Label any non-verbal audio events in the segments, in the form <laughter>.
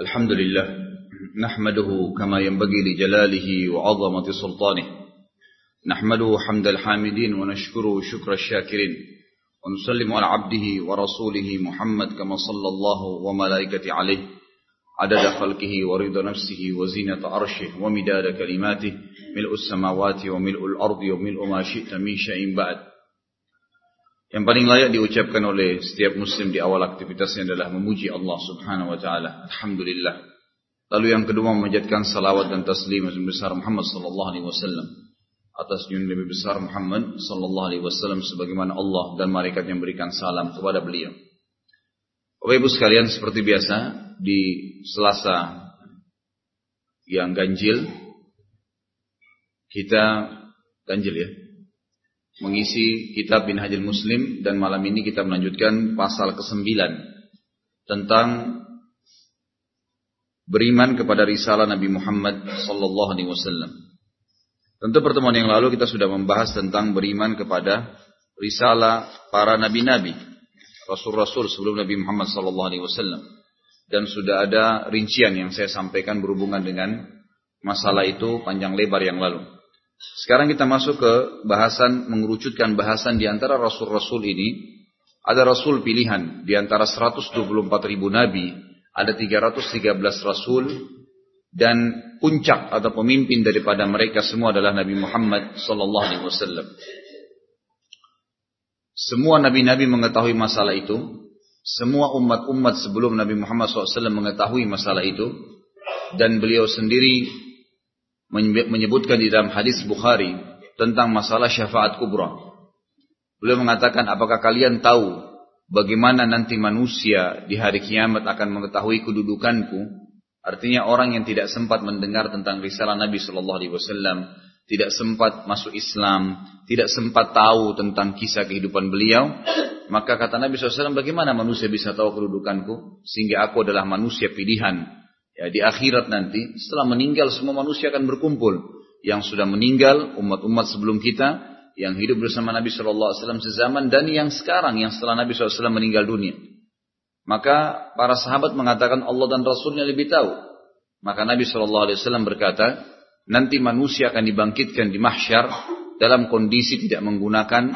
الحمد لله نحمده كما ينبغي لجلاله وعظمة سلطانه. نحمده حمد الحامدين ونشكره شكر الشاكرين. ونسلم على عبده ورسوله محمد كما صلى الله وملائكته عليه. عدد خلقه ورضا نفسه وزينة عرشه ومداد كلماته. ملء السماوات وملء الأرض وملء ما شئت من شيء بعد. Yang paling layak diucapkan oleh setiap muslim di awal aktivitasnya adalah memuji Allah subhanahu wa ta'ala. Alhamdulillah. Lalu yang kedua memanjatkan salawat dan taslim besar Muhammad sallallahu alaihi wasallam. Atas junjungan lebih besar Muhammad sallallahu alaihi wasallam sebagaimana Allah dan malaikat yang berikan salam kepada beliau. Bapak Ibu sekalian seperti biasa di Selasa yang ganjil kita ganjil ya mengisi kitab bin Hajil Muslim dan malam ini kita melanjutkan pasal ke-9 tentang beriman kepada risalah Nabi Muhammad sallallahu alaihi wasallam. Tentu pertemuan yang lalu kita sudah membahas tentang beriman kepada risalah para nabi-nabi, rasul-rasul sebelum Nabi Muhammad sallallahu alaihi wasallam. Dan sudah ada rincian yang saya sampaikan berhubungan dengan masalah itu panjang lebar yang lalu. Sekarang kita masuk ke bahasan mengerucutkan bahasan di antara rasul-rasul ini. Ada rasul pilihan di antara 124 ribu nabi, ada 313 rasul dan puncak atau pemimpin daripada mereka semua adalah Nabi Muhammad sallallahu alaihi wasallam. Semua nabi-nabi mengetahui masalah itu, semua umat-umat sebelum Nabi Muhammad SAW mengetahui masalah itu, dan beliau sendiri menyebutkan di dalam hadis Bukhari tentang masalah syafaat kubra. Beliau mengatakan, apakah kalian tahu bagaimana nanti manusia di hari kiamat akan mengetahui kedudukanku? Artinya orang yang tidak sempat mendengar tentang risalah Nabi Shallallahu Alaihi Wasallam, tidak sempat masuk Islam, tidak sempat tahu tentang kisah kehidupan beliau, maka kata Nabi SAW, bagaimana manusia bisa tahu kedudukanku? Sehingga aku adalah manusia pilihan Ya, di akhirat nanti setelah meninggal semua manusia akan berkumpul. Yang sudah meninggal umat-umat sebelum kita yang hidup bersama Nabi Shallallahu Alaihi Wasallam sezaman dan yang sekarang yang setelah Nabi SAW meninggal dunia. Maka para sahabat mengatakan Allah dan Rasulnya lebih tahu. Maka Nabi Shallallahu Alaihi Wasallam berkata, nanti manusia akan dibangkitkan di mahsyar dalam kondisi tidak menggunakan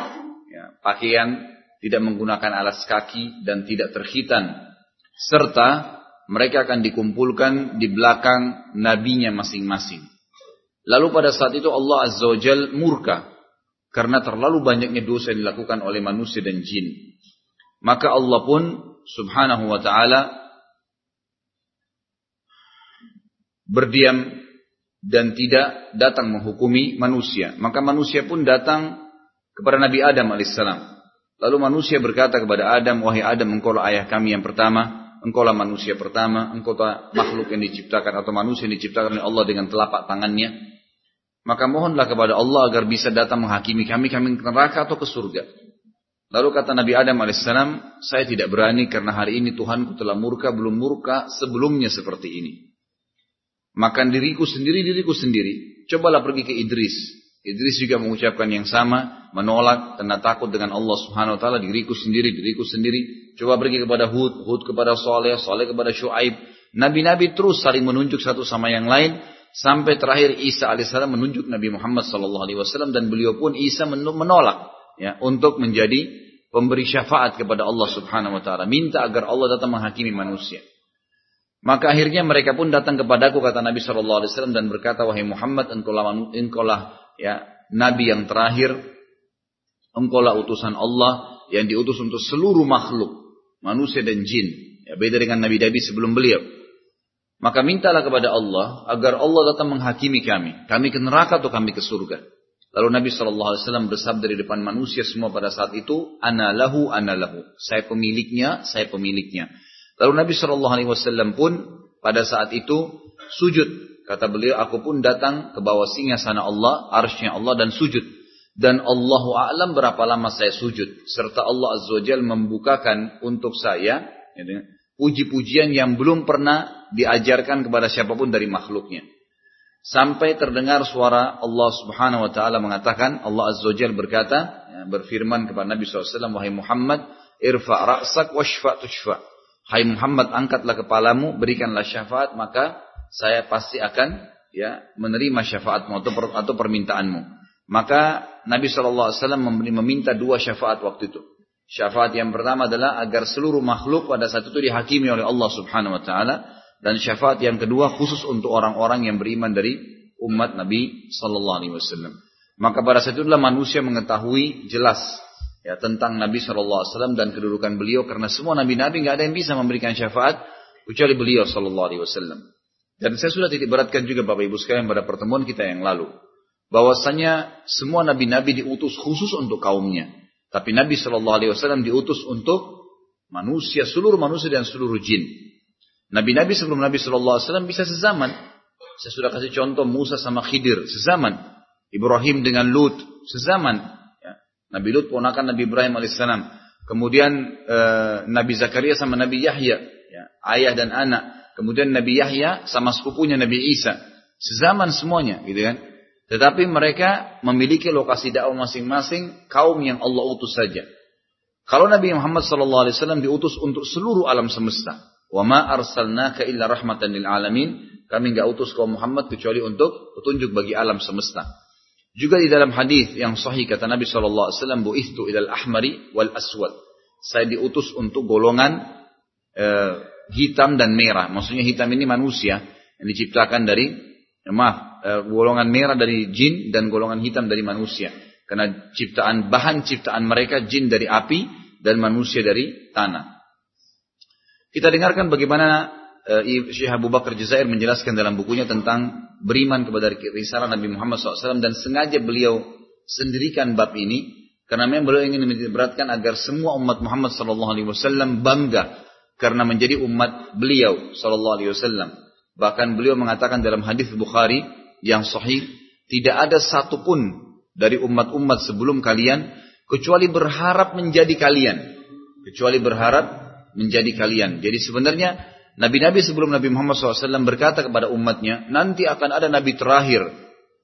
ya, pakaian, tidak menggunakan alas kaki dan tidak terhitan, serta mereka akan dikumpulkan di belakang nabinya masing-masing. Lalu pada saat itu Allah Azza wa Jal murka karena terlalu banyaknya dosa yang dilakukan oleh manusia dan jin. Maka Allah pun subhanahu wa ta'ala berdiam dan tidak datang menghukumi manusia. Maka manusia pun datang kepada Nabi Adam alaihissalam. Lalu manusia berkata kepada Adam, wahai Adam, engkau ayah kami yang pertama, engkaulah manusia pertama, engkaulah makhluk yang diciptakan atau manusia yang diciptakan oleh Allah dengan telapak tangannya. Maka mohonlah kepada Allah agar bisa datang menghakimi kami, kami ke neraka atau ke surga. Lalu kata Nabi Adam alaihissalam, saya tidak berani karena hari ini Tuhanku telah murka, belum murka sebelumnya seperti ini. Makan diriku sendiri, diriku sendiri. Cobalah pergi ke Idris. Idris juga mengucapkan yang sama, menolak karena takut dengan Allah Subhanahu wa taala diriku sendiri, diriku sendiri. Coba pergi kepada Hud, Hud kepada Saleh, Saleh kepada Syuaib. Nabi-nabi terus saling menunjuk satu sama yang lain sampai terakhir Isa alaihissalam menunjuk Nabi Muhammad sallallahu alaihi wasallam dan beliau pun Isa menolak ya untuk menjadi pemberi syafaat kepada Allah Subhanahu wa taala, minta agar Allah datang menghakimi manusia. Maka akhirnya mereka pun datang kepadaku kata Nabi sallallahu alaihi wasallam dan berkata wahai Muhammad engkau lah ya nabi yang terakhir engkaulah utusan Allah yang diutus untuk seluruh makhluk manusia dan jin. Ya beda dengan nabi-nabi sebelum beliau. Maka mintalah kepada Allah agar Allah datang menghakimi kami. Kami ke neraka atau kami ke surga. Lalu Nabi saw bersabda di depan manusia semua pada saat itu ana lahu ana lahu. Saya pemiliknya saya pemiliknya. Lalu Nabi saw pun pada saat itu sujud. Kata beliau, aku pun datang ke bawah singa sana Allah, arsnya Allah dan sujud. Dan Allahu a'lam berapa lama saya sujud. Serta Allah Azza wa Jal membukakan untuk saya ya, puji-pujian yang belum pernah diajarkan kepada siapa pun dari makhluknya. Sampai terdengar suara Allah subhanahu wa ta'ala mengatakan, Allah Azza wa Jal berkata, ya, berfirman kepada Nabi SAW, Wahai Muhammad, irfa' ra'sak washfa' tushfa' Hai Muhammad, angkatlah kepalamu, berikanlah syafaat, maka saya pasti akan ya menerima syafaatmu atau permintaanmu. Maka Nabi SAW meminta dua syafaat waktu itu. Syafaat yang pertama adalah agar seluruh makhluk pada saat itu dihakimi oleh Allah Subhanahu Wa Taala dan syafaat yang kedua khusus untuk orang-orang yang beriman dari umat Nabi Sallallahu Alaihi Wasallam. Maka pada saat itulah manusia mengetahui jelas ya tentang Nabi Sallallahu Alaihi Wasallam dan kedudukan beliau karena semua nabi-nabi nggak ada yang bisa memberikan syafaat kecuali beliau Sallallahu Alaihi Wasallam. Dan saya sudah titik beratkan juga Bapak Ibu sekalian pada pertemuan kita yang lalu. Bahwasanya semua nabi-nabi diutus khusus untuk kaumnya. Tapi Nabi Shallallahu Alaihi Wasallam diutus untuk manusia, seluruh manusia dan seluruh jin. Nabi-nabi sebelum Nabi Shallallahu Alaihi Wasallam bisa sezaman. Saya sudah kasih contoh Musa sama Khidir sezaman. Ibrahim dengan Lut sezaman. Ya. Nabi Lut ponakan Nabi Ibrahim alaihissalam. Kemudian eh, Nabi Zakaria sama Nabi Yahya, ya, ayah dan anak. Kemudian Nabi Yahya sama sepupunya Nabi Isa. Sezaman semuanya gitu kan. Tetapi mereka memiliki lokasi dakwah masing-masing kaum yang Allah utus saja. Kalau Nabi Muhammad SAW diutus untuk seluruh alam semesta. Wa ma arsalnaka illa rahmatan lil alamin. Kami enggak utus kaum Muhammad kecuali untuk petunjuk bagi alam semesta. Juga di dalam hadis yang sahih kata Nabi SAW, Bu'ithtu ilal ahmari wal aswad. Saya diutus untuk golongan eh, hitam dan merah. Maksudnya hitam ini manusia yang diciptakan dari maaf, eh, golongan merah dari jin dan golongan hitam dari manusia. Karena ciptaan bahan ciptaan mereka jin dari api dan manusia dari tanah. Kita dengarkan bagaimana uh, Syekh Abu Bakar Jazair menjelaskan dalam bukunya tentang beriman kepada risalah Nabi Muhammad SAW dan sengaja beliau sendirikan bab ini karena memang beliau ingin memberatkan agar semua umat Muhammad SAW bangga karena menjadi umat beliau wasallam. Bahkan beliau mengatakan dalam hadis Bukhari yang sahih, tidak ada satupun dari umat-umat sebelum kalian kecuali berharap menjadi kalian. Kecuali berharap menjadi kalian. Jadi sebenarnya Nabi-Nabi sebelum Nabi Muhammad SAW berkata kepada umatnya, nanti akan ada Nabi terakhir.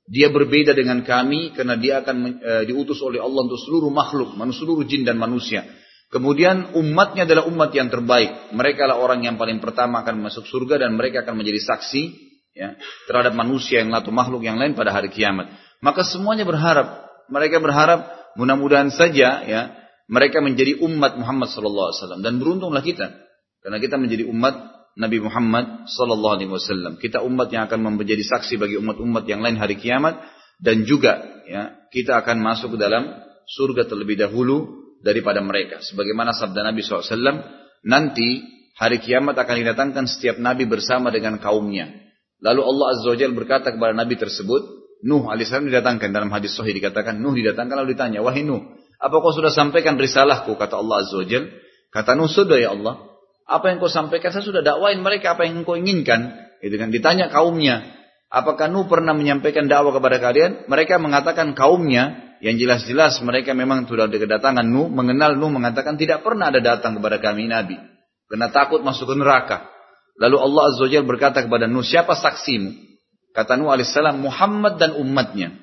Dia berbeda dengan kami karena dia akan e, diutus oleh Allah untuk seluruh makhluk, seluruh jin dan manusia. Kemudian umatnya adalah umat yang terbaik. Mereka adalah orang yang paling pertama akan masuk surga dan mereka akan menjadi saksi ya, terhadap manusia yang atau makhluk yang lain pada hari kiamat. Maka semuanya berharap, mereka berharap mudah-mudahan saja ya mereka menjadi umat Muhammad sallallahu alaihi wasallam dan beruntunglah kita karena kita menjadi umat Nabi Muhammad sallallahu alaihi wasallam. Kita umat yang akan menjadi saksi bagi umat-umat yang lain hari kiamat dan juga ya kita akan masuk ke dalam surga terlebih dahulu daripada mereka. Sebagaimana sabda Nabi SAW, nanti hari kiamat akan didatangkan setiap nabi bersama dengan kaumnya. Lalu Allah Azza wa berkata kepada nabi tersebut, Nuh alaihissalam didatangkan dalam hadis sahih dikatakan Nuh didatangkan lalu ditanya, wahai Nuh, apa kau sudah sampaikan risalahku? Kata Allah Azza wa. Kata Nuh, sudah ya Allah. Apa yang kau sampaikan, saya sudah dakwain mereka apa yang kau inginkan. Itu kan ditanya kaumnya, apakah Nuh pernah menyampaikan dakwah kepada kalian? Mereka mengatakan kaumnya, yang jelas-jelas mereka memang sudah kedatangan Nuh, mengenal Nuh mengatakan tidak pernah ada datang kepada kami Nabi. Karena takut masuk ke neraka. Lalu Allah Azza wa berkata kepada Nuh, siapa saksimu? Kata Nuh alaihissalam, Muhammad dan umatnya.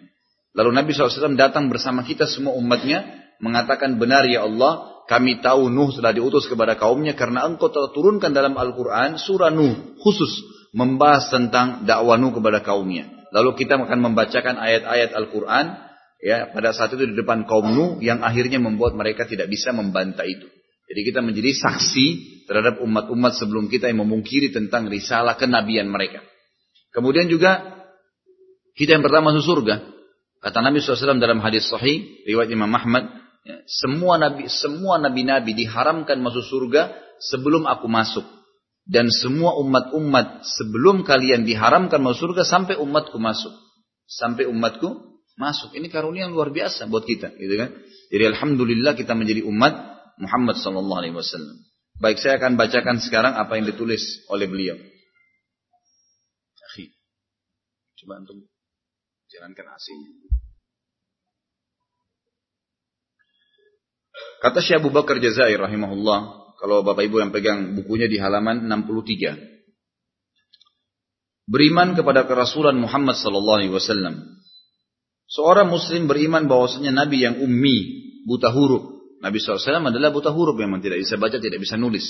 Lalu Nabi SAW datang bersama kita semua umatnya, mengatakan benar ya Allah, kami tahu Nuh telah diutus kepada kaumnya karena engkau telah turunkan dalam Al-Quran surah Nuh khusus membahas tentang dakwah Nuh kepada kaumnya. Lalu kita akan membacakan ayat-ayat Al-Quran ya pada saat itu di depan kaum Nuh yang akhirnya membuat mereka tidak bisa membantah itu. Jadi kita menjadi saksi terhadap umat-umat sebelum kita yang memungkiri tentang risalah kenabian mereka. Kemudian juga kita yang pertama masuk surga. Kata Nabi SAW dalam hadis sahih riwayat Imam Ahmad, ya, semua nabi semua nabi-nabi diharamkan masuk surga sebelum aku masuk. Dan semua umat-umat sebelum kalian diharamkan masuk surga sampai umatku masuk. Sampai umatku masuk. Ini karunia yang luar biasa buat kita, gitu kan? Jadi alhamdulillah kita menjadi umat Muhammad sallallahu alaihi wasallam. Baik, saya akan bacakan sekarang apa yang ditulis oleh beliau. Coba untuk jalankan asing. Kata Syekh Abu Bakar Jazair rahimahullah, kalau Bapak Ibu yang pegang bukunya di halaman 63. Beriman kepada kerasulan Muhammad sallallahu alaihi wasallam Seorang muslim beriman bahwasanya Nabi yang ummi, buta huruf. Nabi SAW adalah buta huruf memang tidak bisa baca, tidak bisa nulis.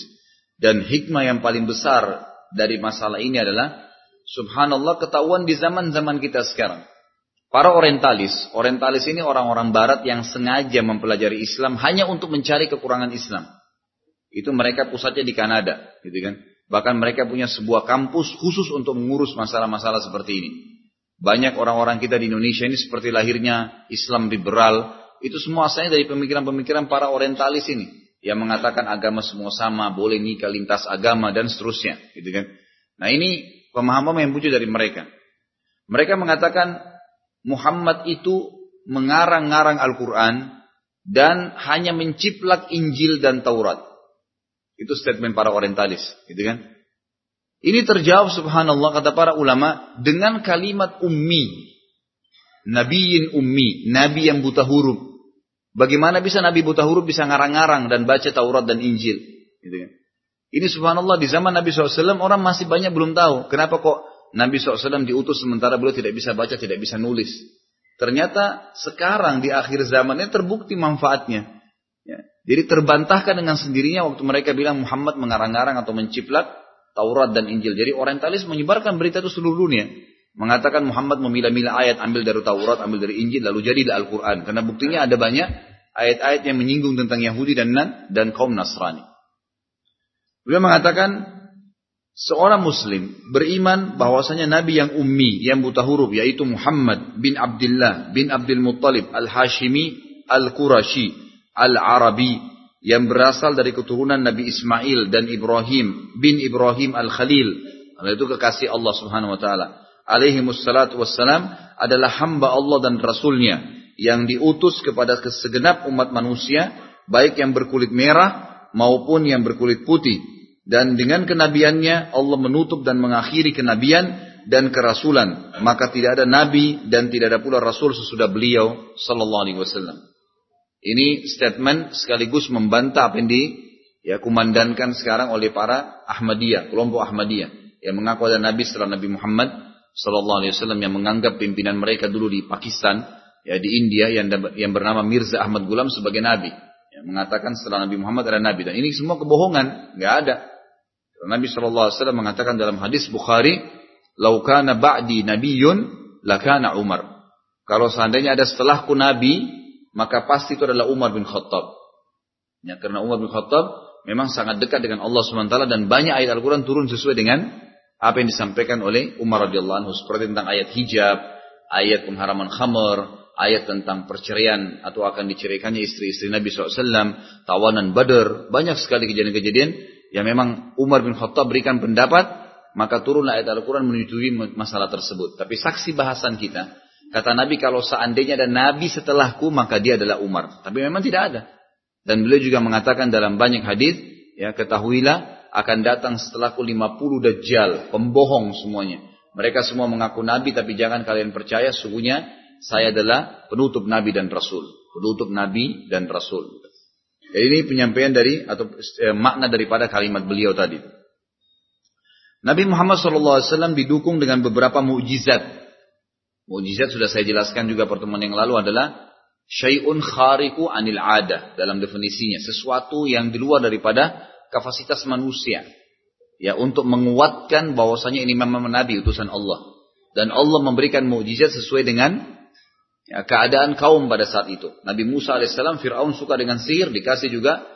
Dan hikmah yang paling besar dari masalah ini adalah subhanallah ketahuan di zaman-zaman kita sekarang. Para orientalis, orientalis ini orang-orang barat yang sengaja mempelajari Islam hanya untuk mencari kekurangan Islam. Itu mereka pusatnya di Kanada, gitu kan. Bahkan mereka punya sebuah kampus khusus untuk mengurus masalah-masalah seperti ini. Banyak orang-orang kita di Indonesia ini seperti lahirnya Islam liberal, itu semua asalnya dari pemikiran-pemikiran para orientalis ini yang mengatakan agama semua sama, boleh nikah lintas agama dan seterusnya, gitu kan. Nah, ini pemahaman yang muncul dari mereka. Mereka mengatakan Muhammad itu mengarang-ngarang Al-Quran dan hanya menciplak Injil dan Taurat. Itu statement para orientalis, gitu kan. Ini terjawab subhanallah kata para ulama dengan kalimat ummi. Nabiin ummi, nabi yang buta huruf. Bagaimana bisa Nabi buta huruf bisa ngarang-ngarang dan baca Taurat dan Injil? Gitu kan. Ini subhanallah di zaman Nabi SAW orang masih banyak belum tahu. Kenapa kok Nabi SAW diutus sementara beliau tidak bisa baca, tidak bisa nulis. Ternyata sekarang di akhir zamannya terbukti manfaatnya. Ya. Jadi terbantahkan dengan sendirinya waktu mereka bilang Muhammad mengarang-ngarang atau menciplak Taurat dan Injil. Jadi orientalis menyebarkan berita itu seluruh dunia. Mengatakan Muhammad memilah-milah ayat ambil dari Taurat, ambil dari Injil, lalu jadilah Al-Quran. Karena buktinya ada banyak ayat-ayat yang menyinggung tentang Yahudi dan dan kaum Nasrani. Beliau mengatakan seorang muslim beriman bahwasanya nabi yang ummi, yang buta huruf yaitu Muhammad bin Abdullah bin Abdul Muttalib Al-Hashimi Al-Qurashi Al-Arabi yang berasal dari keturunan Nabi Ismail dan Ibrahim bin Ibrahim Al-Khalil. Itu kekasih Allah Subhanahu wa taala alaihi wassalatu wassalam adalah hamba Allah dan Rasulnya yang diutus kepada segenap umat manusia, baik yang berkulit merah maupun yang berkulit putih. Dan dengan kenabiannya Allah menutup dan mengakhiri kenabian dan kerasulan. Maka tidak ada nabi dan tidak ada pula rasul sesudah beliau sallallahu alaihi wasallam. Ini statement sekaligus membantah apa yang di ya kumandankan sekarang oleh para Ahmadiyah, kelompok Ahmadiyah yang mengaku ada nabi setelah Nabi Muhammad Sallallahu Alaihi Wasallam yang menganggap pimpinan mereka dulu di Pakistan, ya di India yang yang bernama Mirza Ahmad Gulam sebagai nabi, yang mengatakan setelah Nabi Muhammad ada nabi dan ini semua kebohongan, nggak ada. Nabi Shallallahu Alaihi Wasallam mengatakan dalam hadis Bukhari, "Laukana ba'di nabiyun lakana Umar." Kalau seandainya ada setelahku nabi, maka pasti itu adalah Umar bin Khattab. Ya, karena Umar bin Khattab memang sangat dekat dengan Allah SWT dan banyak ayat Al-Quran turun sesuai dengan apa yang disampaikan oleh Umar radhiyallahu anhu seperti tentang ayat hijab, ayat pengharaman khamar, ayat tentang perceraian atau akan diceraikannya istri-istri Nabi SAW, tawanan Badar, banyak sekali kejadian-kejadian yang memang Umar bin Khattab berikan pendapat, maka turunlah ayat Al-Quran menyetujui masalah tersebut. Tapi saksi bahasan kita, kata Nabi kalau seandainya ada Nabi setelahku, maka dia adalah Umar. Tapi memang tidak ada. Dan beliau juga mengatakan dalam banyak hadis, ya ketahuilah akan datang setelahku 50 dajjal, pembohong semuanya. Mereka semua mengaku nabi tapi jangan kalian percaya sungguhnya saya adalah penutup nabi dan rasul. Penutup nabi dan rasul. Jadi ini penyampaian dari atau eh, makna daripada kalimat beliau tadi. Nabi Muhammad SAW didukung dengan beberapa mukjizat. Mukjizat sudah saya jelaskan juga pertemuan yang lalu adalah syai'un khariku anil adah dalam definisinya, sesuatu yang di luar daripada kapasitas manusia ya untuk menguatkan bahwasanya ini memang nabi utusan Allah dan Allah memberikan mukjizat sesuai dengan ya, keadaan kaum pada saat itu. Nabi Musa alaihissalam Fir'aun suka dengan sihir dikasih juga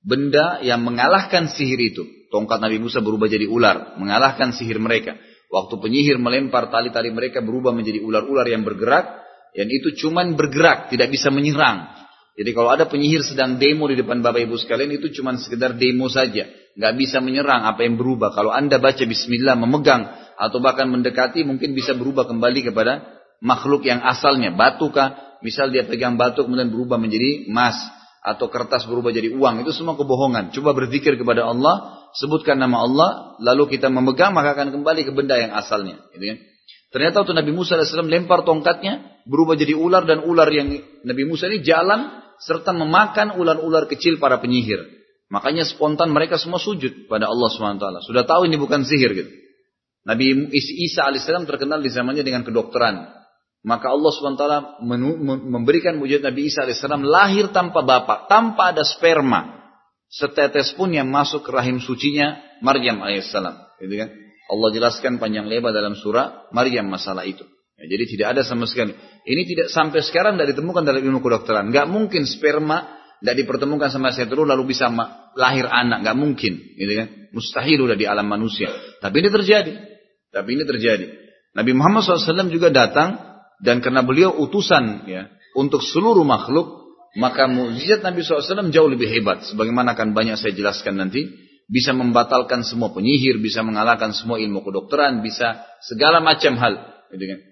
benda yang mengalahkan sihir itu. Tongkat Nabi Musa berubah jadi ular, mengalahkan sihir mereka. Waktu penyihir melempar tali-tali mereka berubah menjadi ular-ular yang bergerak, dan itu cuman bergerak, tidak bisa menyerang. Jadi kalau ada penyihir sedang demo di depan Bapak Ibu sekalian itu cuma sekedar demo saja. Nggak bisa menyerang apa yang berubah. Kalau Anda baca bismillah memegang atau bahkan mendekati mungkin bisa berubah kembali kepada makhluk yang asalnya. Batu kah? Misal dia pegang batu kemudian berubah menjadi emas. Atau kertas berubah jadi uang. Itu semua kebohongan. Coba berpikir kepada Allah. Sebutkan nama Allah. Lalu kita memegang maka akan kembali ke benda yang asalnya. Gitu kan? Ternyata waktu Nabi Musa AS lempar tongkatnya. Berubah jadi ular dan ular yang Nabi Musa ini jalan serta memakan ular-ular kecil para penyihir. Makanya spontan mereka semua sujud pada Allah SWT. Sudah tahu ini bukan sihir gitu. Nabi Isa alaihissalam terkenal di zamannya dengan kedokteran. Maka Allah SWT memberikan mujizat Nabi Isa alaihissalam lahir tanpa bapak, tanpa ada sperma. setetes pun yang masuk ke rahim sucinya Maryam alaihissalam. Gitu kan? Allah jelaskan panjang lebar dalam surah Maryam masalah itu. Ya, jadi tidak ada sama sekali. Ini tidak sampai sekarang tidak ditemukan dalam ilmu kedokteran. Gak mungkin sperma tidak dipertemukan sama seteru lalu bisa lahir anak. Gak mungkin. Gitu kan? Mustahil udah di alam manusia. Tapi ini terjadi. Tapi ini terjadi. Nabi Muhammad SAW juga datang dan karena beliau utusan ya untuk seluruh makhluk maka mukjizat Nabi SAW jauh lebih hebat. Sebagaimana akan banyak saya jelaskan nanti. Bisa membatalkan semua penyihir, bisa mengalahkan semua ilmu kedokteran, bisa segala macam hal. Gitu kan.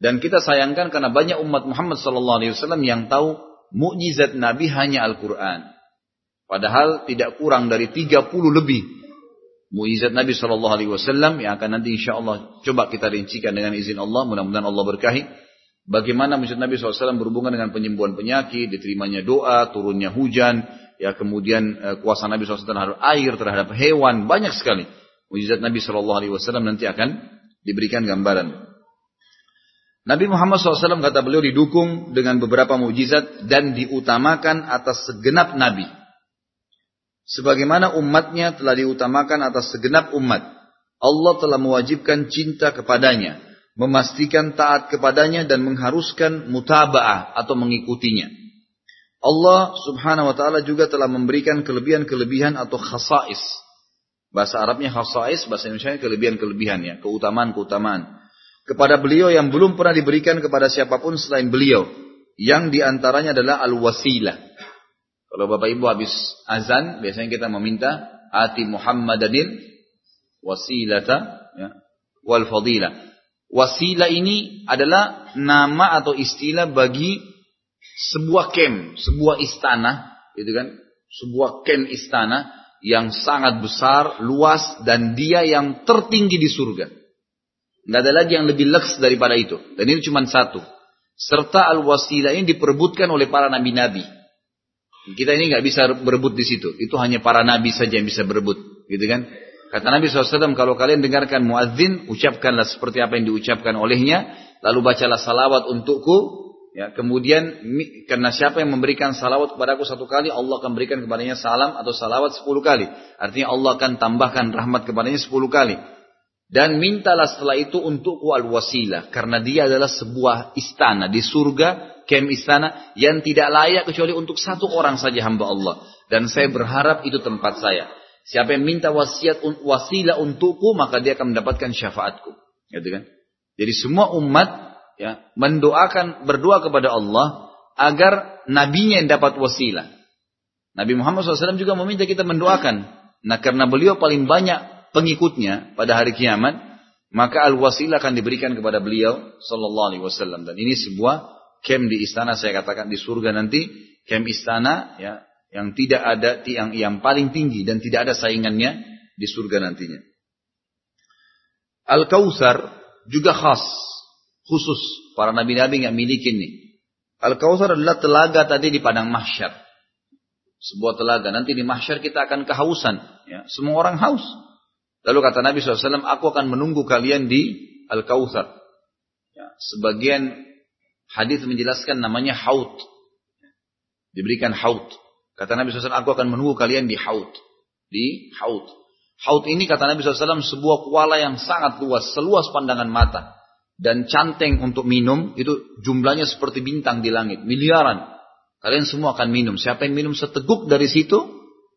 Dan kita sayangkan karena banyak umat Muhammad SAW yang tahu mukjizat Nabi hanya Al-Quran. Padahal tidak kurang dari 30 lebih mukjizat Nabi SAW yang akan nanti insya Allah coba kita rincikan dengan izin Allah. Mudah-mudahan Allah berkahi. Bagaimana mujizat Nabi SAW berhubungan dengan penyembuhan penyakit, diterimanya doa, turunnya hujan, ya kemudian eh, kuasa Nabi SAW terhadap air, terhadap hewan, banyak sekali. Mujizat Nabi SAW nanti akan diberikan gambaran. Nabi Muhammad SAW kata beliau didukung dengan beberapa mujizat dan diutamakan atas segenap Nabi. Sebagaimana umatnya telah diutamakan atas segenap umat. Allah telah mewajibkan cinta kepadanya memastikan taat kepadanya dan mengharuskan mutaba'ah atau mengikutinya. Allah subhanahu wa ta'ala juga telah memberikan kelebihan-kelebihan atau khasais. Bahasa Arabnya khasais, bahasa Indonesia kelebihan-kelebihan ya, keutamaan-keutamaan. Kepada beliau yang belum pernah diberikan kepada siapa pun selain beliau. Yang di antaranya adalah al-wasilah. Kalau Bapak Ibu habis azan, biasanya kita meminta ati Muhammadanil wasilata ya, wal fadilah. Wasilah ini adalah nama atau istilah bagi sebuah kem, sebuah istana, gitu kan? Sebuah kem istana yang sangat besar, luas dan dia yang tertinggi di surga. Nggak ada lagi yang lebih leks daripada itu. Dan ini cuma satu. Serta al-wasilah ini diperebutkan oleh para nabi-nabi. Kita ini nggak bisa berebut di situ. Itu hanya para nabi saja yang bisa berebut, gitu kan? Kata Nabi SAW, kalau kalian dengarkan muadzin, ucapkanlah seperti apa yang diucapkan olehnya, lalu bacalah salawat untukku. Ya, kemudian karena siapa yang memberikan salawat kepadaku satu kali, Allah akan berikan kepadanya salam atau salawat sepuluh kali. Artinya Allah akan tambahkan rahmat kepadanya sepuluh kali. Dan mintalah setelah itu untukku al-wasilah. Karena dia adalah sebuah istana di surga, kem istana yang tidak layak kecuali untuk satu orang saja hamba Allah. Dan saya berharap itu tempat saya. Siapa yang minta wasiat wasilah untukku, maka dia akan mendapatkan syafaatku. Gitu kan? Jadi semua umat ya mendoakan berdoa kepada Allah agar nabinya yang dapat wasilah. Nabi Muhammad SAW juga meminta kita mendoakan. Nah karena beliau paling banyak pengikutnya pada hari kiamat, maka al-wasilah akan diberikan kepada beliau Sallallahu Alaihi Wasallam. Dan ini sebuah kem di istana saya katakan di surga nanti, kem istana ya yang tidak ada yang yang paling tinggi dan tidak ada saingannya di surga nantinya. al kausar juga khas, khusus para nabi-nabi yang miliki ini. al kausar adalah telaga tadi di padang mahsyar. Sebuah telaga. Nanti di mahsyar kita akan kehausan. Ya. Semua orang haus. Lalu kata Nabi SAW, aku akan menunggu kalian di al kausar Ya. Sebagian hadis menjelaskan namanya haut. Diberikan haut. Kata Nabi SAW, aku akan menunggu kalian di haut. Di haut. Haut ini kata Nabi SAW sebuah kuala yang sangat luas, seluas pandangan mata. Dan canteng untuk minum, itu jumlahnya seperti bintang di langit, miliaran. Kalian semua akan minum. Siapa yang minum seteguk dari situ,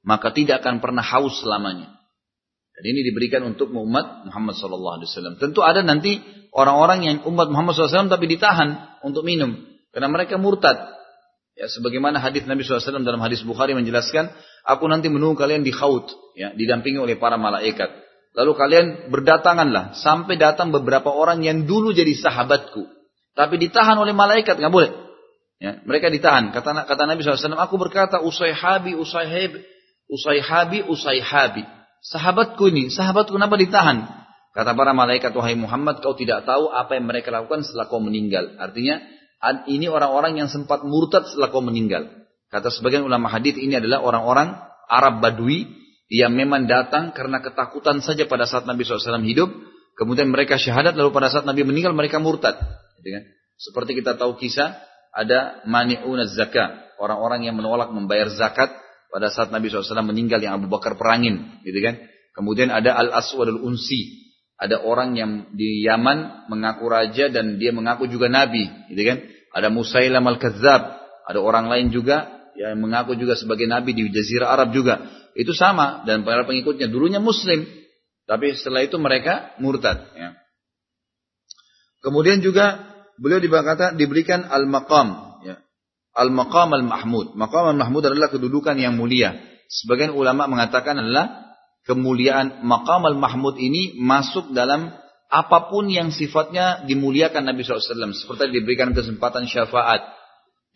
maka tidak akan pernah haus selamanya. Dan ini diberikan untuk umat Muhammad SAW. Tentu ada nanti orang-orang yang umat Muhammad SAW tapi ditahan untuk minum. Karena mereka murtad. Ya, sebagaimana hadis Nabi SAW dalam hadis Bukhari menjelaskan, aku nanti menunggu kalian di khaut, ya, didampingi oleh para malaikat. Lalu kalian berdatanganlah sampai datang beberapa orang yang dulu jadi sahabatku, tapi ditahan oleh malaikat, nggak boleh. Ya, mereka ditahan. Kata, kata Nabi SAW, aku berkata, usai habi, usai habi, usai habi, usai habi. Sahabatku ini, sahabatku kenapa ditahan? Kata para malaikat, wahai Muhammad, kau tidak tahu apa yang mereka lakukan setelah kau meninggal. Artinya, ini orang-orang yang sempat murtad setelah kau meninggal. Kata sebagian ulama hadis ini adalah orang-orang Arab Badui yang memang datang karena ketakutan saja pada saat Nabi SAW hidup. Kemudian mereka syahadat lalu pada saat Nabi meninggal mereka murtad. Gitu kan? Seperti kita tahu kisah ada mani'un zakat. Orang-orang yang menolak membayar zakat. Pada saat Nabi SAW meninggal yang Abu Bakar perangin, gitu kan? Kemudian ada Al Aswad Al Unsi, ada orang yang di Yaman mengaku raja dan dia mengaku juga nabi, gitu kan? Ada Musailam Al Kadzab, ada orang lain juga yang mengaku juga sebagai nabi di Jazirah Arab juga. Itu sama dan para pengikutnya dulunya Muslim, tapi setelah itu mereka murtad. Ya. Kemudian juga beliau diberikan al-maqam Al-maqam al-mahmud. Maqam al-mahmud adalah kedudukan yang mulia. Sebagian ulama mengatakan adalah kemuliaan maqam al-mahmud ini masuk dalam apa pun yang sifatnya dimuliakan Nabi SAW. Seperti diberikan kesempatan syafaat.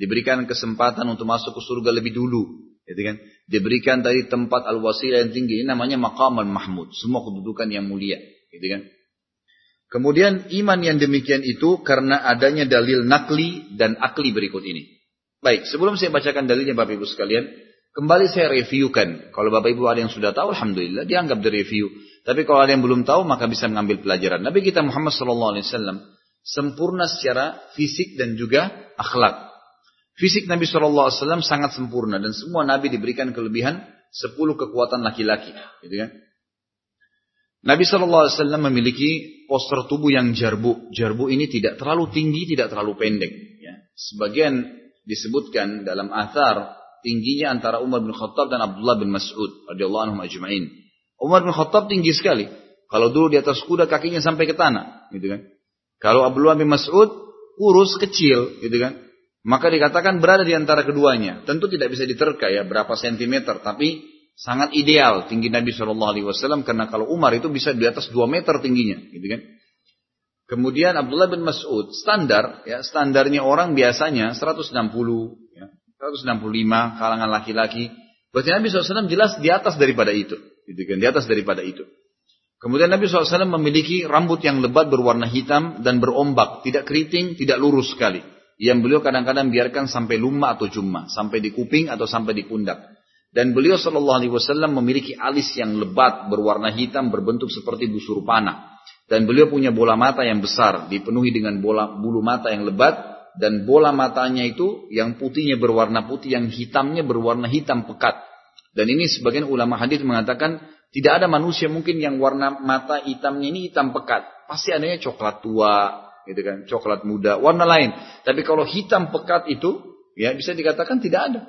Diberikan kesempatan untuk masuk ke surga lebih dulu. Gitu kan? Diberikan tadi tempat al-wasilah yang tinggi. Ini namanya maqam al-mahmud. Semua kedudukan yang mulia. Gitu kan? Kemudian iman yang demikian itu karena adanya dalil nakli dan akli berikut ini. Baik, sebelum saya bacakan dalilnya Bapak Ibu sekalian, kembali saya reviewkan. Kalau Bapak Ibu ada yang sudah tahu, Alhamdulillah, dianggap di review. Tapi kalau ada yang belum tahu, maka bisa mengambil pelajaran. Nabi kita Muhammad SAW sempurna secara fisik dan juga akhlak. Fisik Nabi SAW sangat sempurna dan semua Nabi diberikan kelebihan 10 kekuatan laki-laki. Gitu kan? Nabi SAW memiliki poster tubuh yang jarbu. Jarbu ini tidak terlalu tinggi, tidak terlalu pendek. Ya. Sebagian disebutkan dalam athar tingginya antara Umar bin Khattab dan Abdullah bin Mas'ud radhiyallahu anhum ajma'in. Umar bin Khattab tinggi sekali. Kalau dulu di atas kuda kakinya sampai ke tanah, gitu kan. Kalau Abdullah bin Mas'ud kurus kecil, gitu kan. Maka dikatakan berada di antara keduanya. Tentu tidak bisa diterka ya berapa sentimeter, tapi sangat ideal tinggi Nabi Shallallahu Alaihi Wasallam karena kalau Umar itu bisa di atas 2 meter tingginya, gitu kan. Kemudian Abdullah bin Mas'ud standar ya standarnya orang biasanya 160 ya, 165 kalangan laki-laki. Berarti Nabi SAW jelas di atas daripada itu, gitu kan? Di atas daripada itu. Kemudian Nabi SAW memiliki rambut yang lebat berwarna hitam dan berombak, tidak keriting, tidak lurus sekali. Yang beliau kadang-kadang biarkan sampai lumma atau jumma, sampai di kuping atau sampai di pundak. Dan beliau Shallallahu Alaihi Wasallam memiliki alis yang lebat berwarna hitam berbentuk seperti busur panah. Dan beliau punya bola mata yang besar, dipenuhi dengan bola bulu mata yang lebat, dan bola matanya itu yang putihnya berwarna putih, yang hitamnya berwarna hitam pekat. Dan ini sebagian ulama hadis mengatakan tidak ada manusia mungkin yang warna mata hitamnya ini hitam pekat. Pasti adanya coklat tua, gitu kan, coklat muda, warna lain. Tapi kalau hitam pekat itu, ya bisa dikatakan tidak ada.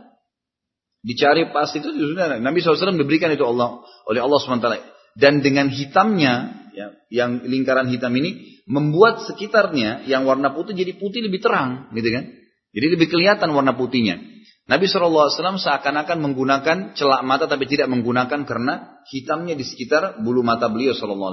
Dicari pas itu sudah Nabi SAW diberikan itu Allah oleh Allah SWT. Dan dengan hitamnya ya, yang lingkaran hitam ini membuat sekitarnya yang warna putih jadi putih lebih terang, gitu kan? Jadi lebih kelihatan warna putihnya. Nabi SAW seakan-akan menggunakan celak mata tapi tidak menggunakan karena hitamnya di sekitar bulu mata beliau SAW.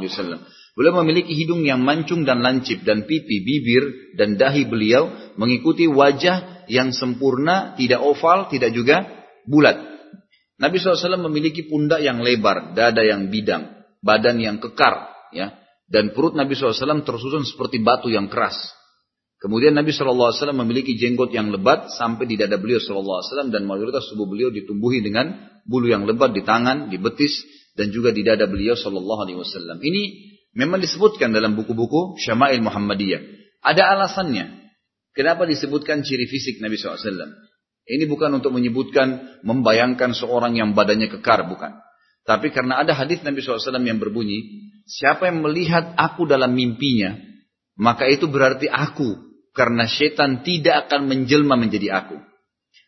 Beliau memiliki hidung yang mancung dan lancip dan pipi, bibir dan dahi beliau mengikuti wajah yang sempurna, tidak oval, tidak juga bulat. Nabi SAW memiliki pundak yang lebar, dada yang bidang, badan yang kekar, ya. Dan perut Nabi SAW tersusun seperti batu yang keras. Kemudian Nabi SAW memiliki jenggot yang lebat sampai di dada beliau SAW dan mayoritas tubuh beliau ditumbuhi dengan bulu yang lebat di tangan, di betis dan juga di dada beliau SAW. Ini memang disebutkan dalam buku-buku Syama'il Muhammadiyah. Ada alasannya. Kenapa disebutkan ciri fisik Nabi SAW? Ini bukan untuk menyebutkan, membayangkan seorang yang badannya kekar, bukan. Tapi karena ada hadis Nabi SAW yang berbunyi, siapa yang melihat aku dalam mimpinya, maka itu berarti aku. Karena setan tidak akan menjelma menjadi aku.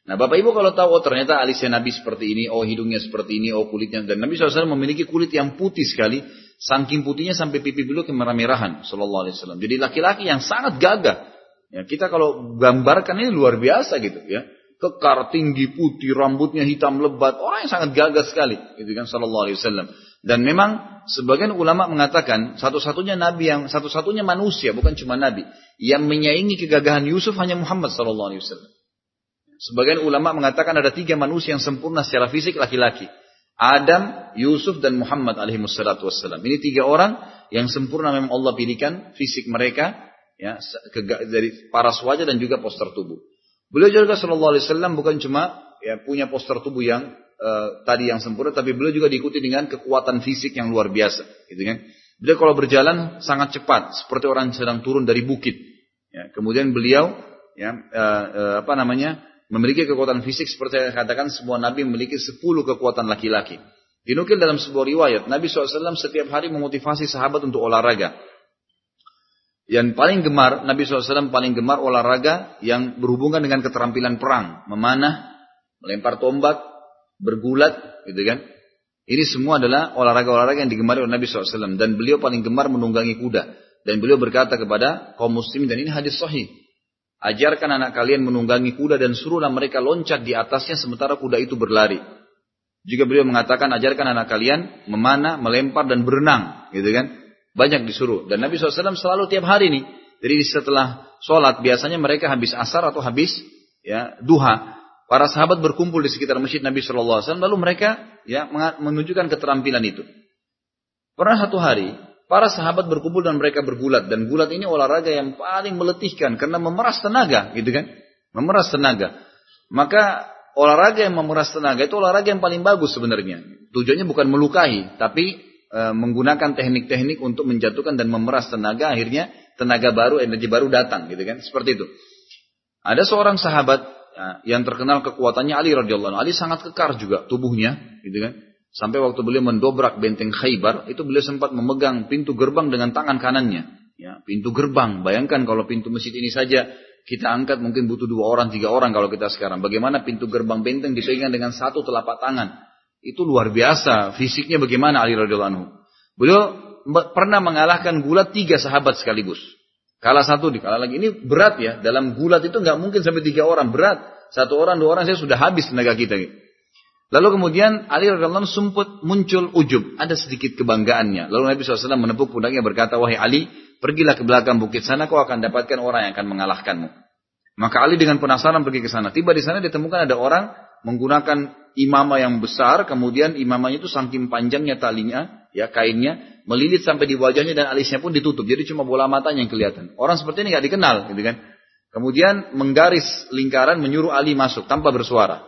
Nah Bapak Ibu kalau tahu, oh ternyata alisnya Nabi seperti ini, oh hidungnya seperti ini, oh kulitnya. Dan Nabi SAW memiliki kulit yang putih sekali. Saking putihnya sampai pipi beliau kemerah-merahan. Sallallahu Alaihi Wasallam. Jadi laki-laki yang sangat gagah. Ya, kita kalau gambarkan ini luar biasa gitu ya kekar, tinggi, putih, rambutnya hitam lebat, orang yang sangat gagah sekali, gitu kan sallallahu alaihi wasallam. Dan memang sebagian ulama mengatakan satu-satunya nabi yang satu-satunya manusia bukan cuma nabi yang menyaingi kegagahan Yusuf hanya Muhammad sallallahu alaihi wasallam. Sebagian ulama mengatakan ada tiga manusia yang sempurna secara fisik laki-laki. Adam, Yusuf, dan Muhammad alaihi wassalam. Ini tiga orang yang sempurna memang Allah pilihkan fisik mereka ya dari paras wajah dan juga poster tubuh. Beliau juga Shallallahu Alaihi Wasallam bukan cuma ya punya poster tubuh yang uh, tadi yang sempurna, tapi beliau juga diikuti dengan kekuatan fisik yang luar biasa, gitu kan? Beliau kalau berjalan sangat cepat, seperti orang sedang turun dari bukit. Ya, kemudian beliau ya uh, uh, apa namanya memiliki kekuatan fisik seperti yang katakan semua nabi memiliki 10 kekuatan laki-laki. Dinukil dalam sebuah riwayat, Nabi SAW setiap hari memotivasi sahabat untuk olahraga. Yang paling gemar, Nabi SAW paling gemar olahraga yang berhubungan dengan keterampilan perang. Memanah, melempar tombak, bergulat, gitu kan. Ini semua adalah olahraga-olahraga yang digemari oleh Nabi SAW. Dan beliau paling gemar menunggangi kuda. Dan beliau berkata kepada kaum muslim, dan ini hadis sahih. Ajarkan anak kalian menunggangi kuda dan suruhlah mereka loncat di atasnya sementara kuda itu berlari. Juga beliau mengatakan ajarkan anak kalian memanah, melempar dan berenang, gitu kan? Banyak disuruh. Dan Nabi SAW selalu tiap hari nih. Jadi setelah sholat biasanya mereka habis asar atau habis ya duha. Para sahabat berkumpul di sekitar masjid Nabi SAW lalu mereka ya menunjukkan keterampilan itu. Pernah satu hari para sahabat berkumpul dan mereka bergulat dan gulat ini olahraga yang paling meletihkan karena memeras tenaga gitu kan memeras tenaga maka olahraga yang memeras tenaga itu olahraga yang paling bagus sebenarnya. Tujuannya bukan melukai, tapi e, menggunakan teknik-teknik untuk menjatuhkan dan memeras tenaga, akhirnya tenaga baru, energi baru datang, gitu kan? Seperti itu. Ada seorang sahabat ya, yang terkenal kekuatannya Ali radhiyallahu anhu. Ali sangat kekar juga tubuhnya, gitu kan? Sampai waktu beliau mendobrak benteng Khaybar, itu beliau sempat memegang pintu gerbang dengan tangan kanannya. Ya, pintu gerbang. Bayangkan kalau pintu masjid ini saja kita angkat mungkin butuh dua orang, tiga orang kalau kita sekarang. Bagaimana pintu gerbang benteng dipegang dengan satu telapak tangan. Itu luar biasa. Fisiknya bagaimana Ali radhiyallahu anhu. Beliau pernah mengalahkan gulat tiga sahabat sekaligus. Kalah satu, di kalah lagi. Ini berat ya. Dalam gulat itu nggak mungkin sampai tiga orang. Berat. Satu orang, dua orang saya sudah habis tenaga kita. Lalu kemudian Ali anhu sempat muncul ujub. Ada sedikit kebanggaannya. Lalu Nabi SAW menepuk pundaknya berkata, Wahai Ali, Pergilah ke belakang bukit sana, kau akan dapatkan orang yang akan mengalahkanmu. Maka Ali dengan penasaran pergi ke sana. Tiba di sana ditemukan ada orang menggunakan imamah yang besar, kemudian imamahnya itu saking panjangnya talinya, ya kainnya, melilit sampai di wajahnya dan alisnya pun ditutup. Jadi cuma bola matanya yang kelihatan. Orang seperti ini nggak dikenal, gitu kan? Kemudian menggaris lingkaran menyuruh Ali masuk tanpa bersuara.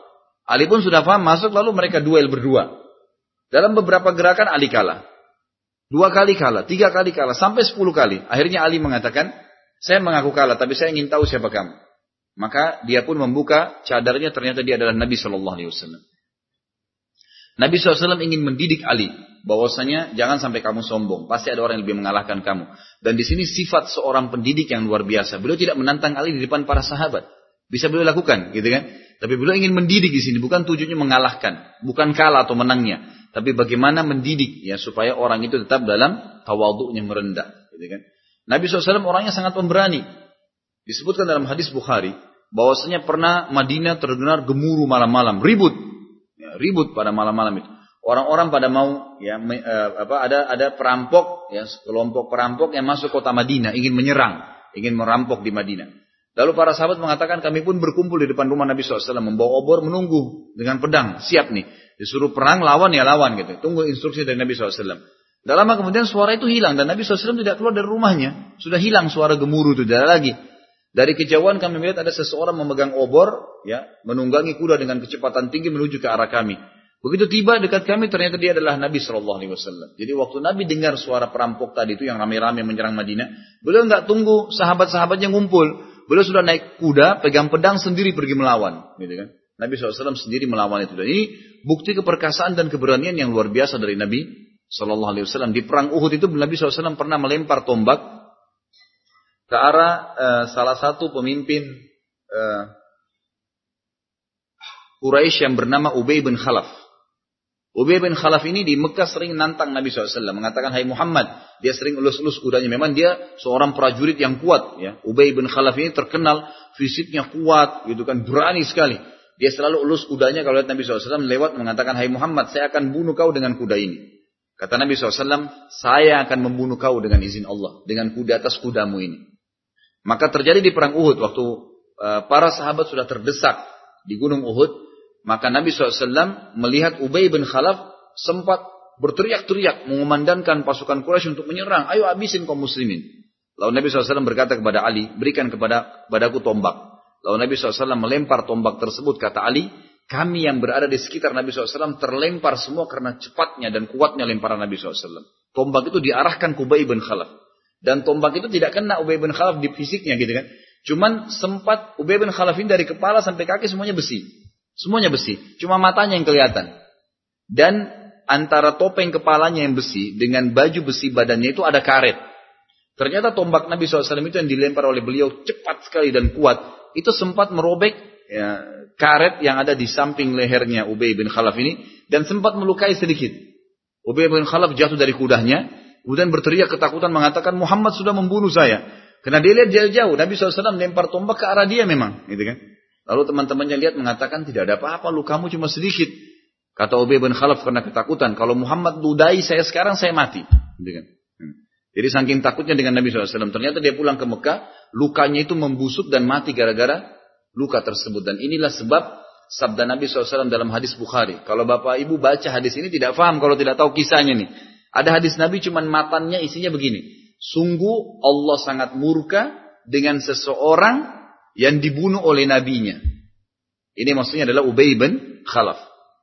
Ali pun sudah paham masuk lalu mereka duel berdua. Dalam beberapa gerakan Ali kalah. Dua kali kalah, tiga kali kalah, sampai sepuluh kali. Akhirnya Ali mengatakan, saya mengaku kalah, tapi saya ingin tahu siapa kamu. Maka dia pun membuka cadarnya, ternyata dia adalah Nabi Wasallam. Nabi SAW ingin mendidik Ali, bahwasanya jangan sampai kamu sombong, pasti ada orang yang lebih mengalahkan kamu. Dan di sini sifat seorang pendidik yang luar biasa. Beliau tidak menantang Ali di depan para sahabat. Bisa beliau lakukan, gitu kan? Tapi beliau ingin mendidik di sini, bukan tujuannya mengalahkan, bukan kalah atau menangnya tapi bagaimana mendidik ya supaya orang itu tetap dalam tawaduknya merendah. Gitu kan? Nabi SAW orangnya sangat pemberani. Disebutkan dalam hadis Bukhari bahwasanya pernah Madinah terdengar gemuruh malam-malam, ribut, ya, ribut pada malam-malam itu. Orang-orang pada mau ya me, uh, apa ada ada perampok ya kelompok perampok yang masuk kota Madinah ingin menyerang, ingin merampok di Madinah. Lalu para sahabat mengatakan kami pun berkumpul di depan rumah Nabi SAW membawa obor menunggu dengan pedang siap nih Disuruh perang lawan ya lawan gitu. Tunggu instruksi dari Nabi SAW. Tidak lama kemudian suara itu hilang dan Nabi SAW tidak keluar dari rumahnya. Sudah hilang suara gemuruh itu tidak lagi. Dari kejauhan kami melihat ada seseorang memegang obor, ya, menunggangi kuda dengan kecepatan tinggi menuju ke arah kami. Begitu tiba dekat kami ternyata dia adalah Nabi Shallallahu Alaihi Wasallam. Jadi waktu Nabi dengar suara perampok tadi itu yang rame-rame menyerang Madinah, beliau nggak tunggu sahabat-sahabatnya ngumpul, beliau sudah naik kuda, pegang pedang sendiri pergi melawan, gitu kan? Nabi SAW sendiri melawan itu. Dan ini bukti keperkasaan dan keberanian yang luar biasa dari Nabi SAW. Di perang Uhud itu Nabi SAW pernah melempar tombak ke arah uh, salah satu pemimpin uh, Quraisy yang bernama Ubay bin Khalaf. Ubay bin Khalaf ini di Mekah sering nantang Nabi SAW. Mengatakan, Hai Muhammad. Dia sering elus-elus kudanya. Memang dia seorang prajurit yang kuat. Ya. Ubay bin Khalaf ini terkenal fisiknya kuat. gitu kan Berani sekali. Dia selalu ulus kudanya kalau lihat Nabi SAW lewat mengatakan, Hai Muhammad, saya akan bunuh kau dengan kuda ini. Kata Nabi SAW, saya akan membunuh kau dengan izin Allah. Dengan kuda atas kudamu ini. Maka terjadi di perang Uhud, waktu uh, para sahabat sudah terdesak di gunung Uhud, maka Nabi SAW melihat Ubay bin Khalaf sempat berteriak-teriak mengumandangkan pasukan Quraisy untuk menyerang. Ayo habisin kaum muslimin. Lalu Nabi SAW berkata kepada Ali, berikan kepada padaku tombak. Lalu Nabi SAW melempar tombak tersebut, kata Ali, kami yang berada di sekitar Nabi SAW terlempar semua karena cepatnya dan kuatnya lemparan Nabi SAW. Tombak itu diarahkan ke Ubay bin Khalaf. Dan tombak itu tidak kena Ubay bin Khalaf di fisiknya gitu kan. Cuman sempat Ubay bin Khalaf ini dari kepala sampai kaki semuanya besi. Semuanya besi. Cuma matanya yang kelihatan. Dan antara topeng kepalanya yang besi dengan baju besi badannya itu ada karet. Ternyata tombak Nabi SAW itu yang dilempar oleh beliau cepat sekali dan kuat. Itu sempat merobek ya, karet yang ada di samping lehernya Ubay bin Khalaf ini. Dan sempat melukai sedikit. Ubay bin Khalaf jatuh dari kudanya. Kemudian berteriak ketakutan mengatakan Muhammad sudah membunuh saya. Karena dia lihat jauh-jauh. Nabi SAW lempar tombak ke arah dia memang. Gitu kan. Lalu teman-temannya lihat mengatakan tidak ada apa-apa. Lukamu cuma sedikit. Kata Ubay bin Khalaf karena ketakutan. Kalau Muhammad dudai saya sekarang saya mati. Gitu kan. Hmm. Jadi saking takutnya dengan Nabi SAW. Ternyata dia pulang ke Mekah. Lukanya itu membusuk dan mati gara-gara luka tersebut. Dan inilah sebab sabda Nabi SAW dalam hadis Bukhari. Kalau bapak ibu baca hadis ini tidak paham kalau tidak tahu kisahnya nih. Ada hadis Nabi cuman matannya isinya begini. Sungguh Allah sangat murka dengan seseorang yang dibunuh oleh nabinya. Ini maksudnya adalah Ubay bin Khalaf.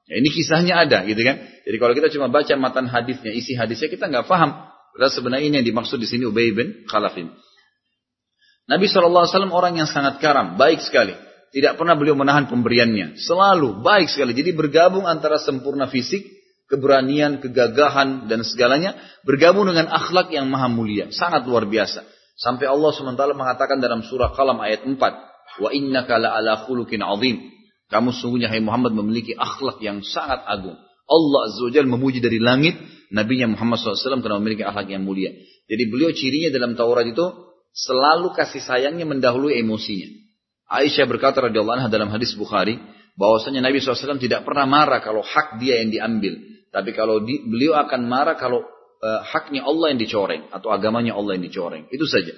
Ya, ini kisahnya ada gitu kan. Jadi kalau kita cuma baca matan hadisnya, isi hadisnya kita nggak paham. Padahal sebenarnya ini yang dimaksud di sini Ubay bin Khalafin. Nabi SAW orang yang sangat karam, baik sekali. Tidak pernah beliau menahan pemberiannya. Selalu baik sekali. Jadi bergabung antara sempurna fisik, keberanian, kegagahan, dan segalanya. Bergabung dengan akhlak yang maha mulia. Sangat luar biasa. Sampai Allah SWT mengatakan dalam surah Qalam ayat 4. Wa innaka ala khulukin azim. Kamu sungguhnya hai Muhammad memiliki akhlak yang sangat agung. Allah Azza wa Jal memuji dari langit Nabi Muhammad SAW karena memiliki akhlak yang mulia. Jadi beliau cirinya dalam Taurat itu selalu kasih sayangnya mendahului emosinya. Aisyah berkata radhiyallahu anha dalam hadis Bukhari bahwasanya Nabi SAW tidak pernah marah kalau hak dia yang diambil. Tapi kalau di, beliau akan marah kalau uh, haknya Allah yang dicoreng atau agamanya Allah yang dicoreng. Itu saja.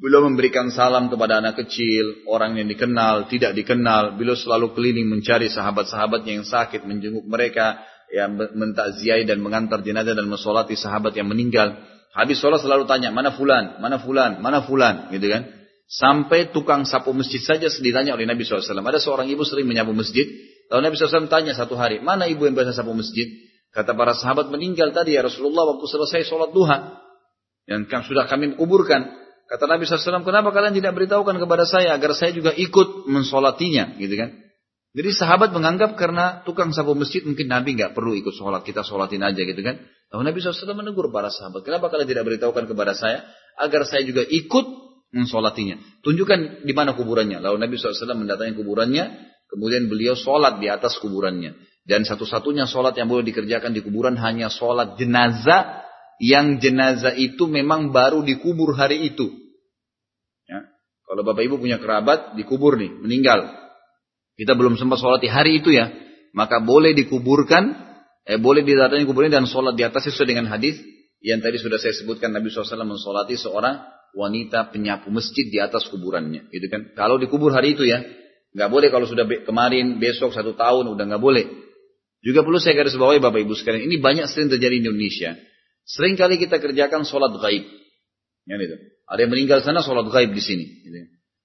Beliau memberikan salam kepada anak kecil, orang yang dikenal, tidak dikenal. Beliau selalu keliling mencari sahabat-sahabatnya yang sakit, menjenguk mereka, yang mentakziai dan mengantar jenazah dan mensolati sahabat yang meninggal. Habis sholat selalu tanya, mana fulan, mana fulan, mana fulan, gitu kan. Sampai tukang sapu masjid saja ditanya oleh Nabi SAW. Ada seorang ibu sering menyapu masjid. Lalu Nabi SAW tanya satu hari, mana ibu yang biasa sapu masjid? Kata para sahabat meninggal tadi ya Rasulullah waktu selesai sholat duha. Yang sudah kami kuburkan. Kata Nabi SAW, kenapa kalian tidak beritahukan kepada saya agar saya juga ikut mensolatinya, gitu kan? Jadi sahabat menganggap karena tukang sapu masjid mungkin Nabi nggak perlu ikut sholat, kita sholatin aja gitu kan. Lalu Nabi SAW menegur para sahabat, kenapa kalian tidak beritahukan kepada saya agar saya juga ikut mensolatinya. Tunjukkan di mana kuburannya. Lalu Nabi SAW mendatangi kuburannya, kemudian beliau sholat di atas kuburannya. Dan satu-satunya sholat yang boleh dikerjakan di kuburan hanya sholat jenazah yang jenazah itu memang baru dikubur hari itu. Ya. Kalau bapak ibu punya kerabat dikubur nih, meninggal. Kita belum sempat sholat di hari itu ya. Maka boleh dikuburkan, eh, boleh didatangi kuburnya dan sholat di atas sesuai dengan hadis yang tadi sudah saya sebutkan Nabi SAW mensolati seorang wanita penyapu masjid di atas kuburannya. Gitu kan? Kalau dikubur hari itu ya, nggak boleh kalau sudah kemarin, besok, satu tahun, udah nggak boleh. Juga perlu saya garis bawahi Bapak Ibu sekalian, ini banyak sering terjadi di Indonesia. Sering kali kita kerjakan sholat gaib. Ya, itu. Ada yang meninggal sana sholat gaib di sini.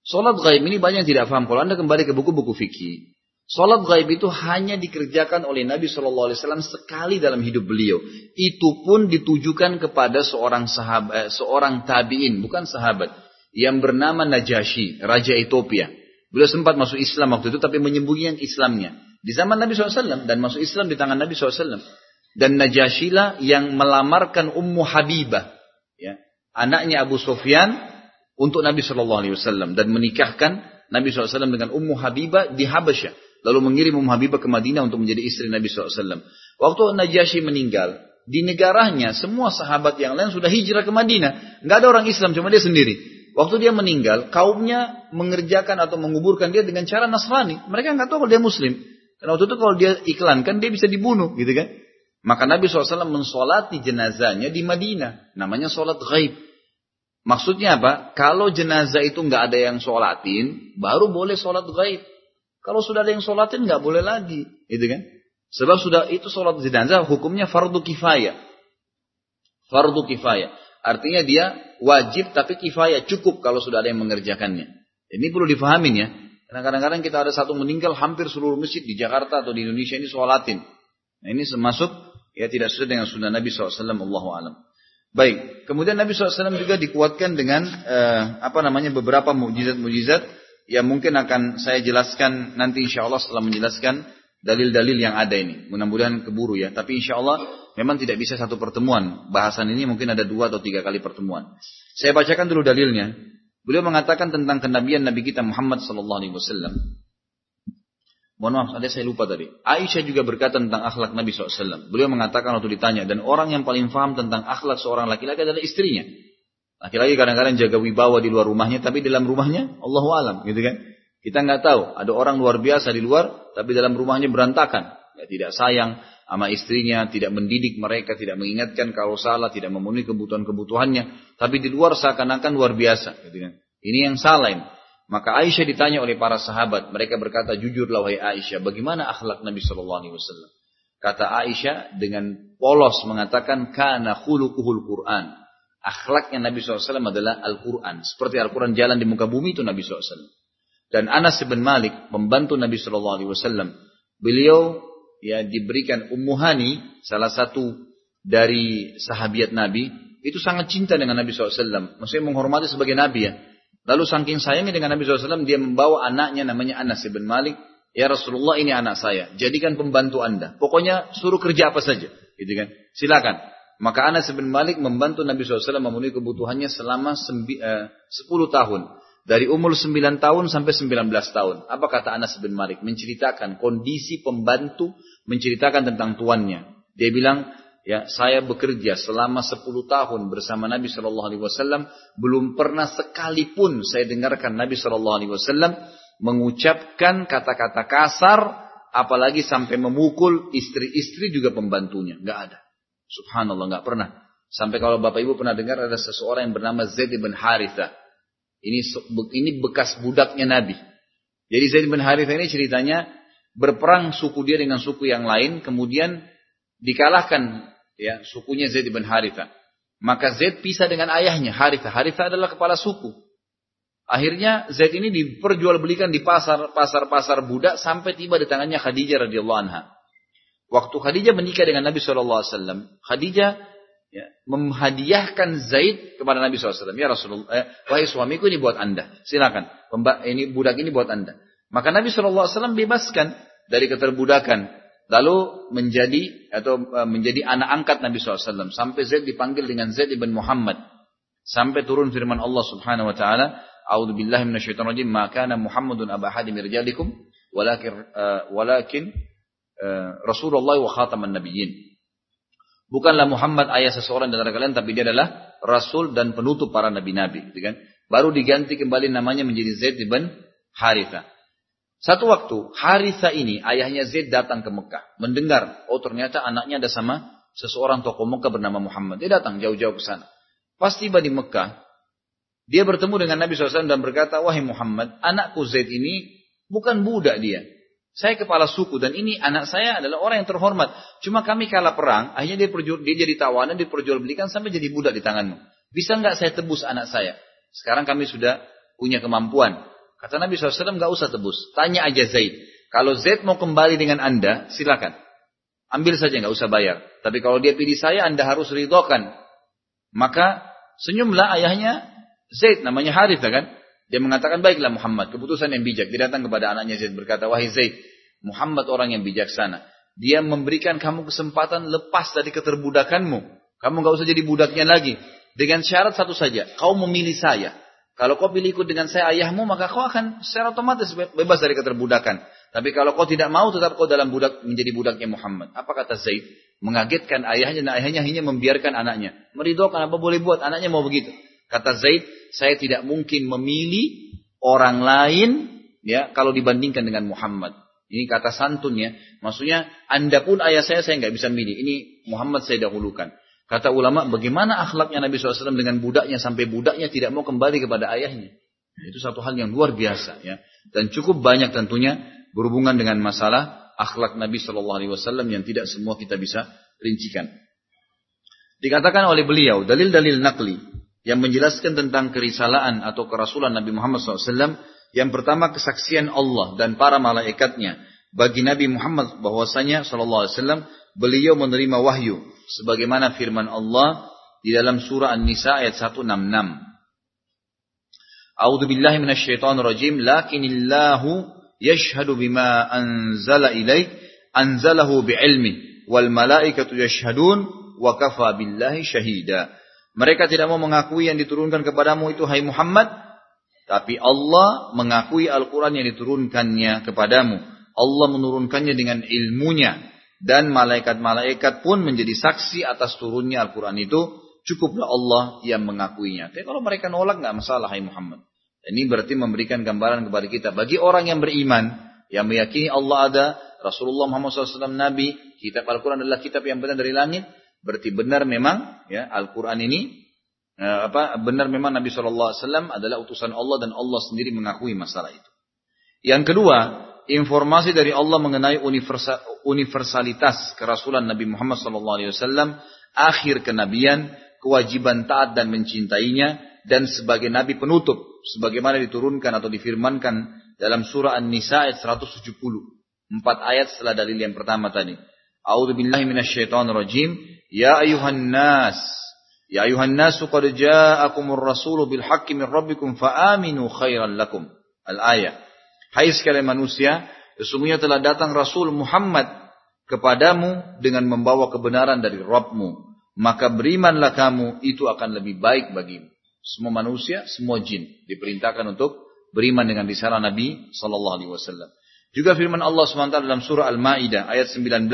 Sholat gaib ini banyak yang tidak paham. Kalau anda kembali ke buku-buku fikih, sholat gaib itu hanya dikerjakan oleh Nabi Shallallahu Alaihi Wasallam sekali dalam hidup beliau. Itu pun ditujukan kepada seorang sahabat, eh, seorang tabiin, bukan sahabat, yang bernama Najasyi, Raja Ethiopia. Beliau sempat masuk Islam waktu itu, tapi menyembunyikan Islamnya. Di zaman Nabi SAW dan masuk Islam di tangan Nabi SAW. Dan Najashilah yang melamarkan Ummu Habibah. Ya, anaknya Abu Sufyan untuk Nabi Shallallahu Alaihi Wasallam dan menikahkan Nabi SAW dengan Ummu Habibah di Habasyah. Lalu mengirim Ummu Habibah ke Madinah untuk menjadi istri Nabi SAW. Waktu Najasyi meninggal, di negaranya semua sahabat yang lain sudah hijrah ke Madinah. Nggak ada orang Islam, cuma dia sendiri. Waktu dia meninggal, kaumnya mengerjakan atau menguburkan dia dengan cara Nasrani. Mereka nggak tahu kalau dia Muslim. Karena waktu itu kalau dia iklankan, dia bisa dibunuh, gitu kan? Maka Nabi SAW mensolati jenazahnya di Madinah. Namanya sholat gaib. Maksudnya apa? Kalau jenazah itu nggak ada yang sholatin, baru boleh sholat gaib. Kalau sudah ada yang sholatin, nggak boleh lagi. Gitu kan? Sebab sudah itu sholat jenazah hukumnya fardu kifayah. Fardu kifayah. Artinya dia wajib tapi kifayah cukup kalau sudah ada yang mengerjakannya. Ini perlu difahamin ya. Karena kadang-kadang kita ada satu meninggal hampir seluruh masjid di Jakarta atau di Indonesia ini sholatin. Nah ini termasuk ya tidak sesuai dengan sunnah Nabi SAW. Allah alam. Baik, kemudian Nabi SAW juga dikuatkan dengan uh, apa namanya beberapa mujizat-mujizat yang mungkin akan saya jelaskan nanti insya Allah setelah menjelaskan dalil-dalil yang ada ini. Mudah-mudahan keburu ya. Tapi insya Allah memang tidak bisa satu pertemuan. Bahasan ini mungkin ada dua atau tiga kali pertemuan. Saya bacakan dulu dalilnya. Beliau mengatakan tentang kenabian Nabi kita Muhammad Sallallahu Alaihi Wasallam. Mohon maaf, ada saya lupa tadi. Aisyah juga berkata tentang akhlak Nabi SAW. Beliau mengatakan waktu ditanya, dan orang yang paling faham tentang akhlak seorang laki-laki adalah istrinya. Laki-laki kadang-kadang jaga wibawa di luar rumahnya, tapi dalam rumahnya Allah alam, gitu kan? Kita nggak tahu. Ada orang luar biasa di luar, tapi dalam rumahnya berantakan. Ya, tidak sayang sama istrinya, tidak mendidik mereka, tidak mengingatkan kalau salah, tidak memenuhi kebutuhan-kebutuhannya. Tapi di luar seakan-akan luar biasa, gitu kan? Ini yang salah ini. Maka Aisyah ditanya oleh para sahabat, mereka berkata, jujurlah wahai Aisyah, bagaimana akhlak Nabi Shallallahu Alaihi Wasallam? Kata Aisyah dengan polos mengatakan, kana khuluquhul Quran. Akhlaknya Nabi SAW adalah Al-Quran. Seperti Al-Quran jalan di muka bumi itu Nabi SAW. Dan Anas bin Malik, membantu Nabi Shallallahu Alaihi Wasallam, beliau ya diberikan Ummu Hani, salah satu dari sahabiat Nabi, itu sangat cinta dengan Nabi SAW. Maksudnya menghormati sebagai Nabi ya. Lalu saking sayangnya dengan Nabi SAW, dia membawa anaknya namanya Anas bin Malik. Ya Rasulullah ini anak saya, jadikan pembantu anda. Pokoknya suruh kerja apa saja. Gitu kan. Silakan. Maka Anas bin Malik membantu Nabi SAW memenuhi kebutuhannya selama eh, 10 tahun. Dari umur 9 tahun sampai 19 tahun. Apa kata Anas bin Malik? Menceritakan kondisi pembantu, menceritakan tentang tuannya. Dia bilang, ya saya bekerja selama 10 tahun bersama Nabi Shallallahu Alaihi Wasallam. Belum pernah sekalipun saya dengarkan Nabi Shallallahu Alaihi Wasallam mengucapkan kata-kata kasar apalagi sampai memukul istri-istri juga pembantunya. Nggak ada. Subhanallah nggak pernah. Sampai kalau bapak ibu pernah dengar ada seseorang yang bernama Zaid bin Haritha. Ini ini bekas budaknya Nabi. Jadi Zaid bin Haritha ini ceritanya berperang suku dia dengan suku yang lain kemudian dikalahkan ya sukunya Zaid bin Haritha. Maka Zaid pisah dengan ayahnya Haritha. Haritha adalah kepala suku. Akhirnya Zaid ini diperjualbelikan di pasar pasar pasar budak sampai tiba di tangannya Khadijah radhiyallahu anha. Waktu Khadijah menikah dengan Nabi SAW, Khadijah ya, menghadiahkan Zaid kepada Nabi SAW. Ya Rasulullah, eh, wahai suamiku ini buat anda. Silakan, ini budak ini buat anda. Maka Nabi SAW bebaskan dari keterbudakan lalu menjadi atau e, menjadi anak angkat Nabi SAW. Sampai Zaid dipanggil dengan Zaid ibn Muhammad. Sampai turun firman Allah Subhanahu wa taala A'udzu billahi minasyaitonir rajim. Ma kana Muhammadun aba hadim walakin uh, walakin uh, Rasulullah wa khataman nabiyyin. Bukanlah Muhammad ayah seseorang dari kalian tapi dia adalah rasul dan penutup para nabi-nabi gitu kan? Baru diganti kembali namanya menjadi Zaid bin Haritha satu waktu, Haritha ini, ayahnya Zaid datang ke Mekah. Mendengar, oh ternyata anaknya ada sama seseorang tokoh Mekah bernama Muhammad. Dia datang jauh-jauh ke sana. Pas tiba di Mekah, dia bertemu dengan Nabi SAW dan berkata, Wahai Muhammad, anakku Zaid ini bukan budak dia. Saya kepala suku dan ini anak saya adalah orang yang terhormat. Cuma kami kalah perang, akhirnya dia, perjual, dia jadi tawanan, diperjualbelikan sampai jadi budak di tanganmu. Bisa nggak saya tebus anak saya? Sekarang kami sudah punya kemampuan. Kata Nabi SAW, nggak usah tebus. Tanya aja Zaid. Kalau Zaid mau kembali dengan anda, silakan. Ambil saja, nggak usah bayar. Tapi kalau dia pilih saya, anda harus ridhokan. Maka senyumlah ayahnya Zaid, namanya Harith kan. Dia mengatakan, baiklah Muhammad, keputusan yang bijak. Dia datang kepada anaknya Zaid berkata, wahai Zaid, Muhammad orang yang bijaksana. Dia memberikan kamu kesempatan lepas dari keterbudakanmu. Kamu nggak usah jadi budaknya lagi. Dengan syarat satu saja, kau memilih saya. Kalau kau pilih ikut dengan saya ayahmu, maka kau akan secara otomatis bebas dari keterbudakan. Tapi kalau kau tidak mau, tetap kau dalam budak menjadi budaknya Muhammad. Apa kata Zaid? Mengagetkan ayahnya dan ayahnya hanya membiarkan anaknya. Meridhokan apa boleh buat, anaknya mau begitu. Kata Zaid, saya tidak mungkin memilih orang lain ya kalau dibandingkan dengan Muhammad. Ini kata santunnya. Maksudnya, anda pun ayah saya, saya nggak bisa milih. Ini Muhammad saya dahulukan. Kata ulama, bagaimana akhlaknya Nabi SAW dengan budaknya sampai budaknya tidak mau kembali kepada ayahnya. Itu satu hal yang luar biasa ya. Dan cukup banyak tentunya berhubungan dengan masalah akhlak Nabi SAW yang tidak semua kita bisa rincikan. Dikatakan oleh beliau dalil-dalil nakli yang menjelaskan tentang kerisalaan atau kerasulan Nabi Muhammad SAW. Yang pertama kesaksian Allah dan para malaikatnya bagi Nabi Muhammad bahwasanya SAW beliau menerima wahyu sebagaimana firman Allah di dalam surah An-Nisa ayat 166. A'udzu billahi minasyaitonir rajim lakinillahu yashhadu bima anzala ilaik anzalahu bi'ilmi wal malaikatu yashhadun wa kafa billahi syahida. Mereka tidak mau mengakui yang diturunkan kepadamu itu hai Muhammad, tapi Allah mengakui Al-Quran yang diturunkannya kepadamu. Allah menurunkannya dengan ilmunya. Dan malaikat-malaikat pun menjadi saksi atas turunnya Al-Quran itu Cukuplah Allah yang mengakuinya. Tapi kalau mereka nolak nggak masalah, hai Muhammad. Ini berarti memberikan gambaran kepada kita. Bagi orang yang beriman, yang meyakini Allah ada, Rasulullah Muhammad SAW Nabi, kitab Al-Quran adalah kitab yang benar dari langit, berarti benar memang ya Al-Quran ini eh, apa benar memang Nabi SAW adalah utusan Allah dan Allah sendiri mengakui masalah itu. Yang kedua, informasi dari Allah mengenai universalitas kerasulan Nabi Muhammad SAW, akhir kenabian kewajiban taat dan mencintainya dan sebagai nabi penutup sebagaimana diturunkan atau difirmankan dalam surah An-Nisa ayat 170. Empat ayat setelah dalil yang pertama tadi. A'udzu billahi minasyaitonir rajim. Ya ayuhan nas Ya ayuhan nas qad ja'akumur rasulu bil haqqi min rabbikum fa aminu khairan lakum. Al-ayat. Hai sekalian manusia, sesungguhnya telah datang Rasul Muhammad kepadamu dengan membawa kebenaran dari Rabbmu maka berimanlah kamu itu akan lebih baik bagimu. Semua manusia, semua jin diperintahkan untuk beriman dengan risalah Nabi sallallahu alaihi wasallam. Juga firman Allah SWT dalam surah Al-Maidah ayat 19.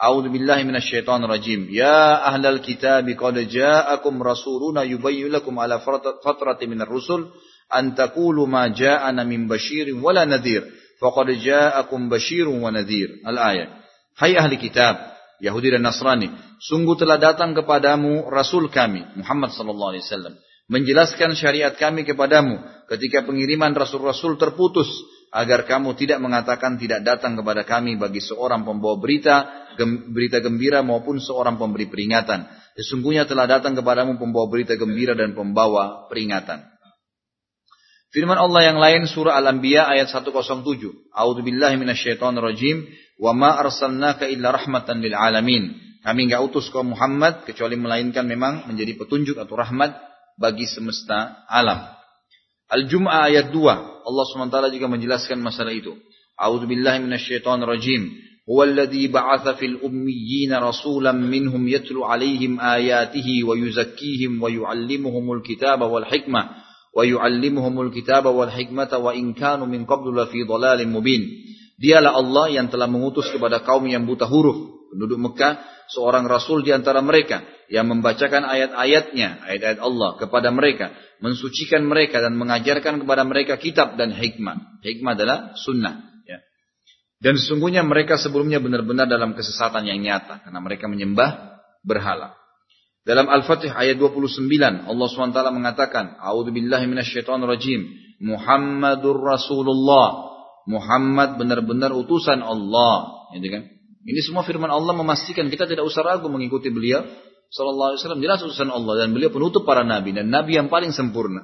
A'udzu billahi minasyaitonir rajim. Ya ahlal kitab qad ja'akum rasuluna yubayyin lakum ala fatratin minar rusul an taqulu ma ja'ana min basyirin wala nadhir. Faqad ja'akum basyirun wa nadhir. Al-ayat. Hai ahli kitab, Yahudi dan Nasrani, sungguh telah datang kepadamu Rasul kami, Muhammad sallallahu alaihi wasallam, menjelaskan syariat kami kepadamu ketika pengiriman Rasul-Rasul terputus, agar kamu tidak mengatakan tidak datang kepada kami bagi seorang pembawa berita, berita gembira maupun seorang pemberi peringatan. Sesungguhnya telah datang kepadamu pembawa berita gembira dan pembawa peringatan. Firman Allah yang lain surah Al-Anbiya ayat 107. A'udzu billahi minasyaitonir rajim. Wa ma arsalnaka illa rahmatan lil alamin. Kami enggak utus kau Muhammad kecuali melainkan memang menjadi petunjuk atau rahmat bagi semesta alam. Al-Jum'ah ayat 2. Allah SWT juga menjelaskan masalah itu. A'udzu billahi minasyaitonir rajim. هو الذي بعث في الأميين رسولا منهم يتلو عليهم آياته ويزكيهم ويعلمهم الكتاب والحكمة wa yu'allimuhumul kitaba wal hikmata wa in kanu dhalalin mubin. Dialah Allah yang telah mengutus kepada kaum yang buta huruf, penduduk Mekah, seorang rasul di antara mereka yang membacakan ayat-ayatnya, ayat-ayat Allah kepada mereka, mensucikan mereka dan mengajarkan kepada mereka kitab dan hikmah. Hikmah adalah sunnah. Ya. Dan sesungguhnya mereka sebelumnya benar-benar dalam kesesatan yang nyata karena mereka menyembah berhala. Dalam Al-Fatih ayat 29 Allah SWT mengatakan A'udzu billahi minasyaitonir rajim. Muhammadur Rasulullah. Muhammad benar-benar utusan Allah. Gitu kan? Ini semua firman Allah memastikan kita tidak usah ragu mengikuti beliau. Sallallahu alaihi wasallam jelas utusan Allah dan beliau penutup para nabi dan nabi yang paling sempurna.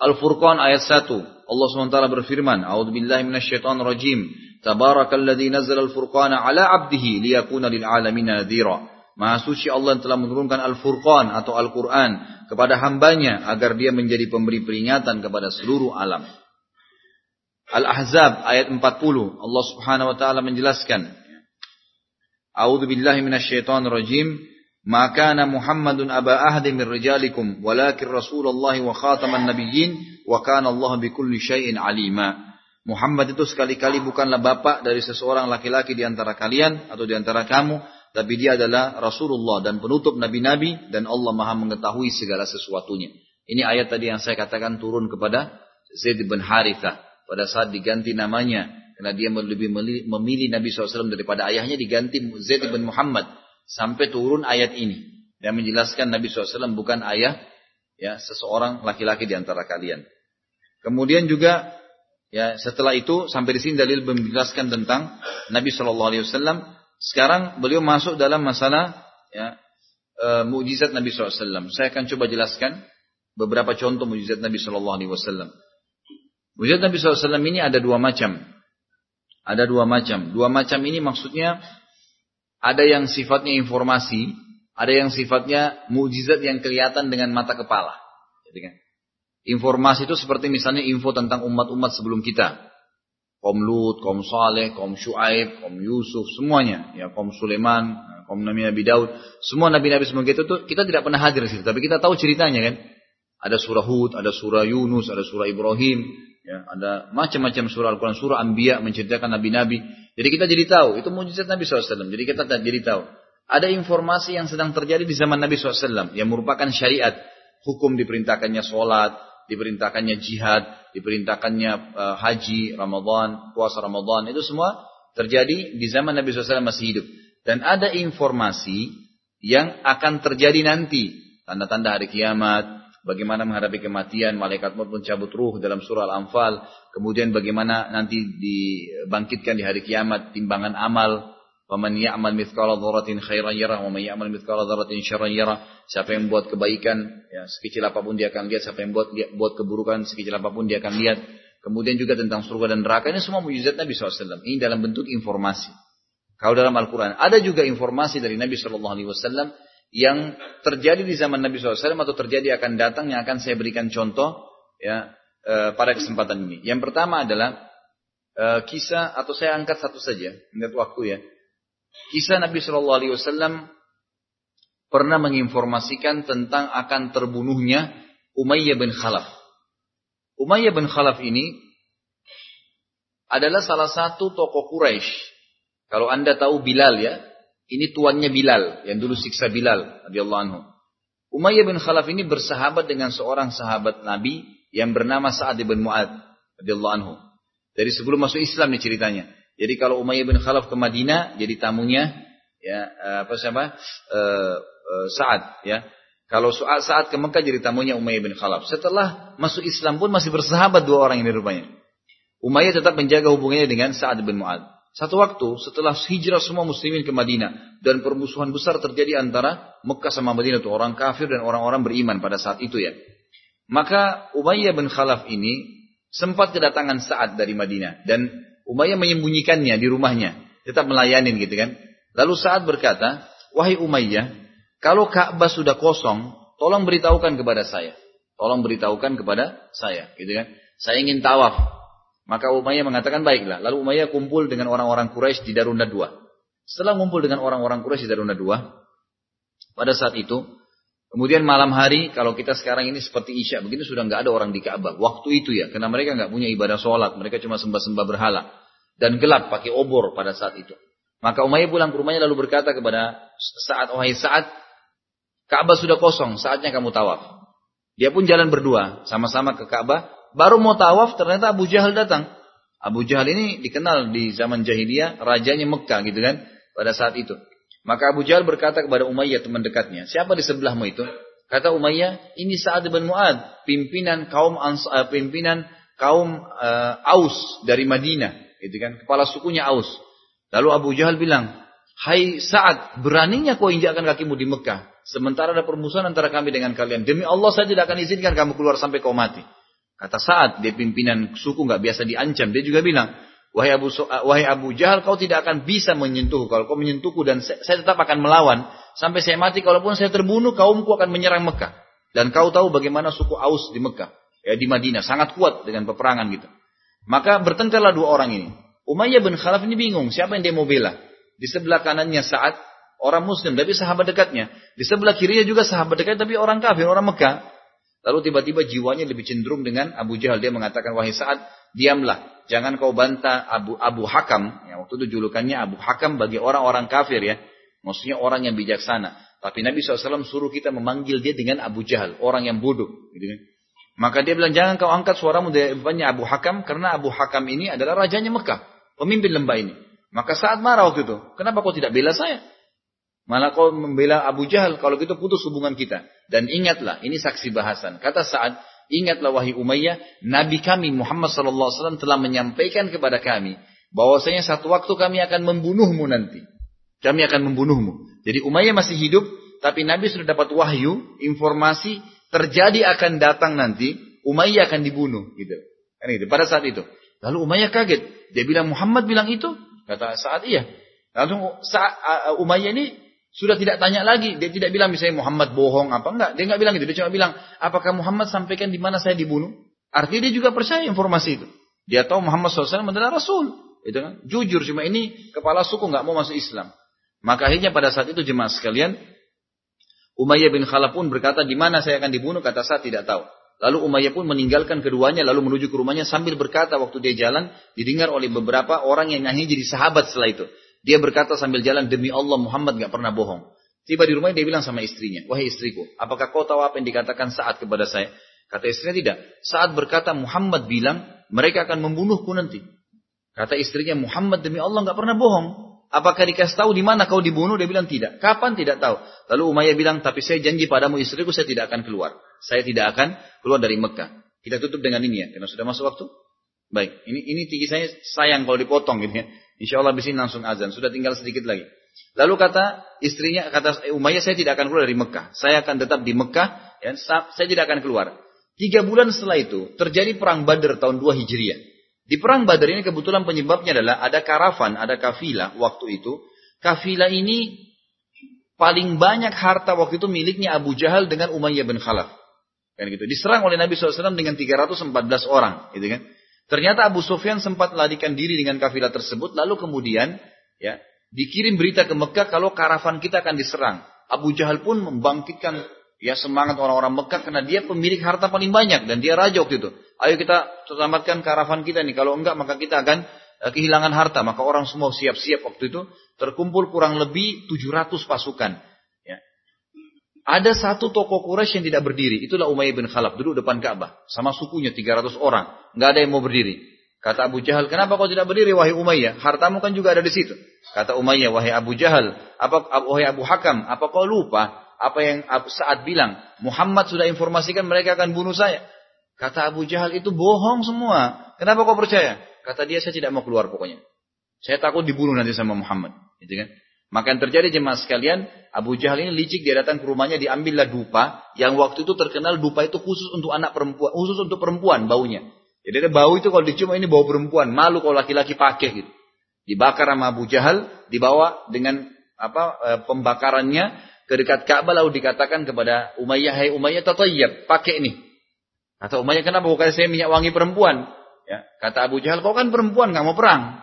Al-Furqan ayat 1 Allah SWT berfirman A'udzu billahi minasyaitonir rajim. Tabarakalladzi nazzala al-furqana ala 'abdihi liyakuna lil 'alamin nadhira Maha suci Allah yang telah menurunkan Al-Furqan atau Al-Quran kepada hambanya agar dia menjadi pemberi peringatan kepada seluruh alam. Al-Ahzab ayat 40 Allah subhanahu wa ta'ala menjelaskan A'udhu billahi minasyaitonir rajim Ma kana Muhammadun aba ahdi min rijalikum walakin Rasulullah wa khataman nabiyyin wa kana Allah bikulli syai'in alima. Muhammad itu sekali-kali bukanlah bapak dari seseorang laki-laki di antara kalian atau di antara kamu, tapi dia adalah Rasulullah dan penutup nabi-nabi dan Allah Maha mengetahui segala sesuatunya. Ini ayat tadi yang saya katakan turun kepada Zaid bin Harithah pada saat diganti namanya karena dia lebih memilih Nabi SAW daripada ayahnya diganti Zaid bin Muhammad sampai turun ayat ini yang menjelaskan Nabi SAW bukan ayah ya seseorang laki-laki di antara kalian. Kemudian juga ya setelah itu sampai di sini dalil menjelaskan tentang Nabi SAW sekarang beliau masuk dalam masalah ya, e, mujizat Nabi SAW. Saya akan coba jelaskan beberapa contoh mujizat Nabi SAW. Mujizat Nabi SAW ini ada dua macam. Ada dua macam. Dua macam ini maksudnya ada yang sifatnya informasi, ada yang sifatnya mujizat yang kelihatan dengan mata kepala. Kan? Informasi itu seperti misalnya info tentang umat-umat sebelum kita. Kaum Lut, kaum Saleh, kaum Shu'aib, kaum Yusuf, semuanya. Ya, kaum Sulaiman, kaum Nabi Nabi Daud. Semua Nabi-Nabi kita itu kita tidak pernah hadir di situ. Tapi kita tahu ceritanya kan. Ada surah Hud, ada surah Yunus, ada surah Ibrahim. Ya, ada macam-macam surah Al-Quran, surah Anbiya menceritakan Nabi-Nabi. Jadi kita jadi tahu, itu mujizat Nabi SAW. Jadi kita jadi tahu. Ada informasi yang sedang terjadi di zaman Nabi SAW. Yang merupakan syariat. Hukum diperintahkannya sholat, diperintahkannya jihad, diperintahkannya uh, haji, Ramadan, puasa Ramadan, itu semua terjadi di zaman Nabi SAW masih hidup. Dan ada informasi yang akan terjadi nanti, tanda-tanda hari kiamat, bagaimana menghadapi kematian, malaikat maut pun cabut ruh dalam surah Al-Anfal, kemudian bagaimana nanti dibangkitkan di hari kiamat timbangan amal, Waman ya'mal mithqala dzarratin khairan yarah wa man ya'mal mithqala dzarratin syarran yarah. Siapa yang buat kebaikan ya sekecil apa pun dia akan lihat, siapa yang buat buat keburukan sekecil apa pun dia akan lihat. Kemudian juga tentang surga dan neraka ini semua mujizat Nabi SAW. Ini dalam bentuk informasi. Kalau dalam Al-Quran ada juga informasi dari Nabi SAW yang terjadi di zaman Nabi SAW atau terjadi akan datang yang akan saya berikan contoh ya e, pada kesempatan ini. Yang pertama adalah e, kisah atau saya angkat satu saja, melihat waktu ya. Kisah Nabi Shallallahu Alaihi Wasallam pernah menginformasikan tentang akan terbunuhnya Umayyah bin Khalaf. Umayyah bin Khalaf ini adalah salah satu tokoh Quraisy. Kalau anda tahu Bilal ya, ini tuannya Bilal yang dulu siksa Bilal radhiyallahu anhu. Umayyah bin Khalaf ini bersahabat dengan seorang sahabat Nabi yang bernama Sa'ad bin Mu'ad radhiyallahu anhu. Dari sebelum masuk Islam nih ceritanya. Jadi kalau Umayyah bin Khalaf ke Madinah jadi tamunya ya eh, apa siapa? Uh, uh, Sa'ad ya. Kalau saat saat ke Mekah jadi tamunya Umayyah bin Khalaf. Setelah masuk Islam pun masih bersahabat dua orang ini rupanya. Umayyah tetap menjaga hubungannya dengan Sa'ad bin Mu'ad. Satu waktu setelah hijrah semua muslimin ke Madinah dan permusuhan besar terjadi antara Mekah sama Madinah itu orang kafir dan orang-orang beriman pada saat itu ya. Maka Umayyah bin Khalaf ini sempat kedatangan Sa'ad dari Madinah dan Umayyah menyembunyikannya di rumahnya, tetap melayani gitu kan. Lalu saat berkata, "Wahai Umayyah, kalau Ka'bah sudah kosong, tolong beritahukan kepada saya. Tolong beritahukan kepada saya, gitu kan. Saya ingin tawaf." Maka Umayyah mengatakan, "Baiklah." Lalu Umayyah kumpul dengan orang-orang Quraisy di Darunda II. Setelah kumpul dengan orang-orang Quraisy di Darunda II, pada saat itu Kemudian malam hari, kalau kita sekarang ini seperti Isya, begitu sudah nggak ada orang di Ka'bah. Waktu itu ya, karena mereka nggak punya ibadah sholat, mereka cuma sembah-sembah berhala dan gelap pakai obor pada saat itu. Maka Umayyah pulang ke rumahnya lalu berkata kepada saat wahai saat Ka'bah sudah kosong, saatnya kamu tawaf. Dia pun jalan berdua, sama-sama ke Ka'bah. Baru mau tawaf, ternyata Abu Jahal datang. Abu Jahal ini dikenal di zaman jahiliyah, rajanya Mekah gitu kan, pada saat itu. Maka Abu Jahal berkata kepada Umayyah teman dekatnya, siapa di sebelahmu itu? Kata Umayyah, ini Sa'ad bin Mu'ad, pimpinan kaum uh, pimpinan kaum uh, Aus dari Madinah, gitu kan? Kepala sukunya Aus. Lalu Abu Jahal bilang, Hai Sa'ad, beraninya kau injakkan kakimu di Mekah. Sementara ada permusuhan antara kami dengan kalian. Demi Allah saya tidak akan izinkan kamu keluar sampai kau mati. Kata Sa'ad, dia pimpinan suku nggak biasa diancam. Dia juga bilang, Wahai Abu, wahai Abu Jahal, kau tidak akan bisa menyentuh. Kalau kau menyentuhku dan saya, saya tetap akan melawan. Sampai saya mati, kalaupun saya terbunuh, kaumku akan menyerang Mekah. Dan kau tahu bagaimana suku Aus di Mekah. Ya, di Madinah. Sangat kuat dengan peperangan gitu. Maka bertengkarlah dua orang ini. Umayyah bin Khalaf ini bingung. Siapa yang dia mau bela? Di sebelah kanannya saat orang muslim. Tapi sahabat dekatnya. Di sebelah kirinya juga sahabat dekatnya. Tapi orang kafir, orang Mekah. Lalu tiba-tiba jiwanya lebih cenderung dengan Abu Jahal. Dia mengatakan, wahai saat diamlah. Jangan kau bantah Abu Abu Hakam. Ya, waktu itu julukannya Abu Hakam bagi orang-orang kafir ya. Maksudnya orang yang bijaksana. Tapi Nabi SAW suruh kita memanggil dia dengan Abu Jahal. Orang yang bodoh. Gitu kan. Maka dia bilang, jangan kau angkat suaramu dari depannya Abu Hakam. Karena Abu Hakam ini adalah rajanya Mekah. Pemimpin lembah ini. Maka saat marah waktu itu. Kenapa kau tidak bela saya? Malah kau membela Abu Jahal kalau gitu putus hubungan kita. Dan ingatlah, ini saksi bahasan. Kata saat ingatlah wahai Umayyah, Nabi kami Muhammad wasallam telah menyampaikan kepada kami bahwasanya satu waktu kami akan membunuhmu nanti. Kami akan membunuhmu. Jadi Umayyah masih hidup, tapi Nabi sudah dapat wahyu, informasi terjadi akan datang nanti, Umayyah akan dibunuh gitu. Kan itu pada saat itu. Lalu Umayyah kaget. Dia bilang Muhammad bilang itu? Kata saat iya. Lalu saat Umayyah ini Sudah tidak tanya lagi, dia tidak bilang misalnya Muhammad bohong apa enggak, dia enggak bilang gitu, dia cuma bilang, apakah Muhammad sampaikan di mana saya dibunuh? Artinya dia juga percaya informasi itu. Dia tahu Muhammad SAW adalah Rasul. Itu kan? Jujur cuma ini kepala suku nggak mau masuk Islam. Maka akhirnya pada saat itu jemaah sekalian, Umayyah bin Khalaf pun berkata, di mana saya akan dibunuh? Kata saya tidak tahu. Lalu Umayyah pun meninggalkan keduanya lalu menuju ke rumahnya sambil berkata waktu dia jalan didengar oleh beberapa orang yang akhirnya jadi sahabat setelah itu. Dia berkata sambil jalan demi Allah Muhammad gak pernah bohong. Tiba di rumahnya dia bilang sama istrinya, wahai istriku, apakah kau tahu apa yang dikatakan saat kepada saya? Kata istrinya tidak. Saat berkata Muhammad bilang mereka akan membunuhku nanti. Kata istrinya Muhammad demi Allah gak pernah bohong. Apakah dikasih tahu di mana kau dibunuh? Dia bilang tidak. Kapan? Tidak tahu. Lalu Umayyah bilang, tapi saya janji padamu istriku saya tidak akan keluar. Saya tidak akan keluar dari Mekah. Kita tutup dengan ini ya, karena sudah masuk waktu. Baik, ini ini tinggi saya sayang kalau dipotong gitu ya. Insya Allah bisa langsung azan. Sudah tinggal sedikit lagi. Lalu kata istrinya, kata Umayyah, saya tidak akan keluar dari Mekah. Saya akan tetap di Mekah. Ya, saya tidak akan keluar. Tiga bulan setelah itu terjadi perang Badar tahun 2 Hijriah. Di perang Badar ini kebetulan penyebabnya adalah ada karavan, ada kafilah waktu itu. Kafilah ini paling banyak harta waktu itu miliknya Abu Jahal dengan Umayyah bin Khalaf. Kan gitu. Diserang oleh Nabi SAW dengan 314 orang, gitu kan. Ternyata Abu Sufyan sempat melarikan diri dengan kafilah tersebut, lalu kemudian ya dikirim berita ke Mekah kalau karavan kita akan diserang. Abu Jahal pun membangkitkan ya semangat orang-orang Mekah karena dia pemilik harta paling banyak dan dia raja waktu itu. Ayo kita selamatkan karavan kita nih. Kalau enggak maka kita akan uh, kehilangan harta. Maka orang semua siap-siap waktu itu terkumpul kurang lebih 700 pasukan. Ya. Ada satu toko Quraisy yang tidak berdiri. Itulah Umayyah bin Khalaf duduk depan Ka'bah sama sukunya 300 orang. Enggak ada yang mau berdiri. Kata Abu Jahal, kenapa kau tidak berdiri wahai Umayyah? Hartamu kan juga ada di situ. Kata Umayyah, wahai Abu Jahal, apa wahai Abu Hakam, apa kau lupa apa yang saat bilang, Muhammad sudah informasikan mereka akan bunuh saya. Kata Abu Jahal itu bohong semua. Kenapa kau percaya? Kata dia saya tidak mau keluar pokoknya. Saya takut dibunuh nanti sama Muhammad. Gitu kan? Maka yang terjadi jemaah sekalian, Abu Jahal ini licik dia datang ke rumahnya diambillah dupa yang waktu itu terkenal dupa itu khusus untuk anak perempuan, khusus untuk perempuan baunya. Jadi ada bau itu kalau dicium ini bau perempuan, malu kalau laki-laki pakai gitu. Dibakar sama Abu Jahal, dibawa dengan apa e, pembakarannya ke dekat Ka'bah lalu dikatakan kepada Umayyah, "Hai Umayyah, tatayyab, pakai ini." Kata Umayyah, "Kenapa bukan saya minyak wangi perempuan?" Ya, kata Abu Jahal, "Kau kan perempuan, nggak mau perang."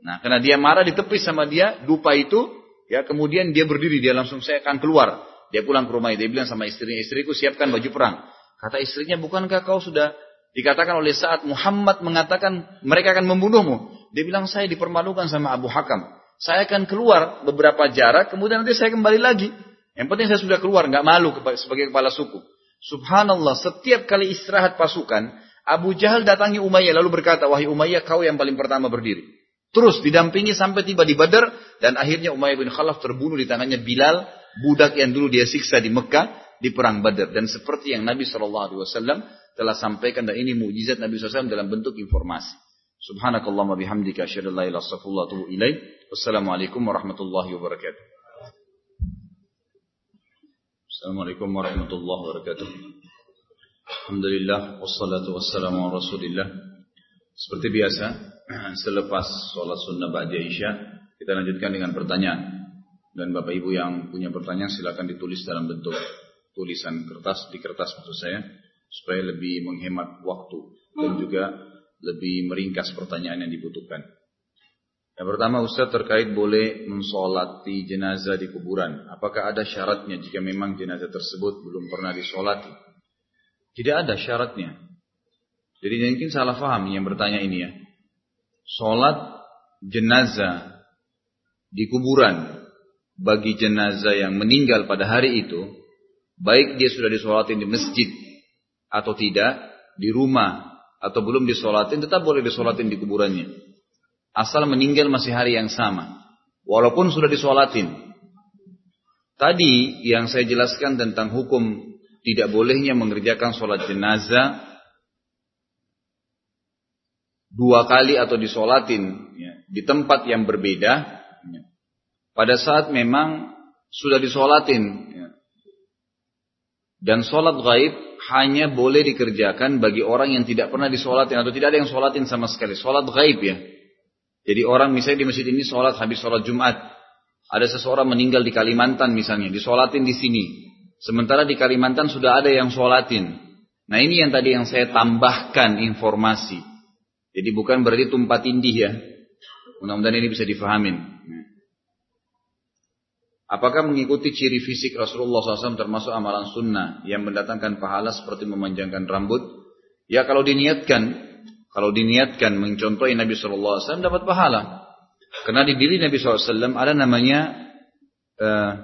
Nah, karena dia marah ditepis sama dia, dupa itu, ya kemudian dia berdiri, dia langsung saya akan keluar. Dia pulang ke rumah, dia bilang sama istrinya, "Istriku, siapkan baju perang." Kata istrinya, "Bukankah kau sudah dikatakan oleh saat Muhammad mengatakan mereka akan membunuhmu?" Dia bilang, "Saya dipermalukan sama Abu Hakam." Saya akan keluar beberapa jarak, kemudian nanti saya kembali lagi. Yang penting saya sudah keluar, nggak malu sebagai kepala suku. Subhanallah, setiap kali istirahat pasukan, Abu Jahal datangi Umayyah lalu berkata, wahai Umayyah kau yang paling pertama berdiri. Terus didampingi sampai tiba di Badar dan akhirnya Umayyah bin Khalaf terbunuh di tangannya Bilal, budak yang dulu dia siksa di Mekah di perang Badar dan seperti yang Nabi SAW telah sampaikan dan ini mujizat Nabi SAW dalam bentuk informasi. Subhanakallahumma bihamdika asyhadu an la ilaha illa anta Wassalamualaikum warahmatullahi wabarakatuh. Assalamualaikum warahmatullahi wabarakatuh. Alhamdulillah wassalatu wassalamu ala Rasulillah. Seperti biasa, <clears throat> selepas sholat sunnah ba'da Isya, kita lanjutkan dengan pertanyaan. Dan Bapak Ibu yang punya pertanyaan silakan ditulis dalam bentuk tulisan kertas di kertas maksud saya supaya lebih menghemat waktu dan juga lebih meringkas pertanyaan yang dibutuhkan. Yang pertama Ustaz terkait boleh mensolati jenazah di kuburan. Apakah ada syaratnya jika memang jenazah tersebut belum pernah disolati? Tidak ada syaratnya. Jadi mungkin salah faham yang bertanya ini ya. Solat jenazah di kuburan bagi jenazah yang meninggal pada hari itu, baik dia sudah disolatin di masjid atau tidak, di rumah atau belum disolatin, tetap boleh disolatin di kuburannya. Asal meninggal masih hari yang sama. Walaupun sudah disolatin. Tadi yang saya jelaskan tentang hukum tidak bolehnya mengerjakan sholat jenazah dua kali atau disolatin ya, di tempat yang berbeda. Ya. Pada saat memang sudah disolatin. Ya. Dan sholat gaib hanya boleh dikerjakan bagi orang yang tidak pernah disolatin atau tidak ada yang solatin sama sekali. Sholat gaib ya. Jadi orang misalnya di masjid ini sholat habis sholat Jumat. Ada seseorang meninggal di Kalimantan misalnya, disolatin di sini. Sementara di Kalimantan sudah ada yang solatin. Nah ini yang tadi yang saya tambahkan informasi. Jadi bukan berarti tumpah tindih ya. Mudah-mudahan ini bisa difahamin. Apakah mengikuti ciri fisik Rasulullah SAW termasuk amalan sunnah yang mendatangkan pahala seperti memanjangkan rambut? Ya kalau diniatkan, kalau diniatkan mencontohi Nabi SAW dapat pahala. Karena di diri Nabi SAW ada namanya uh,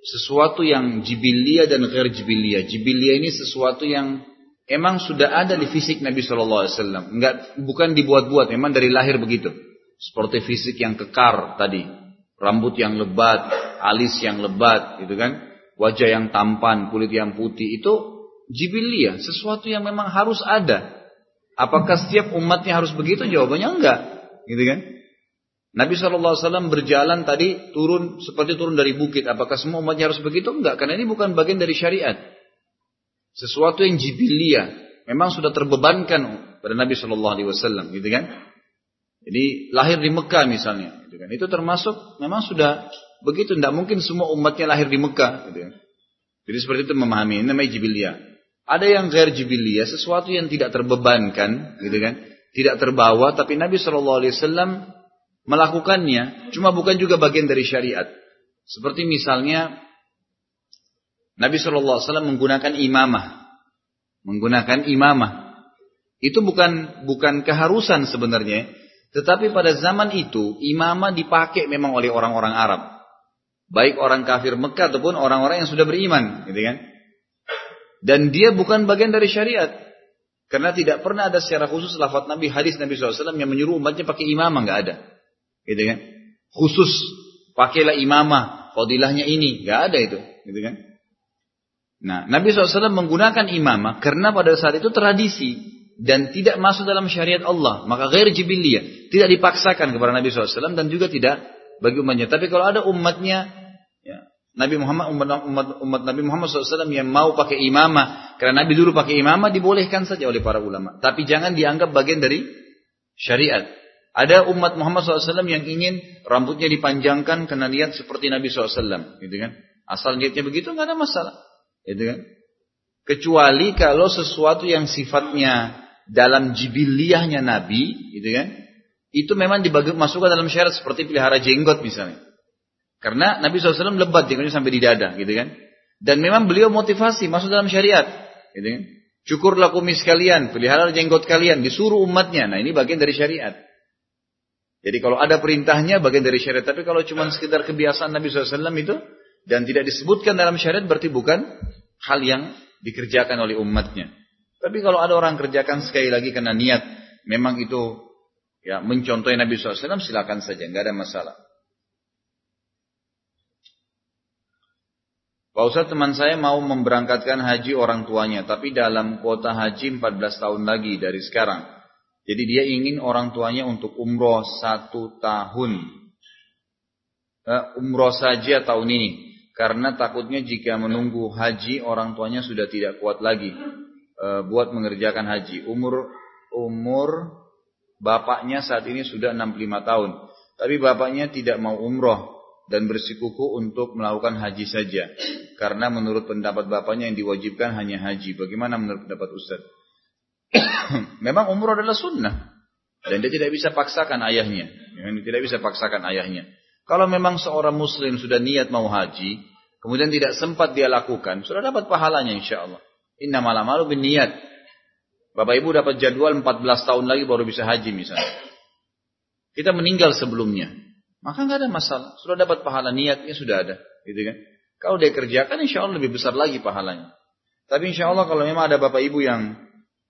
sesuatu yang jibilia dan ghair jibilia. Jibilia ini sesuatu yang emang sudah ada di fisik Nabi SAW. Enggak, bukan dibuat-buat, memang dari lahir begitu. Seperti fisik yang kekar tadi rambut yang lebat, alis yang lebat, gitu kan, wajah yang tampan, kulit yang putih itu jibilia, sesuatu yang memang harus ada. Apakah setiap umatnya harus begitu? Jawabannya enggak, gitu kan? Nabi SAW berjalan tadi turun seperti turun dari bukit. Apakah semua umatnya harus begitu? Enggak, karena ini bukan bagian dari syariat. Sesuatu yang jibilia, memang sudah terbebankan pada Nabi SAW, gitu kan? Jadi lahir di Mekah misalnya, gitu kan. Itu termasuk memang sudah begitu. Tidak mungkin semua umatnya lahir di Mekah. Gitu kan. Jadi seperti itu memahami. Ini namanya jibilia. Ada yang gair jibilia, sesuatu yang tidak terbebankan, gitu kan. Tidak terbawa, tapi Nabi Shallallahu Alaihi Wasallam melakukannya. Cuma bukan juga bagian dari syariat. Seperti misalnya Nabi Shallallahu Alaihi Wasallam menggunakan imamah, menggunakan imamah. Itu bukan bukan keharusan sebenarnya, tetapi pada zaman itu imamah dipakai memang oleh orang-orang Arab. Baik orang kafir Mekah ataupun orang-orang yang sudah beriman, gitu kan? Dan dia bukan bagian dari syariat. Karena tidak pernah ada secara khusus lafaz Nabi hadis Nabi SAW yang menyuruh umatnya pakai imamah, nggak ada. Gitu kan? Khusus pakailah imamah, fadilahnya ini, nggak ada itu, gitu kan? Nah, Nabi SAW menggunakan imamah karena pada saat itu tradisi dan tidak masuk dalam syariat Allah, maka ghair jibiliyah, tidak dipaksakan kepada Nabi SAW dan juga tidak bagi umatnya. Tapi kalau ada umatnya, ya, Nabi Muhammad umat, umat, umat Nabi Muhammad SAW yang mau pakai imamah, karena Nabi dulu pakai imamah dibolehkan saja oleh para ulama. Tapi jangan dianggap bagian dari syariat. Ada umat Muhammad SAW yang ingin rambutnya dipanjangkan karena niat seperti Nabi SAW, gitu kan? Asal niatnya begitu nggak ada masalah, gitu kan? Kecuali kalau sesuatu yang sifatnya dalam jibiliahnya Nabi, gitu kan? Itu memang dimasukkan dalam syarat seperti pelihara jenggot misalnya. Karena Nabi SAW lebat jenggotnya sampai di dada, gitu kan? Dan memang beliau motivasi masuk dalam syariat, gitu kan? Cukurlah kumis kalian, pelihara jenggot kalian, disuruh umatnya. Nah ini bagian dari syariat. Jadi kalau ada perintahnya bagian dari syariat. Tapi kalau cuma sekedar kebiasaan Nabi SAW itu dan tidak disebutkan dalam syariat berarti bukan hal yang dikerjakan oleh umatnya. Tapi kalau ada orang kerjakan sekali lagi karena niat, memang itu ya mencontohi Nabi SAW, silakan saja, nggak ada masalah. Pak Ustaz teman saya mau memberangkatkan haji orang tuanya, tapi dalam kuota haji 14 tahun lagi dari sekarang. Jadi dia ingin orang tuanya untuk umroh satu tahun. Uh, umroh saja tahun ini karena takutnya jika menunggu haji orang tuanya sudah tidak kuat lagi e, buat mengerjakan haji. Umur umur bapaknya saat ini sudah 65 tahun, tapi bapaknya tidak mau umroh dan bersikuku untuk melakukan haji saja. Karena menurut pendapat bapaknya yang diwajibkan hanya haji. Bagaimana menurut pendapat Ustaz? <coughs> Memang umroh adalah sunnah. Dan dia tidak bisa paksakan ayahnya. Tidak bisa paksakan ayahnya. Kalau memang seorang muslim sudah niat mau haji, kemudian tidak sempat dia lakukan, sudah dapat pahalanya insya Allah. Inna malam malu bin niat. Bapak ibu dapat jadwal 14 tahun lagi baru bisa haji misalnya. Kita meninggal sebelumnya. Maka nggak ada masalah. Sudah dapat pahala niatnya sudah ada. Gitu kan? Kalau dia kerjakan insya Allah lebih besar lagi pahalanya. Tapi insya Allah kalau memang ada bapak ibu yang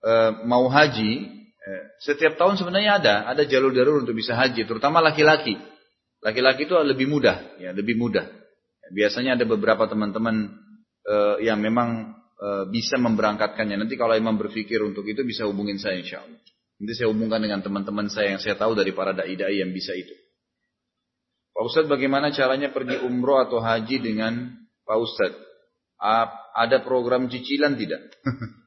e, mau haji, e, setiap tahun sebenarnya ada, ada jalur-jalur untuk bisa haji, terutama laki-laki. Laki-laki itu lebih mudah, ya lebih mudah. Biasanya ada beberapa teman-teman uh, yang memang uh, bisa memberangkatkannya. Nanti kalau imam berpikir untuk itu bisa hubungin saya insya Allah. Nanti saya hubungkan dengan teman-teman saya yang saya tahu dari para dai-dai yang bisa itu. Pak Ustadz bagaimana caranya pergi umroh atau haji dengan Pak Ustadz? Ada program cicilan tidak? <laughs>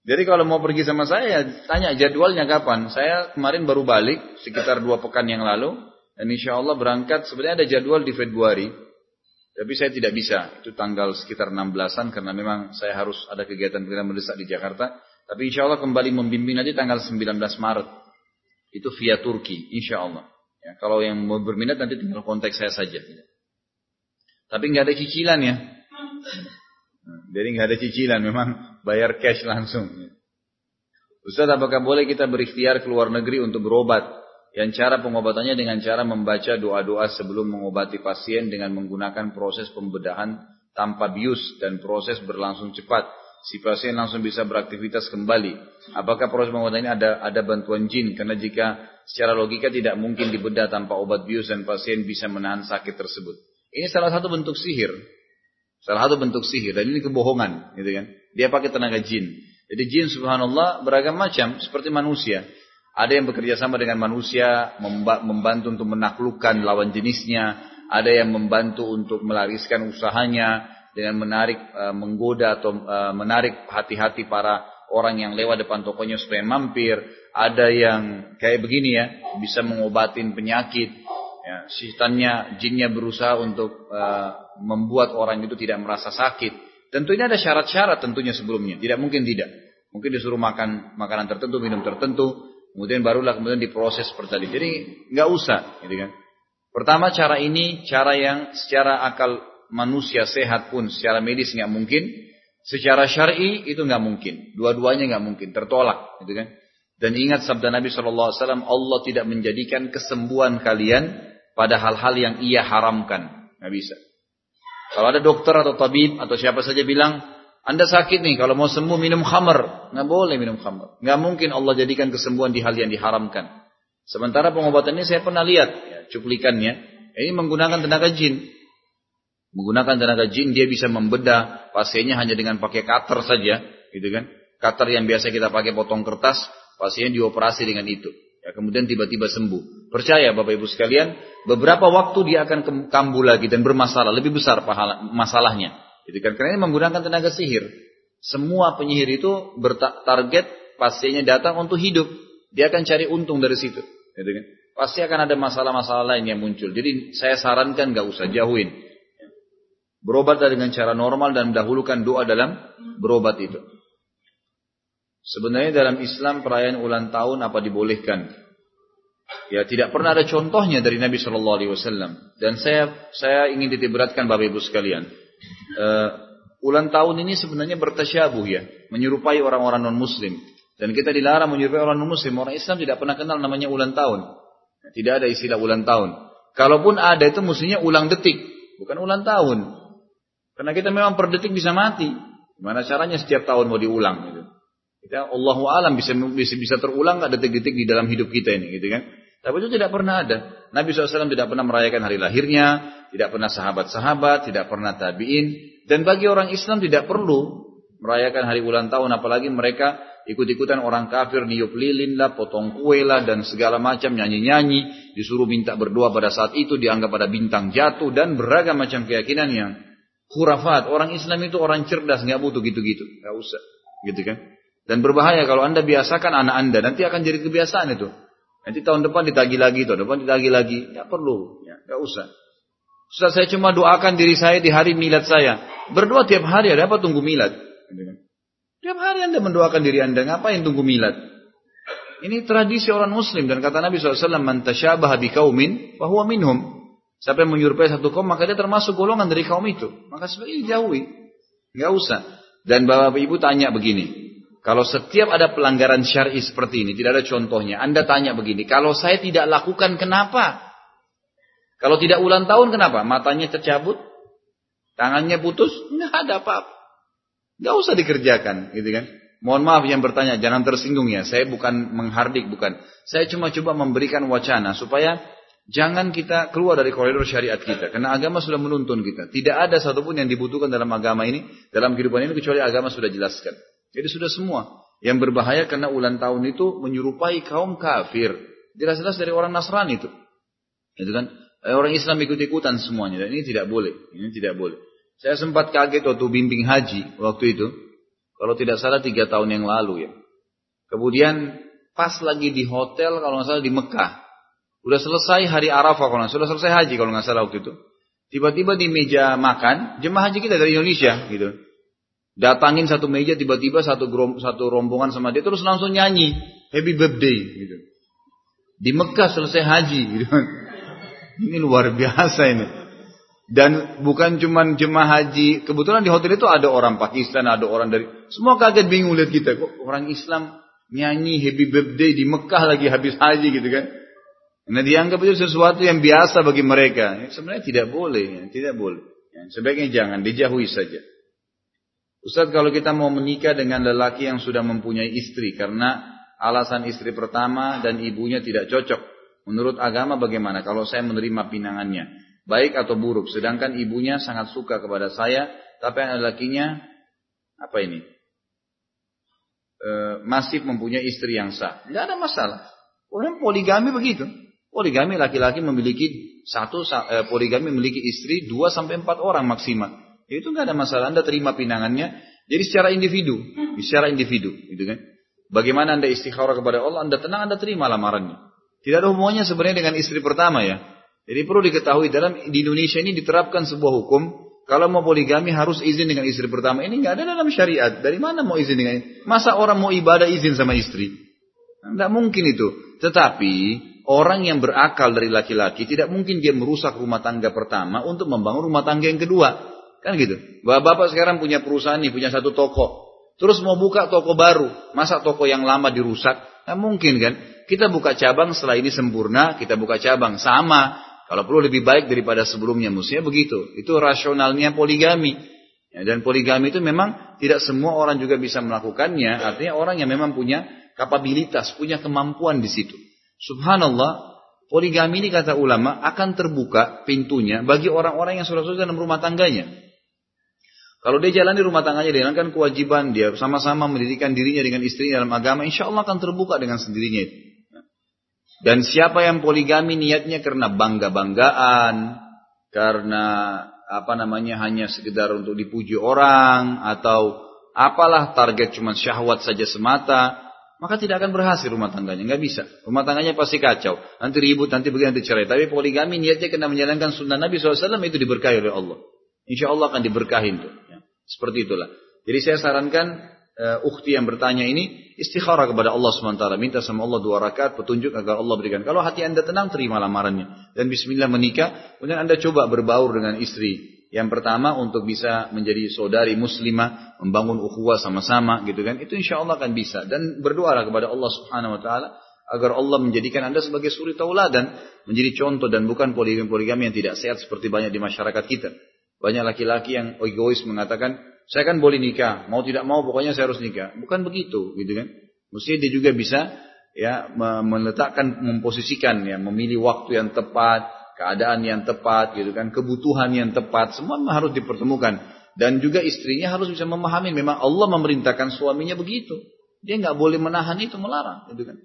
Jadi kalau mau pergi sama saya, tanya jadwalnya kapan. Saya kemarin baru balik, sekitar dua pekan yang lalu. Dan insya Allah berangkat, sebenarnya ada jadwal di Februari. Tapi saya tidak bisa, itu tanggal sekitar 16-an karena memang saya harus ada kegiatan-kegiatan mendesak di Jakarta. Tapi insya Allah kembali membimbing nanti tanggal 19 Maret. Itu via Turki, insya Allah. Ya, kalau yang mau berminat nanti tinggal kontak saya saja. Tapi nggak ada cicilan ya. Jadi nggak ada cicilan, memang bayar cash langsung. Ustaz, apakah boleh kita berikhtiar ke luar negeri untuk berobat? Yang cara pengobatannya dengan cara membaca doa-doa sebelum mengobati pasien dengan menggunakan proses pembedahan tanpa bius dan proses berlangsung cepat. Si pasien langsung bisa beraktivitas kembali. Apakah proses pengobatan ini ada ada bantuan jin? Karena jika secara logika tidak mungkin dibedah tanpa obat bius dan pasien bisa menahan sakit tersebut. Ini salah satu bentuk sihir. Salah satu bentuk sihir dan ini kebohongan, gitu kan? Dia pakai tenaga jin. Jadi jin subhanallah beragam macam seperti manusia. Ada yang bekerja sama dengan manusia, membantu untuk menaklukkan lawan jenisnya. Ada yang membantu untuk melariskan usahanya dengan menarik, e, menggoda atau e, menarik hati-hati para orang yang lewat depan tokonya supaya mampir. Ada yang kayak begini ya, bisa mengobatin penyakit. Ya, setannya, jinnya berusaha untuk uh, membuat orang itu tidak merasa sakit. Tentunya ada syarat-syarat tentunya sebelumnya. Tidak mungkin tidak. Mungkin disuruh makan makanan tertentu, minum tertentu, kemudian barulah kemudian diproses seperti tadi. Jadi nggak usah, gitu kan. Pertama cara ini cara yang secara akal manusia sehat pun secara medis nggak mungkin, secara syar'i itu nggak mungkin. Dua-duanya nggak mungkin, tertolak, gitu kan. Dan ingat sabda Nabi SAW, Allah tidak menjadikan kesembuhan kalian pada hal-hal yang ia haramkan. Nggak bisa. Kalau ada dokter atau tabib atau siapa saja bilang, anda sakit nih, kalau mau sembuh minum khamar. Nggak boleh minum khamar. Nggak mungkin Allah jadikan kesembuhan di hal yang diharamkan. Sementara pengobatan ini saya pernah lihat, ya, cuplikannya. Ini menggunakan tenaga jin. Menggunakan tenaga jin, dia bisa membedah pasiennya hanya dengan pakai cutter saja. gitu kan? Cutter yang biasa kita pakai potong kertas, pasien dioperasi dengan itu. Ya, kemudian tiba-tiba sembuh. Percaya Bapak Ibu sekalian, beberapa waktu dia akan kambuh lagi dan bermasalah, lebih besar pahala, masalahnya. Jadi kan karena ini menggunakan tenaga sihir. Semua penyihir itu bertarget pasiennya datang untuk hidup. Dia akan cari untung dari situ. Gitu kan? Pasti akan ada masalah-masalah lain yang muncul. Jadi saya sarankan gak usah jauhin. Berobat dengan cara normal dan dahulukan doa dalam berobat itu. Sebenarnya dalam Islam perayaan ulang tahun apa dibolehkan? Ya tidak pernah ada contohnya dari Nabi Shallallahu Alaihi Wasallam. Dan saya saya ingin ditiberatkan bapak ibu sekalian. Uh, ulang tahun ini sebenarnya bertasyabuh ya, menyerupai orang-orang non Muslim. Dan kita dilarang menyerupai orang non Muslim. Orang Islam tidak pernah kenal namanya ulang tahun. Tidak ada istilah ulang tahun. Kalaupun ada itu mestinya ulang detik, bukan ulang tahun. Karena kita memang per detik bisa mati. Gimana caranya setiap tahun mau diulang? Gitu. Kita Allahu alam bisa bisa bisa terulang nggak detik-detik di dalam hidup kita ini, gitu kan? Tapi itu tidak pernah ada. Nabi SAW tidak pernah merayakan hari lahirnya, tidak pernah sahabat-sahabat, tidak pernah tabiin. Dan bagi orang Islam tidak perlu merayakan hari ulang tahun, apalagi mereka ikut-ikutan orang kafir niup lilin lah, potong kue lah, dan segala macam nyanyi-nyanyi, disuruh minta berdoa pada saat itu, dianggap pada bintang jatuh, dan beragam macam keyakinan yang khurafat. Orang Islam itu orang cerdas, nggak butuh gitu-gitu, nggak usah, gitu kan? Dan berbahaya kalau anda biasakan anak anda, nanti akan jadi kebiasaan itu. Nanti tahun depan ditagi lagi, tahun depan ditagi lagi. Tidak perlu, ya, gak usah. Sudah saya cuma doakan diri saya di hari milad saya. Berdoa tiap hari, ada apa tunggu milad? Tiap hari anda mendoakan diri anda, ngapain tunggu milad? Ini tradisi orang muslim dan kata Nabi SAW, Man tasyabaha biqaumin, bahwa minhum. Siapa yang menyerupai satu kaum, maka dia termasuk golongan dari kaum itu. Maka sebaiknya jauhi. Gak usah. Dan bapak ibu tanya begini, kalau setiap ada pelanggaran syar'i seperti ini, tidak ada contohnya. Anda tanya begini, kalau saya tidak lakukan kenapa? Kalau tidak ulang tahun kenapa? Matanya tercabut? Tangannya putus? Nggak ada apa-apa. Nggak usah dikerjakan, gitu kan? Mohon maaf yang bertanya, jangan tersinggung ya. Saya bukan menghardik, bukan. Saya cuma coba memberikan wacana supaya jangan kita keluar dari koridor syariat kita. Karena agama sudah menuntun kita. Tidak ada satupun yang dibutuhkan dalam agama ini, dalam kehidupan ini kecuali agama sudah jelaskan. Jadi sudah semua. Yang berbahaya karena ulang tahun itu menyerupai kaum kafir. Jelas-jelas dari orang Nasrani itu. Itu kan eh, orang Islam ikut-ikutan semuanya. Dan ini tidak boleh. Ini tidak boleh. Saya sempat kaget waktu bimbing haji waktu itu. Kalau tidak salah tiga tahun yang lalu ya. Kemudian pas lagi di hotel kalau nggak salah di Mekah. Udah selesai hari Arafah kalau nggak selesai haji kalau nggak salah waktu itu. Tiba-tiba di meja makan, jemaah haji kita dari Indonesia gitu. Datangin satu meja tiba-tiba satu satu rombongan sama dia terus langsung nyanyi happy birthday gitu. Di Mekah selesai haji gitu. <laughs> Ini luar biasa ini. Dan bukan cuma jemaah haji, kebetulan di hotel itu ada orang Pakistan, ada orang dari semua kaget bingung lihat kita kok orang Islam nyanyi happy birthday di Mekah lagi habis haji gitu kan. Nah dianggap itu sesuatu yang biasa bagi mereka. Ya, sebenarnya tidak boleh, ya, tidak boleh. Ya, sebaiknya jangan, dijauhi saja. Ustaz kalau kita mau menikah dengan lelaki yang sudah mempunyai istri karena alasan istri pertama dan ibunya tidak cocok. Menurut agama bagaimana kalau saya menerima pinangannya? baik atau buruk. Sedangkan ibunya sangat suka kepada saya, tapi anak lakinya apa ini? E, masih mempunyai istri yang sah. Tidak ada masalah. Orang poligami begitu. Poligami laki-laki memiliki satu e, poligami memiliki istri dua sampai empat orang maksimal. Itu nggak ada masalah. Anda terima pinangannya. Jadi secara individu, secara individu, gitu kan? Bagaimana anda istikharah kepada Allah, anda tenang, anda terima lamarannya. Tidak ada hubungannya sebenarnya dengan istri pertama ya. Jadi perlu diketahui dalam di Indonesia ini diterapkan sebuah hukum kalau mau poligami harus izin dengan istri pertama. Ini nggak ada dalam syariat. Dari mana mau izin dengan? Masa orang mau ibadah izin sama istri? Tidak mungkin itu. Tetapi orang yang berakal dari laki-laki tidak mungkin dia merusak rumah tangga pertama untuk membangun rumah tangga yang kedua. Kan gitu. Bapak-bapak sekarang punya perusahaan nih, punya satu toko. Terus mau buka toko baru. Masa toko yang lama dirusak? Nah, mungkin kan. Kita buka cabang setelah ini sempurna, kita buka cabang. Sama. Kalau perlu lebih baik daripada sebelumnya, mestinya begitu. Itu rasionalnya poligami. Ya, dan poligami itu memang tidak semua orang juga bisa melakukannya. Artinya orang yang memang punya kapabilitas, punya kemampuan di situ. Subhanallah, poligami ini kata ulama akan terbuka pintunya bagi orang-orang yang sudah sukses dalam rumah tangganya. Kalau dia jalan di rumah tangganya, dia kan kewajiban dia sama-sama mendirikan dirinya dengan istrinya dalam agama, insya Allah akan terbuka dengan sendirinya itu. Dan siapa yang poligami niatnya karena bangga-banggaan, karena apa namanya hanya sekedar untuk dipuji orang atau apalah target cuma syahwat saja semata, maka tidak akan berhasil rumah tangganya, nggak bisa. Rumah tangganya pasti kacau, nanti ribut, nanti begini, nanti cerai. Tapi poligami niatnya karena menjalankan sunnah Nabi SAW itu diberkahi oleh Allah. Insya Allah akan diberkahin tuh. Ya. Seperti itulah. Jadi saya sarankan uh, ukhti yang bertanya ini istikharah kepada Allah SWT. Minta sama Allah dua rakaat petunjuk agar Allah berikan. Kalau hati anda tenang, terima lamarannya. Dan bismillah menikah. Kemudian anda coba berbaur dengan istri. Yang pertama untuk bisa menjadi saudari muslimah, membangun ukhuwah sama-sama gitu kan. Itu insya Allah akan bisa. Dan berdoalah kepada Allah Subhanahu Wa Taala agar Allah menjadikan anda sebagai suri tauladan, menjadi contoh dan bukan poligami-poligami yang tidak sehat seperti banyak di masyarakat kita. Banyak laki-laki yang egois mengatakan, saya kan boleh nikah, mau tidak mau pokoknya saya harus nikah. Bukan begitu, gitu kan? Mesti dia juga bisa ya meletakkan, memposisikan ya, memilih waktu yang tepat, keadaan yang tepat, gitu kan, kebutuhan yang tepat, semua harus dipertemukan. Dan juga istrinya harus bisa memahami memang Allah memerintahkan suaminya begitu. Dia nggak boleh menahan itu, melarang, gitu kan.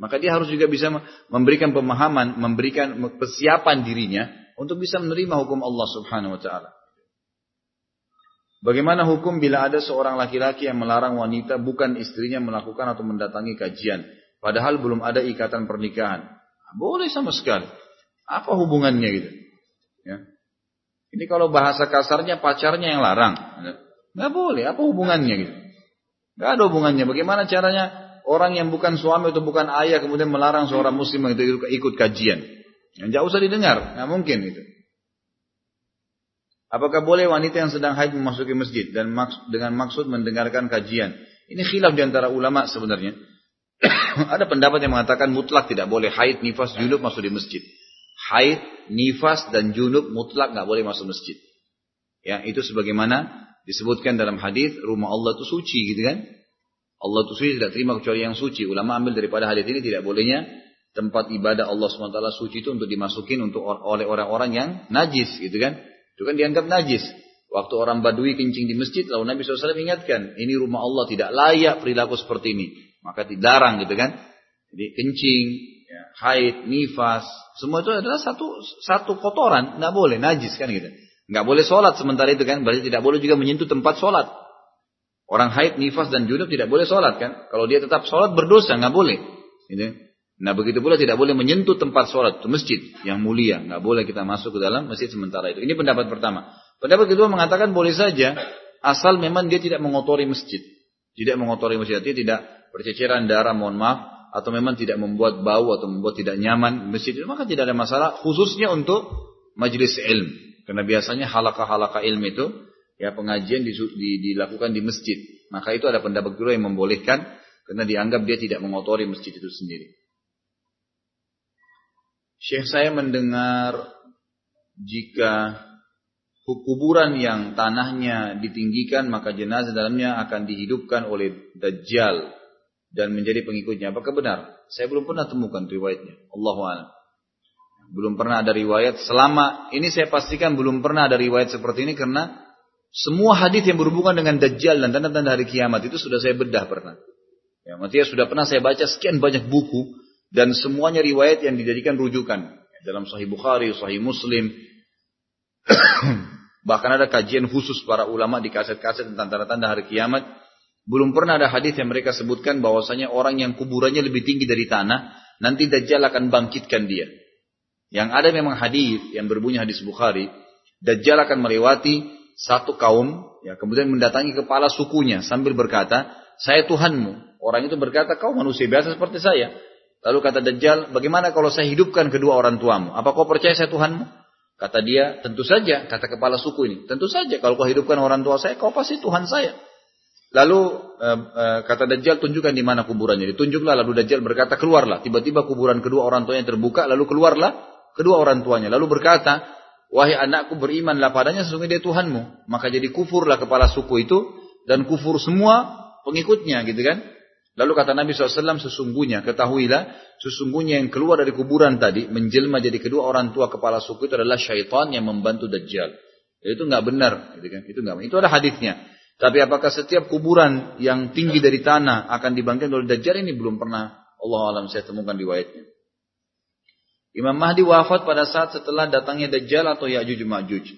Maka dia harus juga bisa memberikan pemahaman, memberikan persiapan dirinya untuk bisa menerima hukum Allah Subhanahu wa taala. Bagaimana hukum bila ada seorang laki-laki yang melarang wanita bukan istrinya melakukan atau mendatangi kajian, padahal belum ada ikatan pernikahan? Boleh sama sekali. Apa hubungannya gitu? Ya. Ini kalau bahasa kasarnya pacarnya yang larang, nggak boleh. Apa hubungannya gitu? Nggak ada hubungannya. Bagaimana caranya orang yang bukan suami atau bukan ayah kemudian melarang seorang muslim itu ikut kajian? Yang jauh usah didengar, nggak mungkin itu. Apakah boleh wanita yang sedang haid memasuki masjid dan maksud, dengan maksud mendengarkan kajian? Ini khilaf di antara ulama sebenarnya. <coughs> Ada pendapat yang mengatakan mutlak tidak boleh haid, nifas, junub masuk di masjid. Haid, nifas dan junub mutlak nggak boleh masuk masjid. Ya, itu sebagaimana disebutkan dalam hadis rumah Allah itu suci gitu kan? Allah itu suci tidak terima kecuali yang suci. Ulama ambil daripada hadis ini tidak bolehnya tempat ibadah Allah SWT suci itu untuk dimasukin untuk oleh orang-orang yang najis gitu kan? Itu kan dianggap najis. Waktu orang Badui kencing di masjid, lalu Nabi SAW ingatkan, ini rumah Allah tidak layak perilaku seperti ini. Maka dilarang gitu kan. Jadi kencing, ya, haid, nifas, semua itu adalah satu satu kotoran, nggak boleh najis kan gitu. Nggak boleh sholat sementara itu kan, berarti tidak boleh juga menyentuh tempat sholat. Orang haid, nifas dan junub tidak boleh sholat kan? Kalau dia tetap sholat berdosa nggak boleh. Gitu. Nah begitu pula tidak boleh menyentuh tempat sholat itu masjid yang mulia, nggak boleh kita masuk ke dalam masjid sementara itu. Ini pendapat pertama. Pendapat kedua mengatakan boleh saja asal memang dia tidak mengotori masjid, tidak mengotori masjid, dia tidak berceceran darah, mohon maaf, atau memang tidak membuat bau atau membuat tidak nyaman masjid itu maka tidak ada masalah khususnya untuk majelis ilmu karena biasanya halakah-halakah ilmu itu ya pengajian di, di, dilakukan di masjid. Maka itu ada pendapat kedua yang membolehkan karena dianggap dia tidak mengotori masjid itu sendiri. Syekh saya mendengar jika kuburan yang tanahnya ditinggikan maka jenazah dalamnya akan dihidupkan oleh Dajjal dan menjadi pengikutnya. Apakah benar? Saya belum pernah temukan riwayatnya. Allahu a'lam. Belum pernah ada riwayat selama ini saya pastikan belum pernah ada riwayat seperti ini karena semua hadis yang berhubungan dengan Dajjal dan tanda-tanda hari kiamat itu sudah saya bedah pernah. Ya, maksudnya sudah pernah saya baca sekian banyak buku dan semuanya riwayat yang dijadikan rujukan dalam Sahih Bukhari, Sahih Muslim. <coughs> Bahkan ada kajian khusus para ulama di kaset-kaset tentang tanda-tanda hari kiamat. Belum pernah ada hadis yang mereka sebutkan bahwasanya orang yang kuburannya lebih tinggi dari tanah, nanti Dajjal akan bangkitkan dia. Yang ada memang hadis yang berbunyi hadis Bukhari, Dajjal akan melewati satu kaum, ya kemudian mendatangi kepala sukunya sambil berkata, saya Tuhanmu. Orang itu berkata, kau manusia biasa seperti saya. Lalu kata Dajjal, bagaimana kalau saya hidupkan kedua orang tuamu? Apa kau percaya saya Tuhanmu? Kata dia, tentu saja, kata kepala suku ini. Tentu saja, kalau kau hidupkan orang tua saya, kau pasti Tuhan saya. Lalu eh, eh, kata Dajjal, tunjukkan di mana kuburannya. Ditunjuklah, lalu Dajjal berkata, keluarlah. Tiba-tiba kuburan kedua orang tuanya terbuka, lalu keluarlah kedua orang tuanya. Lalu berkata, Wahai anakku berimanlah padanya sesungguhnya dia Tuhanmu. Maka jadi kufurlah kepala suku itu dan kufur semua pengikutnya gitu kan. Lalu kata Nabi SAW sesungguhnya ketahuilah sesungguhnya yang keluar dari kuburan tadi menjelma jadi kedua orang tua kepala suku itu adalah syaitan yang membantu Dajjal. Itu nggak benar, gitu kan? Itu nggak. Itu ada hadisnya. Tapi apakah setiap kuburan yang tinggi dari tanah akan dibangkitkan oleh Dajjal ini belum pernah Allah alam saya temukan riwayatnya. Imam Mahdi wafat pada saat setelah datangnya Dajjal atau Ya'juj Ma'juj.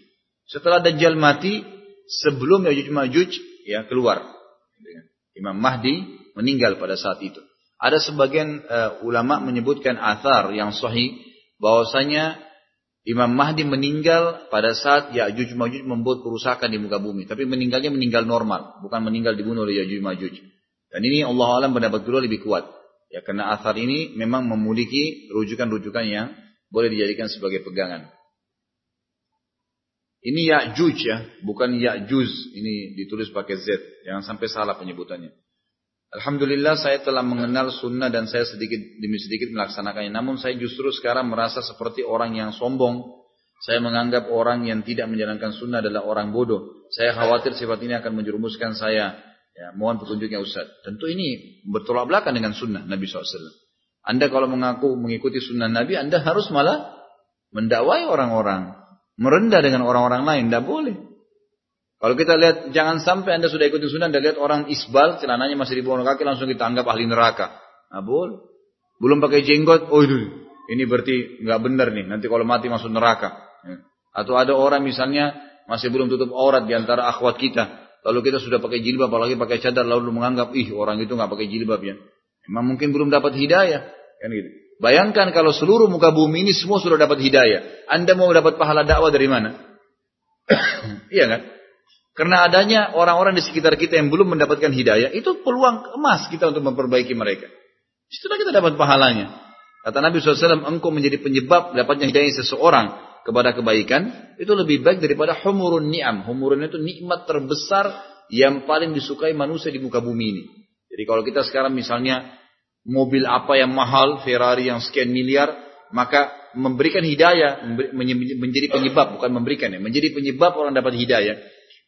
Setelah Dajjal mati, sebelum Ya'juj Ma'juj ya keluar. Imam Mahdi meninggal pada saat itu. Ada sebagian uh, ulama menyebutkan athar yang sahih bahwasanya Imam Mahdi meninggal pada saat Ya'juj Ma'juj membuat kerusakan di muka bumi. Tapi meninggalnya meninggal normal, bukan meninggal dibunuh oleh Ya'juj Ma'juj. Dan ini Allah alam pendapat kedua lebih kuat. Ya karena asar ini memang memiliki rujukan-rujukan yang boleh dijadikan sebagai pegangan. Ini Ya'juj ya, bukan Ya'juz. Ini ditulis pakai Z. Jangan sampai salah penyebutannya. Alhamdulillah saya telah mengenal sunnah dan saya sedikit demi sedikit melaksanakannya. Namun saya justru sekarang merasa seperti orang yang sombong. Saya menganggap orang yang tidak menjalankan sunnah adalah orang bodoh. Saya khawatir sifat ini akan menjerumuskan saya Ya, mohon petunjuknya Ustaz. Tentu ini bertolak belakang dengan sunnah Nabi SAW. Anda kalau mengaku mengikuti sunnah Nabi, Anda harus malah mendakwai orang-orang. Merendah dengan orang-orang lain. Tidak boleh. Kalau kita lihat, jangan sampai Anda sudah ikuti sunnah, Anda lihat orang isbal, celananya masih di bawah kaki, langsung kita anggap ahli neraka. Nah, boleh. Belum pakai jenggot, oh itu, ini berarti nggak benar nih, nanti kalau mati masuk neraka. Ya. Atau ada orang misalnya masih belum tutup aurat di antara akhwat kita. Lalu kita sudah pakai jilbab, apalagi pakai cadar, lalu menganggap, ih orang itu nggak pakai jilbab ya. Memang mungkin belum dapat hidayah. Kan gitu. Bayangkan kalau seluruh muka bumi ini semua sudah dapat hidayah. Anda mau dapat pahala dakwah dari mana? <coughs> iya kan? Karena adanya orang-orang di sekitar kita yang belum mendapatkan hidayah, itu peluang emas kita untuk memperbaiki mereka. Setelah kita dapat pahalanya. Kata Nabi SAW, engkau menjadi penyebab dapatnya hidayah seseorang kepada kebaikan itu lebih baik daripada humurun ni'am. Humurun itu nikmat terbesar yang paling disukai manusia di muka bumi ini. Jadi kalau kita sekarang misalnya mobil apa yang mahal, Ferrari yang sekian miliar, maka memberikan hidayah menjadi penyebab bukan memberikan ya, menjadi penyebab orang dapat hidayah.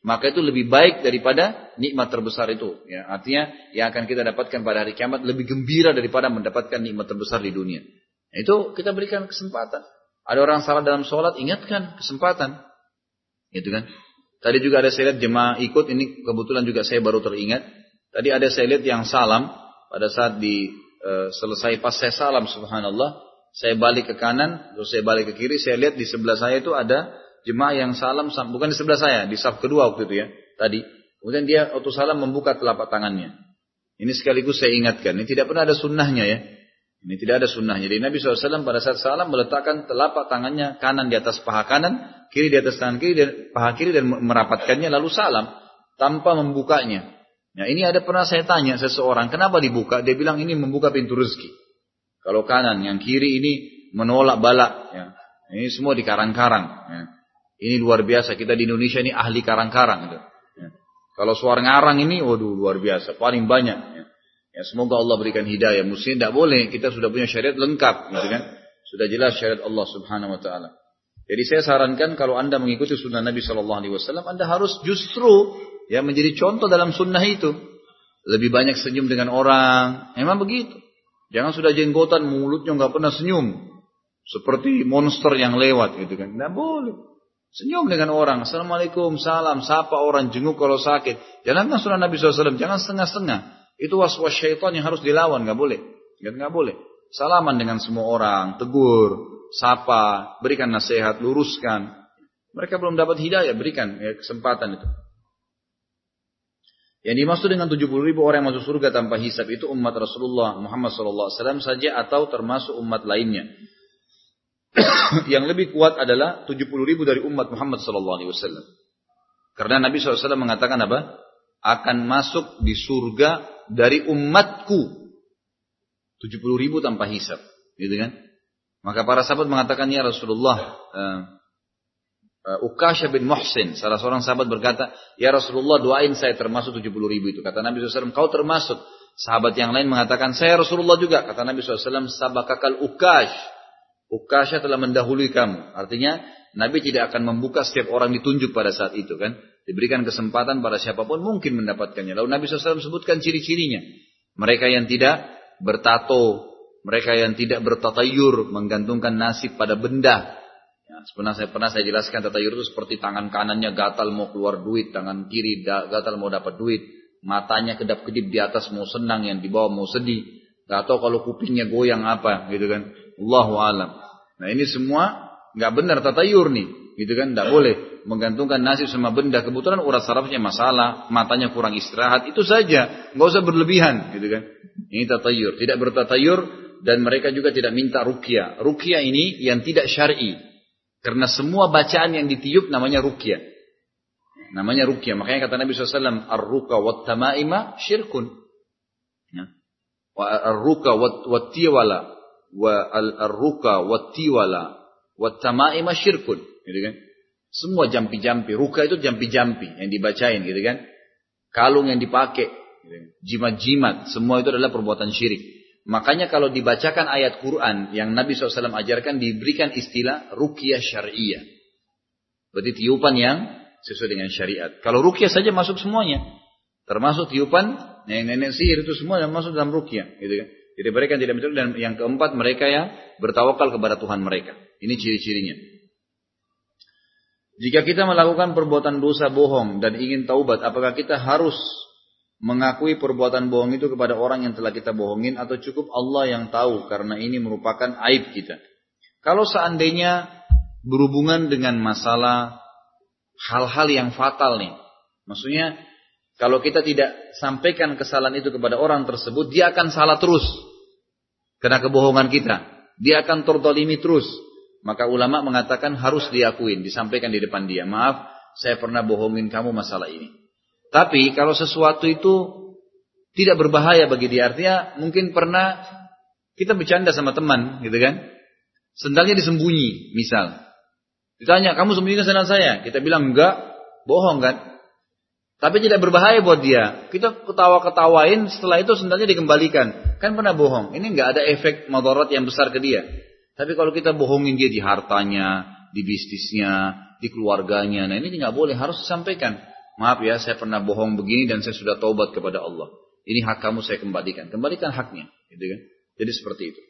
Maka itu lebih baik daripada nikmat terbesar itu. Ya, artinya yang akan kita dapatkan pada hari kiamat lebih gembira daripada mendapatkan nikmat terbesar di dunia. Itu kita berikan kesempatan. Ada orang salah dalam sholat, ingatkan kesempatan. Gitu kan. Tadi juga ada saya lihat jemaah ikut, ini kebetulan juga saya baru teringat. Tadi ada saya lihat yang salam, pada saat di e, selesai pas saya salam subhanallah, saya balik ke kanan, terus saya balik ke kiri, saya lihat di sebelah saya itu ada jemaah yang salam, bukan di sebelah saya, di saf kedua waktu itu ya, tadi. Kemudian dia waktu salam membuka telapak tangannya. Ini sekaligus saya ingatkan, ini tidak pernah ada sunnahnya ya. Ini tidak ada sunnahnya. Jadi Nabi SAW pada saat salam meletakkan telapak tangannya kanan di atas paha kanan, kiri di atas tangan kiri dan paha kiri dan merapatkannya lalu salam tanpa membukanya. Nah ini ada pernah saya tanya seseorang, kenapa dibuka? Dia bilang ini membuka pintu rezeki. Kalau kanan, yang kiri ini menolak balak. Ya. Ini semua di karang-karang. Ya. Ini luar biasa. Kita di Indonesia ini ahli karang-karang. Gitu. Ya. Kalau suara ngarang ini, waduh luar biasa. Paling banyak. Ya. ya semoga Allah berikan hidayah. Mestinya tidak boleh. Kita sudah punya syariat lengkap. Gitu kan? Sudah jelas syariat Allah subhanahu wa ta'ala. Jadi saya sarankan kalau anda mengikuti sunnah Nabi Shallallahu Alaihi Wasallam, anda harus justru ya menjadi contoh dalam sunnah itu. Lebih banyak senyum dengan orang, memang begitu. Jangan sudah jenggotan mulutnya nggak pernah senyum, seperti monster yang lewat gitu kan. Tidak boleh. Senyum dengan orang. Assalamualaikum, salam, sapa orang, jenguk kalau sakit. Jalankan sunnah Nabi SAW. Jangan setengah-setengah. Itu was-was syaitan yang harus dilawan. Nggak boleh. Nggak boleh. Salaman dengan semua orang. Tegur. Sapa. Berikan nasihat. Luruskan. Mereka belum dapat hidayah. Berikan ya, kesempatan itu. Yang dimaksud dengan 70 ribu orang yang masuk surga tanpa hisab itu umat Rasulullah Muhammad SAW saja atau termasuk umat lainnya. <coughs> yang lebih kuat adalah 70 ribu dari umat Muhammad SAW. Karena Nabi SAW mengatakan apa? Akan masuk di surga dari umatku. 70 ribu tanpa hisab. Gitu kan? Maka para sahabat mengatakan ya Rasulullah. Uh, Uh, Ukasha bin Muhsin, salah seorang sahabat berkata, Ya Rasulullah doain saya termasuk 70 ribu itu. Kata Nabi SAW, kau termasuk. Sahabat yang lain mengatakan, saya Rasulullah juga. Kata Nabi SAW, sabakakal Ukash. Ukasha telah mendahului kamu. Artinya, Nabi tidak akan membuka setiap orang ditunjuk pada saat itu kan. Diberikan kesempatan pada siapa pun mungkin mendapatkannya. Lalu Nabi SAW sebutkan ciri-cirinya. Mereka yang tidak bertato, mereka yang tidak bertatayur, menggantungkan nasib pada benda, pernah saya pernah saya jelaskan tatayur itu seperti tangan kanannya gatal mau keluar duit, tangan kiri gatal mau dapat duit, matanya kedap-kedip di atas mau senang, yang di bawah mau sedih. Gak tahu kalau kupingnya goyang apa, gitu kan. Allahu alam. Nah ini semua nggak benar tatayur nih, gitu kan. Nggak boleh menggantungkan nasib sama benda. Kebetulan urat sarafnya masalah, matanya kurang istirahat, itu saja. Nggak usah berlebihan, gitu kan. Ini tatayur, tidak bertatayur dan mereka juga tidak minta rukyah. Rukyah ini yang tidak syar'i. Karena semua bacaan yang ditiup namanya rukyah. Namanya rukyah. Makanya kata Nabi SAW, Ar-ruka wat tamaima syirkun. Wa ar-ruka wat tiwala. Wa al-ruka wat tiwala. Wat tamaima syirkun. Gitu kan? Semua jampi-jampi. Ruka itu jampi-jampi yang dibacain gitu kan. Kalung yang dipakai. Gitu kan. Jimat-jimat. Semua itu adalah perbuatan syirik. Makanya kalau dibacakan ayat Quran yang Nabi SAW ajarkan diberikan istilah rukyah syariah. Berarti tiupan yang sesuai dengan syariat. Kalau rukyah saja masuk semuanya. Termasuk tiupan nenek-nenek sihir itu semua yang masuk dalam rukyah. Gitu kan. Jadi mereka yang tidak betul dan yang keempat mereka yang bertawakal kepada Tuhan mereka. Ini ciri-cirinya. Jika kita melakukan perbuatan dosa bohong dan ingin taubat, apakah kita harus mengakui perbuatan bohong itu kepada orang yang telah kita bohongin atau cukup Allah yang tahu karena ini merupakan aib kita. Kalau seandainya berhubungan dengan masalah hal-hal yang fatal nih. Maksudnya kalau kita tidak sampaikan kesalahan itu kepada orang tersebut, dia akan salah terus. Karena kebohongan kita. Dia akan tertolimi terus. Maka ulama mengatakan harus diakuin, disampaikan di depan dia. Maaf, saya pernah bohongin kamu masalah ini. Tapi kalau sesuatu itu tidak berbahaya bagi dia, artinya mungkin pernah kita bercanda sama teman, gitu kan? Sendalnya disembunyi, misal. Ditanya, kamu sembunyikan sendal saya? Kita bilang enggak, bohong kan? Tapi tidak berbahaya buat dia. Kita ketawa-ketawain, setelah itu sendalnya dikembalikan. Kan pernah bohong. Ini enggak ada efek madarat yang besar ke dia. Tapi kalau kita bohongin dia di hartanya, di bisnisnya, di keluarganya, nah ini nggak boleh, harus disampaikan. Maaf ya, saya pernah bohong begini dan saya sudah taubat kepada Allah. Ini hak kamu saya kembalikan. Kembalikan haknya, gitu kan? Jadi seperti itu.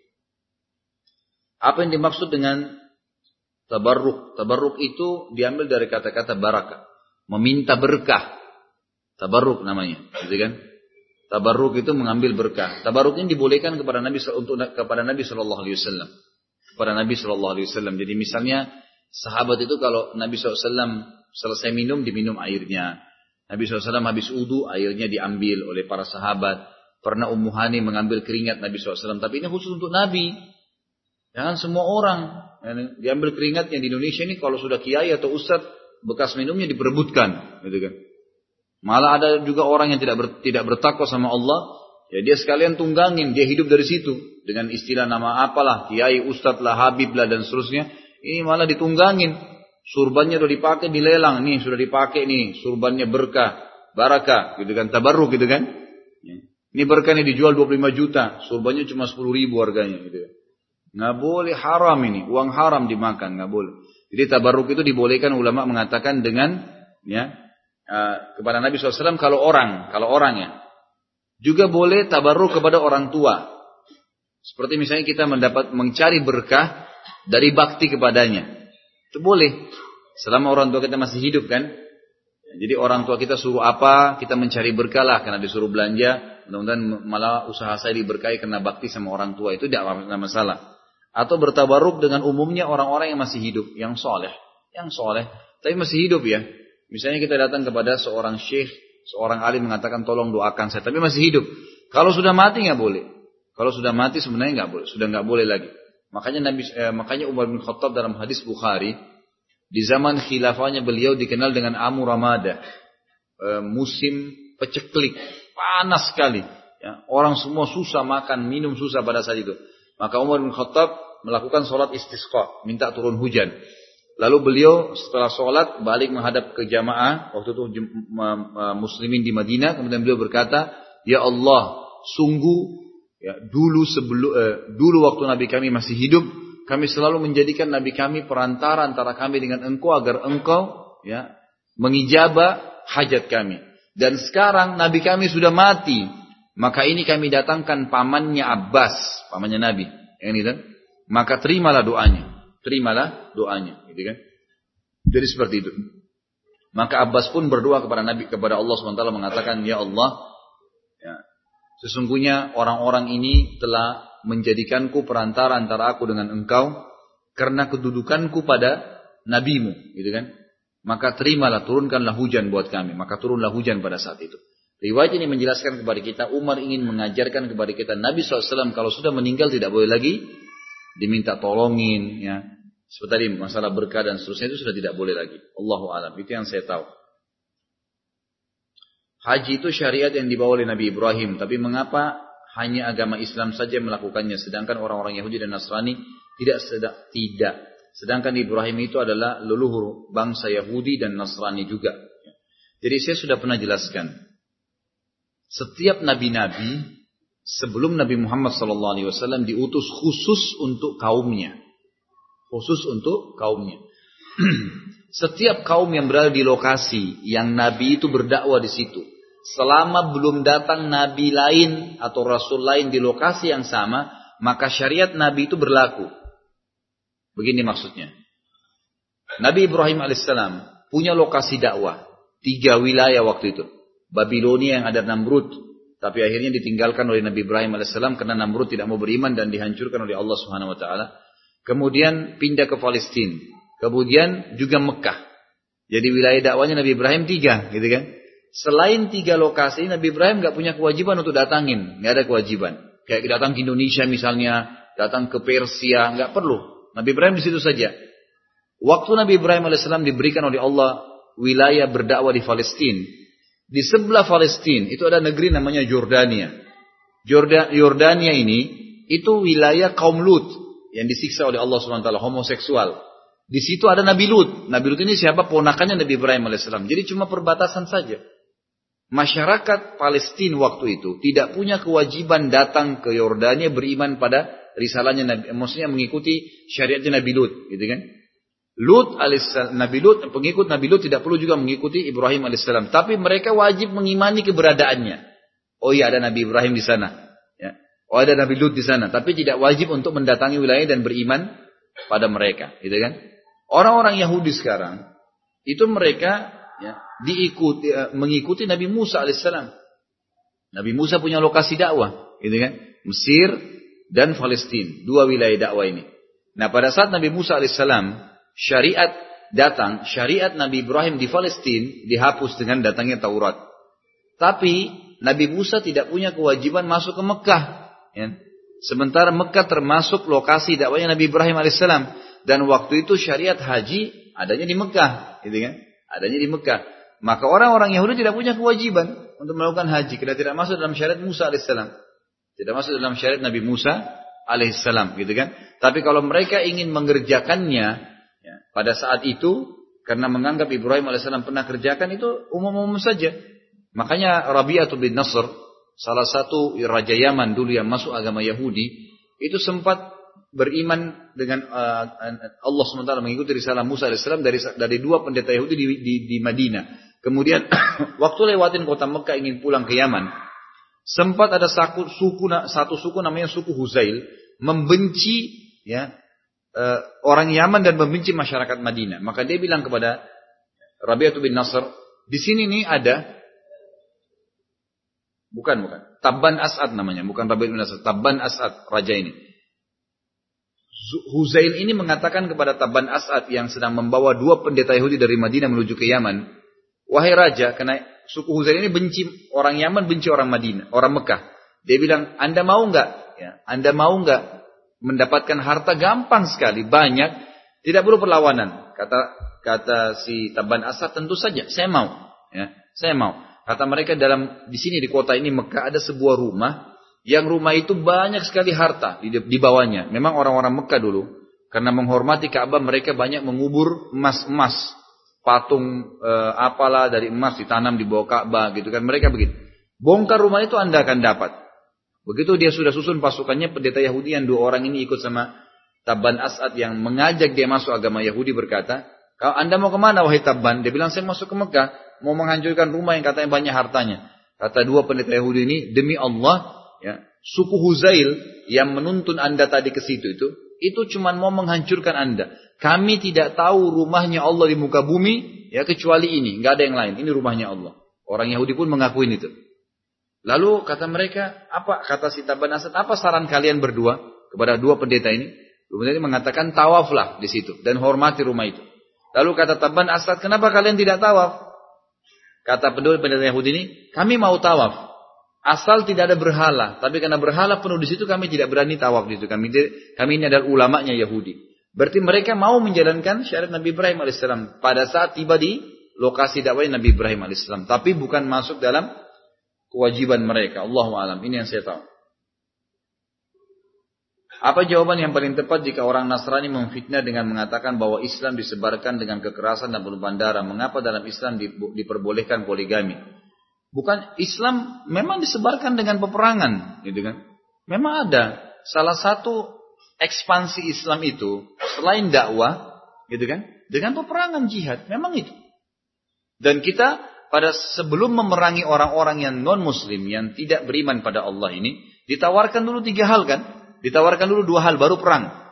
Apa yang dimaksud dengan tabarruk? Tabarruk itu diambil dari kata-kata barakah, meminta berkah. Tabarruk namanya, gitu kan? Tabarruk itu mengambil berkah. Tabarruk ini dibolehkan kepada Nabi untuk kepada Nabi Shallallahu Alaihi Wasallam. Kepada Nabi Shallallahu Alaihi Wasallam. Jadi misalnya sahabat itu kalau Nabi SAW selesai minum diminum airnya. Nabi SAW habis udu, airnya diambil oleh para sahabat. Pernah Ummu Hani mengambil keringat Nabi SAW. Tapi ini khusus untuk Nabi. Jangan semua orang. Diambil keringatnya di Indonesia ini kalau sudah kiai atau ustadz, bekas minumnya diperebutkan. Gitu kan. Malah ada juga orang yang tidak ber, tidak bertakwa sama Allah, ya dia sekalian tunggangin, dia hidup dari situ dengan istilah nama apalah, kiai, ustadz lah, habib lah dan seterusnya. Ini malah ditunggangin. Surbannya sudah dipakai dilelang, nih sudah dipakai nih, surbannya berkah, barakah, gitu kan, tabarruk gitu kan. Ya. Ini berkah ini dijual 25 juta, surbannya cuma 10 ribu harganya gitu kan. Nggak boleh haram ini, uang haram dimakan, nggak boleh. Jadi tabarruk itu dibolehkan ulama mengatakan dengan ya uh, kepada Nabi SAW kalau orang, kalau orang ya. Juga boleh tabarruk kepada orang tua. Seperti misalnya kita mendapat mencari berkah dari bakti kepadanya. Itu boleh. Selama orang tua kita masih hidup kan. Jadi orang tua kita suruh apa, kita mencari berkah lah karena disuruh belanja. Mudah-mudahan malah usaha saya diberkahi karena bakti sama orang tua itu tidak masalah. Atau bertabaruk dengan umumnya orang-orang yang masih hidup, yang soleh, yang soleh, tapi masih hidup ya. Misalnya kita datang kepada seorang syekh, seorang alim mengatakan tolong doakan saya, tapi masih hidup. Kalau sudah mati nggak boleh. Kalau sudah mati sebenarnya nggak boleh, sudah nggak boleh lagi. Makanya Nabi, eh, makanya Umar bin Khattab dalam hadis Bukhari di zaman khilafahnya beliau dikenal dengan Amu Ramada, eh, musim peceklik, panas sekali. Ya, orang semua susah makan, minum susah pada saat itu. Maka Umar bin Khattab melakukan sholat istisqa, minta turun hujan. Lalu beliau setelah sholat balik menghadap ke jamaah waktu itu muslimin di Madinah. Kemudian beliau berkata, Ya Allah, sungguh ya, dulu sebelum eh, dulu waktu Nabi kami masih hidup, kami selalu menjadikan Nabi kami perantara antara kami dengan engkau agar engkau ya mengijabah hajat kami. Dan sekarang Nabi kami sudah mati, maka ini kami datangkan pamannya Abbas, pamannya Nabi. Ini kan? Maka terimalah doanya terimalah doanya, gitu kan? Jadi seperti itu. Maka Abbas pun berdoa kepada Nabi kepada Allah SWT mengatakan, Ya Allah, ya, sesungguhnya orang-orang ini telah menjadikanku perantara antara aku dengan engkau karena kedudukanku pada nabimu, gitu kan? Maka terimalah, turunkanlah hujan buat kami. Maka turunlah hujan pada saat itu. Riwayat ini menjelaskan kepada kita, Umar ingin mengajarkan kepada kita, Nabi SAW kalau sudah meninggal tidak boleh lagi diminta tolongin ya. Seperti tadi masalah berkah dan seterusnya itu sudah tidak boleh lagi. Allahu alam. Itu yang saya tahu. Haji itu syariat yang dibawa oleh Nabi Ibrahim, tapi mengapa hanya agama Islam saja melakukannya sedangkan orang-orang Yahudi dan Nasrani tidak sedang tidak. Sedangkan Ibrahim itu adalah leluhur bangsa Yahudi dan Nasrani juga. Jadi saya sudah pernah jelaskan. Setiap nabi-nabi sebelum Nabi Muhammad SAW diutus khusus untuk kaumnya. Khusus untuk kaumnya. <clears throat> Setiap kaum yang berada di lokasi yang Nabi itu berdakwah di situ, selama belum datang Nabi lain atau Rasul lain di lokasi yang sama, maka syariat Nabi itu berlaku. Begini maksudnya. Nabi Ibrahim alaihissalam punya lokasi dakwah tiga wilayah waktu itu. Babilonia yang ada Namrud, tapi akhirnya ditinggalkan oleh Nabi Ibrahim alaihissalam karena Namrud tidak mau beriman dan dihancurkan oleh Allah Subhanahu wa taala. Kemudian pindah ke Palestina. Kemudian juga Mekah. Jadi wilayah dakwanya Nabi Ibrahim tiga, gitu kan? Selain tiga lokasi, Nabi Ibrahim nggak punya kewajiban untuk datangin, nggak ada kewajiban. Kayak datang ke Indonesia misalnya, datang ke Persia, nggak perlu. Nabi Ibrahim di situ saja. Waktu Nabi Ibrahim alaihissalam diberikan oleh Allah wilayah berdakwah di Palestina, di sebelah Palestina itu ada negeri namanya Jordania. Jordania ini itu wilayah kaum Lut yang disiksa oleh Allah SWT homoseksual. Di situ ada Nabi Lut. Nabi Lut ini siapa? Ponakannya Nabi Ibrahim alaihissalam. Jadi cuma perbatasan saja. Masyarakat Palestina waktu itu tidak punya kewajiban datang ke Yordania beriman pada risalahnya Nabi, maksudnya mengikuti syariatnya Nabi Lut, gitu kan? Lut alaihissalam, Nabi Lut, pengikut Nabi Lut tidak perlu juga mengikuti Ibrahim alaihissalam. Tapi mereka wajib mengimani keberadaannya. Oh iya ada Nabi Ibrahim di sana. Oh ada Nabi Lut di sana. Tapi tidak wajib untuk mendatangi wilayah dan beriman pada mereka. Gitu kan? Orang-orang Yahudi sekarang, itu mereka ya, diikuti, eh, mengikuti Nabi Musa alaihissalam. Nabi Musa punya lokasi dakwah. Gitu kan? Mesir dan Palestina. Dua wilayah dakwah ini. Nah pada saat Nabi Musa alaihissalam syariat datang, syariat Nabi Ibrahim di Palestina dihapus dengan datangnya Taurat. Tapi Nabi Musa tidak punya kewajiban masuk ke Mekah. Ya. Sementara Mekah termasuk lokasi dakwahnya Nabi Ibrahim alaihissalam dan waktu itu syariat haji adanya di Mekah, gitu kan? Adanya di Mekah. Maka orang-orang Yahudi tidak punya kewajiban untuk melakukan haji karena tidak masuk dalam syariat Musa alaihissalam. Tidak masuk dalam syariat Nabi Musa alaihissalam, gitu kan? Tapi kalau mereka ingin mengerjakannya ya, pada saat itu karena menganggap Ibrahim alaihissalam pernah kerjakan itu umum-umum saja. Makanya Rabi'atu bin Nasr, salah satu raja Yaman dulu yang masuk agama Yahudi, itu sempat beriman dengan uh, Allah SWT mengikuti risalah Musa AS dari dari dua pendeta Yahudi di, di, di Madinah. Kemudian <coughs> waktu lewatin kota Mekah ingin pulang ke Yaman, sempat ada satu suku satu suku namanya suku Huzail membenci ya uh, orang Yaman dan membenci masyarakat Madinah. Maka dia bilang kepada Rabi'atu bin Nasr, di sini nih ada bukan bukan Tabban As'ad namanya, bukan Rabi'atu bin Nasr, Tabban As'ad raja ini. Huzail ini mengatakan kepada Taban As'ad yang sedang membawa dua pendeta Yahudi dari Madinah menuju ke Yaman, wahai raja, karena suku Huzail ini benci orang Yaman, benci orang Madinah, orang Mekah. Dia bilang, Anda mau nggak? Ya, Anda mau nggak mendapatkan harta gampang sekali, banyak, tidak perlu perlawanan. Kata kata si Taban As'ad tentu saja, saya mau. Ya, saya mau. Kata mereka dalam di sini di kota ini Mekah ada sebuah rumah yang rumah itu banyak sekali harta di, di bawahnya. Memang orang-orang Mekah dulu, karena menghormati Ka'bah mereka banyak mengubur emas-emas, patung e, apalah dari emas ditanam di bawah Ka'bah gitu kan. Mereka begitu. Bongkar rumah itu Anda akan dapat. Begitu dia sudah susun pasukannya, pendeta Yahudi yang dua orang ini ikut sama Taban As'ad yang mengajak dia masuk agama Yahudi berkata, kalau Anda mau ke mana wahai Taban? Dia bilang, saya masuk ke Mekah, mau menghancurkan rumah yang katanya banyak hartanya. Kata dua pendeta Yahudi ini, demi Allah, ya, suku Huzail yang menuntun Anda tadi ke situ itu, itu cuma mau menghancurkan Anda. Kami tidak tahu rumahnya Allah di muka bumi, ya kecuali ini, nggak ada yang lain. Ini rumahnya Allah. Orang Yahudi pun mengakui itu. Lalu kata mereka, apa kata si Taban Asad, apa saran kalian berdua kepada dua pendeta ini? Kemudian mengatakan tawaflah di situ dan hormati rumah itu. Lalu kata Taban Asad, kenapa kalian tidak tawaf? Kata pendeta pendeta Yahudi ini, kami mau tawaf. Asal tidak ada berhala, tapi karena berhala penuh di situ kami tidak berani tawaf di situ. Kami kami ini adalah ulamanya Yahudi. Berarti mereka mau menjalankan syariat Nabi Ibrahim alaihissalam pada saat tiba di lokasi dakwah Nabi Ibrahim alaihissalam, tapi bukan masuk dalam kewajiban mereka. Allah alam. Ini yang saya tahu. Apa jawaban yang paling tepat jika orang Nasrani memfitnah dengan mengatakan bahwa Islam disebarkan dengan kekerasan dan penumpahan darah? Mengapa dalam Islam diperbolehkan poligami? Bukan Islam memang disebarkan dengan peperangan, gitu kan? Memang ada salah satu ekspansi Islam itu selain dakwah, gitu kan? Dengan peperangan jihad, memang itu. Dan kita pada sebelum memerangi orang-orang yang non Muslim yang tidak beriman pada Allah ini, ditawarkan dulu tiga hal kan? Ditawarkan dulu dua hal baru perang.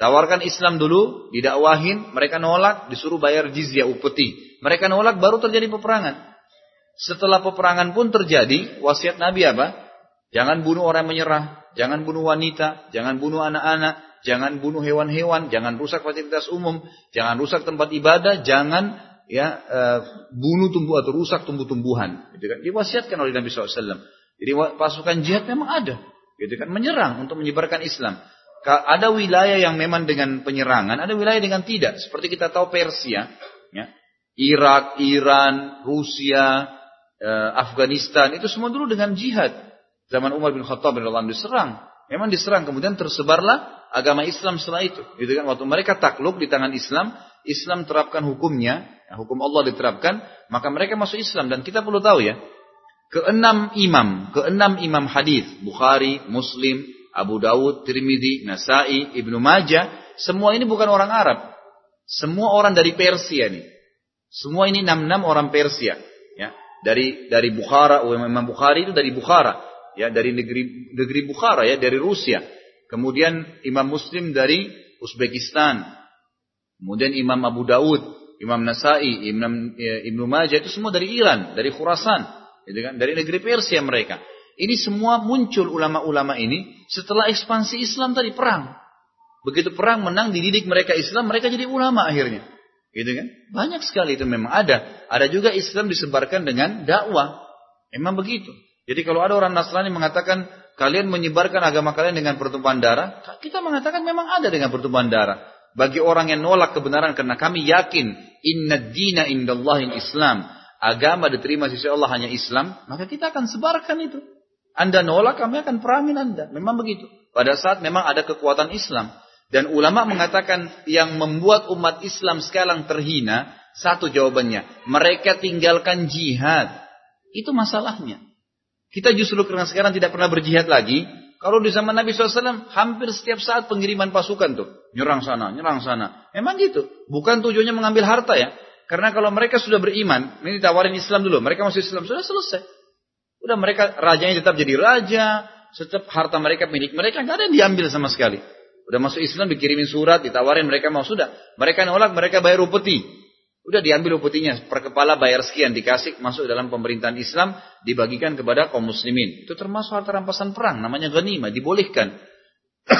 Tawarkan Islam dulu, didakwahin, mereka nolak, disuruh bayar jizyah upeti. Mereka nolak, baru terjadi peperangan. Setelah peperangan pun terjadi, wasiat Nabi apa? Jangan bunuh orang menyerah, jangan bunuh wanita, jangan bunuh anak-anak, jangan bunuh hewan-hewan, jangan rusak fasilitas umum, jangan rusak tempat ibadah, jangan ya uh, bunuh tumbuh atau rusak tumbuh-tumbuhan. Gitu kan? Diwasiatkan oleh Nabi SAW. Jadi pasukan jihad memang ada, gitu kan? Menyerang untuk menyebarkan Islam. Ada wilayah yang memang dengan penyerangan, ada wilayah dengan tidak. Seperti kita tahu Persia, ya, Irak, Iran, Rusia, Eh, Afghanistan itu semua dulu dengan jihad. Zaman Umar bin Khattab radhiyallahu diserang. Memang diserang kemudian tersebarlah agama Islam setelah itu. Gitu kan waktu mereka takluk di tangan Islam, Islam terapkan hukumnya, ya, hukum Allah diterapkan, maka mereka masuk Islam dan kita perlu tahu ya, keenam imam, keenam imam hadis, Bukhari, Muslim, Abu Dawud, Tirmidzi, Nasai, Ibnu Majah, semua ini bukan orang Arab. Semua orang dari Persia nih. Semua ini enam-enam orang Persia dari dari Bukhara, Imam Bukhari itu dari Bukhara, ya dari negeri negeri Bukhara ya dari Rusia. Kemudian Imam Muslim dari Uzbekistan. Kemudian Imam Abu Daud, Imam Nasai, Imam ya, Ibnu Majah itu semua dari Iran, dari Khurasan, gitu kan? Dari negeri Persia mereka. Ini semua muncul ulama-ulama ini setelah ekspansi Islam tadi perang. Begitu perang menang dididik mereka Islam, mereka jadi ulama akhirnya. Gitu kan? Banyak sekali itu memang ada. Ada juga Islam disebarkan dengan dakwah. Memang begitu. Jadi kalau ada orang Nasrani mengatakan kalian menyebarkan agama kalian dengan pertumpahan darah, kita mengatakan memang ada dengan pertumpahan darah. Bagi orang yang nolak kebenaran karena kami yakin inna dina indallahi Islam. Agama diterima sisi Allah hanya Islam, maka kita akan sebarkan itu. Anda nolak, kami akan perangin Anda. Memang begitu. Pada saat memang ada kekuatan Islam. Dan ulama mengatakan yang membuat umat Islam sekarang terhina, satu jawabannya, mereka tinggalkan jihad. Itu masalahnya. Kita justru karena sekarang tidak pernah berjihad lagi, kalau di zaman Nabi SAW, hampir setiap saat pengiriman pasukan tuh. Nyerang sana, nyerang sana. Memang gitu. Bukan tujuannya mengambil harta ya. Karena kalau mereka sudah beriman, ini tawarin Islam dulu. Mereka masuk Islam, sudah selesai. Udah mereka rajanya tetap jadi raja, setiap harta mereka milik mereka nggak ada yang diambil sama sekali. Udah masuk Islam dikirimin surat, ditawarin mereka mau sudah. Mereka nolak, mereka bayar upeti. Udah diambil upetinya, per kepala bayar sekian dikasih masuk dalam pemerintahan Islam dibagikan kepada kaum muslimin. Itu termasuk harta rampasan perang, namanya ghanimah, dibolehkan. <coughs>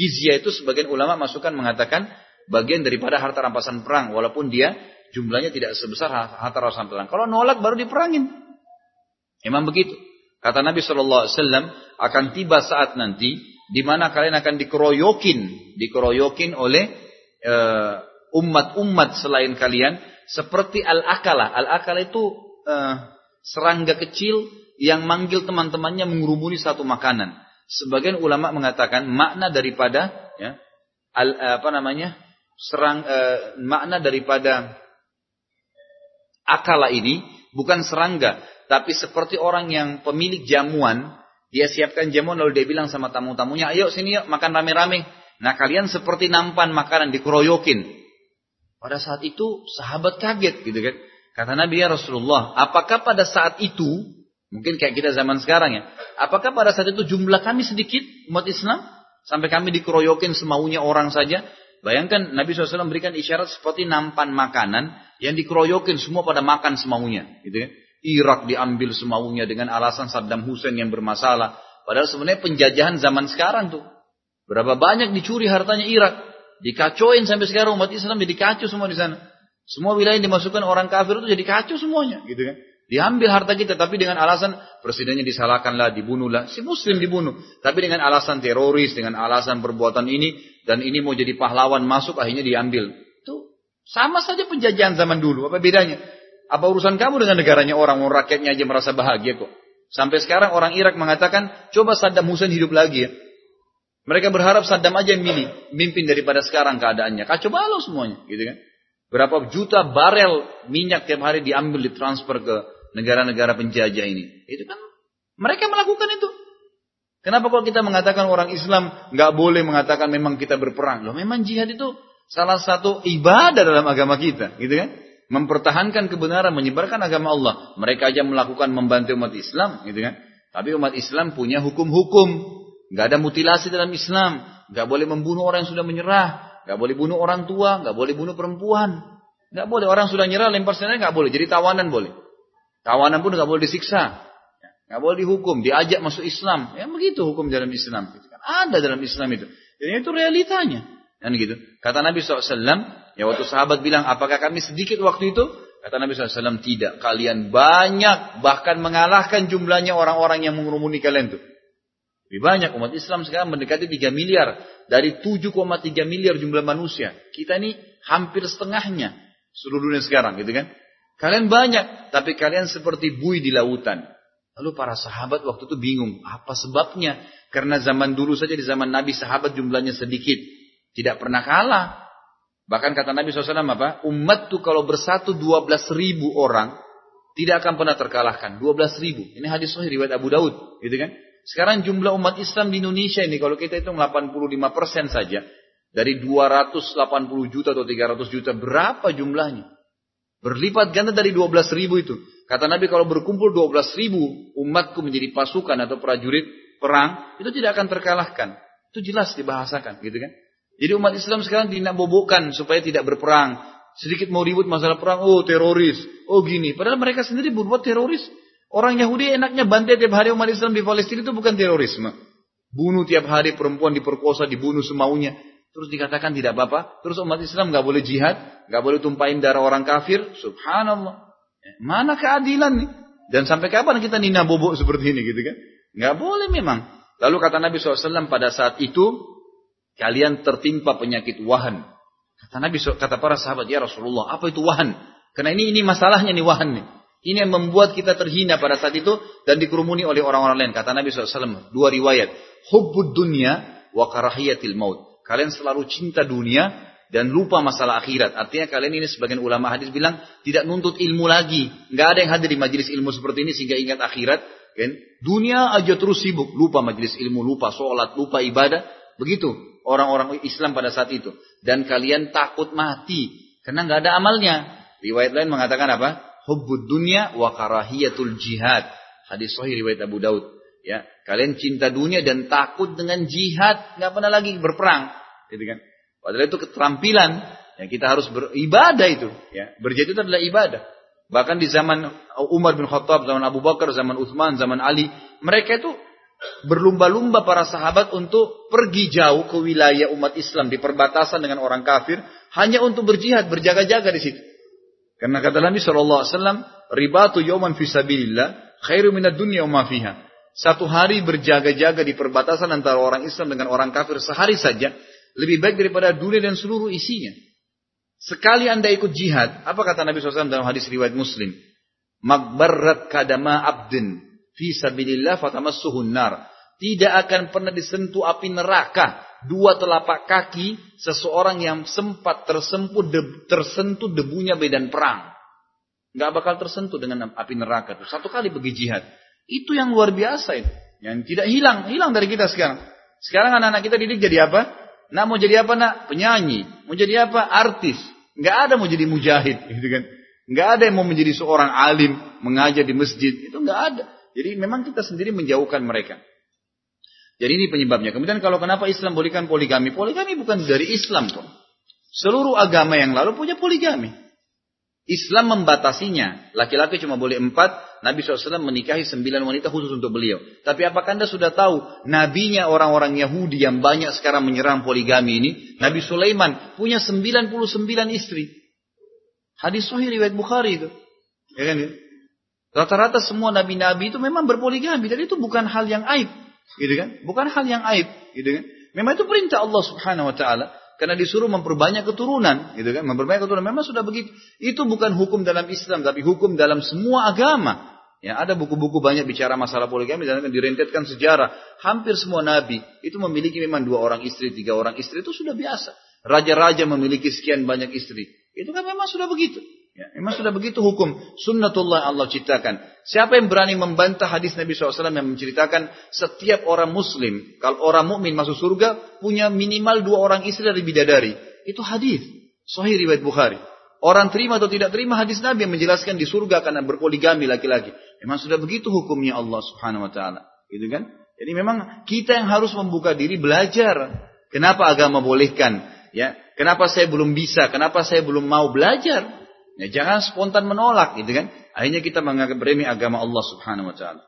Jizya itu sebagian ulama masukan mengatakan bagian daripada harta rampasan perang walaupun dia jumlahnya tidak sebesar harta rampasan perang. Kalau nolak baru diperangin. Memang begitu. Kata Nabi Shallallahu Alaihi Wasallam akan tiba saat nanti di mana kalian akan dikeroyokin, dikeroyokin oleh uh, umat-umat selain kalian seperti al-akala. Al-akala itu uh, serangga kecil yang manggil teman-temannya mengurumuni satu makanan. Sebagian ulama mengatakan makna daripada ya, al, apa namanya serang makna daripada akala ini bukan serangga tapi seperti orang yang pemilik jamuan, dia siapkan jamuan lalu dia bilang sama tamu-tamunya, ayo sini yuk makan rame-rame. Nah kalian seperti nampan makanan dikeroyokin. Pada saat itu sahabat kaget gitu kan. Kata Nabi ya Rasulullah, apakah pada saat itu, mungkin kayak kita zaman sekarang ya, apakah pada saat itu jumlah kami sedikit umat Islam? Sampai kami dikeroyokin semaunya orang saja. Bayangkan Nabi SAW memberikan isyarat seperti nampan makanan yang dikeroyokin semua pada makan semaunya. Gitu kan. Irak diambil semaunya dengan alasan Saddam Hussein yang bermasalah. Padahal sebenarnya penjajahan zaman sekarang tuh. Berapa banyak dicuri hartanya Irak. Dikacoin sampai sekarang umat Islam jadi kacau semua di sana. Semua wilayah yang dimasukkan orang kafir itu jadi kacau semuanya. gitu kan. Diambil harta kita tapi dengan alasan presidennya disalahkanlah, dibunuhlah. Si muslim dibunuh. Tapi dengan alasan teroris, dengan alasan perbuatan ini. Dan ini mau jadi pahlawan masuk akhirnya diambil. Itu sama saja penjajahan zaman dulu. Apa bedanya? Apa urusan kamu dengan negaranya orang, orang rakyatnya aja merasa bahagia kok. Sampai sekarang orang Irak mengatakan, coba Saddam Hussein hidup lagi ya. Mereka berharap Saddam aja yang milih, mimpin daripada sekarang keadaannya. Kacau balau semuanya, gitu kan. Berapa juta barel minyak tiap hari diambil, ditransfer ke negara-negara penjajah ini. Itu kan mereka melakukan itu. Kenapa kalau kita mengatakan orang Islam nggak boleh mengatakan memang kita berperang? Loh memang jihad itu salah satu ibadah dalam agama kita, gitu kan? mempertahankan kebenaran, menyebarkan agama Allah. Mereka aja melakukan membantu umat Islam, gitu kan? Tapi umat Islam punya hukum-hukum. Gak ada mutilasi dalam Islam. Gak boleh membunuh orang yang sudah menyerah. Gak boleh bunuh orang tua. Gak boleh bunuh perempuan. Gak boleh orang sudah nyerah lempar senjata gak boleh. Jadi tawanan boleh. Tawanan pun gak boleh disiksa. Gak boleh dihukum. Diajak masuk Islam. Ya begitu hukum dalam Islam. Ada dalam Islam itu. Jadi itu realitanya. Dan gitu. Kata Nabi SAW, Ya waktu sahabat bilang, apakah kami sedikit waktu itu? Kata Nabi SAW, tidak. Kalian banyak, bahkan mengalahkan jumlahnya orang-orang yang mengurumuni kalian itu. Lebih banyak umat Islam sekarang mendekati 3 miliar. Dari 7,3 miliar jumlah manusia. Kita ini hampir setengahnya seluruh dunia sekarang gitu kan. Kalian banyak, tapi kalian seperti bui di lautan. Lalu para sahabat waktu itu bingung. Apa sebabnya? Karena zaman dulu saja di zaman Nabi sahabat jumlahnya sedikit. Tidak pernah kalah. Bahkan kata Nabi SAW apa? Umat tuh kalau bersatu 12 ribu orang, tidak akan pernah terkalahkan. 12 ribu. Ini hadis sahih riwayat Abu Daud. Gitu kan? Sekarang jumlah umat Islam di Indonesia ini, kalau kita hitung 85 persen saja, dari 280 juta atau 300 juta, berapa jumlahnya? Berlipat ganda dari 12 ribu itu. Kata Nabi kalau berkumpul 12 ribu umatku menjadi pasukan atau prajurit perang, itu tidak akan terkalahkan. Itu jelas dibahasakan gitu kan. Jadi umat Islam sekarang tidak bobokkan supaya tidak berperang. Sedikit mau ribut masalah perang, oh teroris, oh gini. Padahal mereka sendiri berbuat teroris. Orang Yahudi enaknya bantai tiap hari umat Islam di Palestina itu bukan terorisme. Bunuh tiap hari perempuan diperkosa, dibunuh semaunya. Terus dikatakan tidak apa-apa. Terus umat Islam nggak boleh jihad, nggak boleh tumpahin darah orang kafir. Subhanallah. Mana keadilan nih? Dan sampai kapan kita nina bobok seperti ini gitu kan? Nggak boleh memang. Lalu kata Nabi SAW pada saat itu, kalian tertimpa penyakit wahan. Kata Nabi kata para sahabat, ya Rasulullah, apa itu wahan? Karena ini ini masalahnya nih wahan nih. Ini yang membuat kita terhina pada saat itu dan dikerumuni oleh orang-orang lain. Kata Nabi SAW, dua riwayat. Hubbud dunya wa karahiyatil maut. Kalian selalu cinta dunia dan lupa masalah akhirat. Artinya kalian ini sebagian ulama hadis bilang tidak nuntut ilmu lagi. Nggak ada yang hadir di majelis ilmu seperti ini sehingga ingat akhirat. Kan? Dunia aja terus sibuk. Lupa majelis ilmu, lupa sholat, lupa ibadah. Begitu orang-orang Islam pada saat itu. Dan kalian takut mati. Karena nggak ada amalnya. Riwayat lain mengatakan apa? hubbud dunya wa karahiyatul jihad. Hadis sahih riwayat Abu Daud. Ya, kalian cinta dunia dan takut dengan jihad, nggak pernah lagi berperang, gitu kan? Padahal itu keterampilan yang kita harus beribadah itu, ya. Berjihad itu adalah ibadah. Bahkan di zaman Umar bin Khattab, zaman Abu Bakar, zaman Uthman, zaman Ali, mereka itu berlumba-lumba para sahabat untuk pergi jauh ke wilayah umat Islam di perbatasan dengan orang kafir hanya untuk berjihad, berjaga-jaga di situ. Karena kata Nabi Shallallahu Alaihi Wasallam, ribatu yoman fisabilillah khairu minat dunia ma fiha. Satu hari berjaga-jaga di perbatasan antara orang Islam dengan orang kafir sehari saja lebih baik daripada dunia dan seluruh isinya. Sekali anda ikut jihad, apa kata Nabi SAW dalam hadis riwayat Muslim? Magbarrat kadama abdin fi sabilillah fatamassuhun nar. Tidak akan pernah disentuh api neraka dua telapak kaki seseorang yang sempat tersentuh, de, tersentuh debunya medan perang. Nggak bakal tersentuh dengan api neraka itu. Satu kali pergi jihad. Itu yang luar biasa itu. Yang tidak hilang, hilang dari kita sekarang. Sekarang anak-anak kita didik jadi apa? Nak mau jadi apa nak? Penyanyi. Mau jadi apa? Artis. Nggak ada mau jadi mujahid, <laughs> gitu kan? Nggak ada yang mau menjadi seorang alim, mengajar di masjid. Itu nggak ada. Jadi memang kita sendiri menjauhkan mereka. Jadi ini penyebabnya. Kemudian kalau kenapa Islam bolehkan poligami? Poligami bukan dari Islam tuh. Seluruh agama yang lalu punya poligami. Islam membatasinya. Laki-laki cuma boleh empat. Nabi SAW menikahi sembilan wanita khusus untuk beliau. Tapi apakah anda sudah tahu? Nabinya orang-orang Yahudi yang banyak sekarang menyerang poligami ini. Nabi Sulaiman punya 99 istri. Hadis sahih riwayat Bukhari itu. Ya kan? Ya? Rata-rata semua nabi-nabi itu memang berpoligami. Dan itu bukan hal yang aib. Gitu kan? Bukan hal yang aib, gitu kan? Memang itu perintah Allah Subhanahu wa taala karena disuruh memperbanyak keturunan, gitu kan? Memperbanyak keturunan memang sudah begitu. Itu bukan hukum dalam Islam, tapi hukum dalam semua agama. Ya, ada buku-buku banyak bicara masalah poligami dan direntetkan sejarah. Hampir semua nabi itu memiliki memang dua orang istri, tiga orang istri itu sudah biasa. Raja-raja memiliki sekian banyak istri. Itu kan memang sudah begitu. Ya, memang sudah begitu hukum sunnatullah Allah ciptakan. Siapa yang berani membantah hadis Nabi SAW yang menceritakan setiap orang muslim, kalau orang mukmin masuk surga, punya minimal dua orang istri dari bidadari. Itu hadis. Sahih riwayat Bukhari. Orang terima atau tidak terima hadis Nabi yang menjelaskan di surga karena berpoligami laki-laki. Memang sudah begitu hukumnya Allah Subhanahu wa taala. Gitu kan? Jadi memang kita yang harus membuka diri belajar. Kenapa agama bolehkan? Ya, kenapa saya belum bisa? Kenapa saya belum mau belajar? Ya, jangan spontan menolak gitu kan. Akhirnya kita menganggap remeh agama Allah Subhanahu wa taala.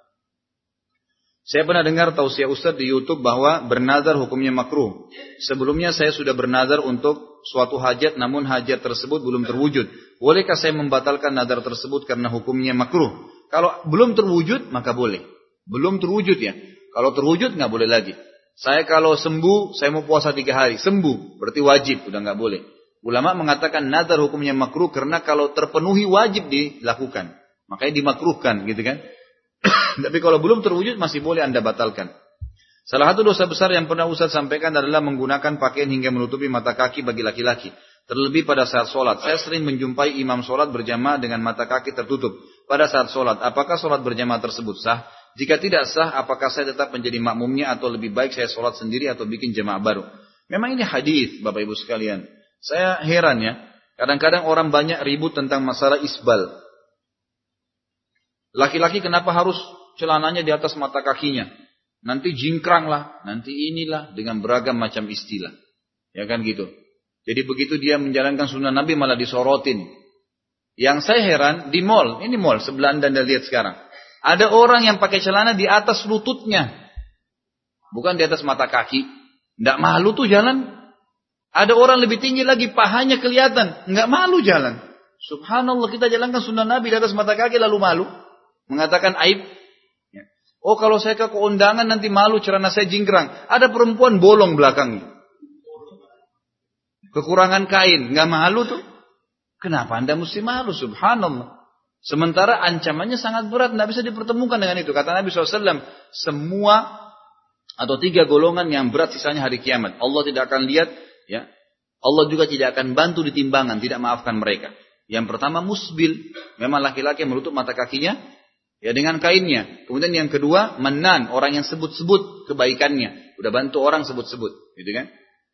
Saya pernah dengar tausiah Ustaz di YouTube bahwa bernazar hukumnya makruh. Sebelumnya saya sudah bernazar untuk suatu hajat namun hajat tersebut belum terwujud. Bolehkah saya membatalkan nazar tersebut karena hukumnya makruh? Kalau belum terwujud maka boleh. Belum terwujud ya. Kalau terwujud nggak boleh lagi. Saya kalau sembuh, saya mau puasa tiga hari. Sembuh, berarti wajib, udah nggak boleh. Ulama mengatakan nazar hukumnya makruh karena kalau terpenuhi wajib dilakukan. Makanya dimakruhkan gitu kan. <clears throat> Tapi kalau belum terwujud masih boleh anda batalkan. Salah satu dosa besar yang pernah Ustaz sampaikan adalah menggunakan pakaian hingga menutupi mata kaki bagi laki-laki. Terlebih pada saat sholat. Saya sering menjumpai imam sholat berjamaah dengan mata kaki tertutup. Pada saat sholat, apakah sholat berjamaah tersebut sah? Jika tidak sah, apakah saya tetap menjadi makmumnya atau lebih baik saya sholat sendiri atau bikin jamaah baru? Memang ini hadis, Bapak Ibu sekalian. Saya heran ya, kadang-kadang orang banyak ribut tentang masalah isbal. Laki-laki kenapa harus celananya di atas mata kakinya? Nanti jingkrang lah, nanti inilah dengan beragam macam istilah. Ya kan gitu. Jadi begitu dia menjalankan sunnah Nabi malah disorotin. Yang saya heran di mall, ini mall sebelah anda anda lihat sekarang. Ada orang yang pakai celana di atas lututnya. Bukan di atas mata kaki. Tidak malu tuh jalan. Ada orang lebih tinggi lagi, pahanya kelihatan. Nggak malu jalan. Subhanallah kita jalankan sunnah Nabi di atas mata kaki lalu malu. Mengatakan aib. Oh kalau saya ke keundangan nanti malu celana saya jingkrang. Ada perempuan bolong belakangnya. Kekurangan kain. Nggak malu tuh. Kenapa anda mesti malu? Subhanallah. Sementara ancamannya sangat berat. Nggak bisa dipertemukan dengan itu. Kata Nabi SAW. Semua atau tiga golongan yang berat sisanya hari kiamat. Allah tidak akan lihat Ya. Allah juga tidak akan bantu di timbangan, tidak maafkan mereka. Yang pertama musbil, memang laki-laki menutup mata kakinya ya dengan kainnya. Kemudian yang kedua menan, orang yang sebut-sebut kebaikannya, udah bantu orang sebut-sebut, gitu kan?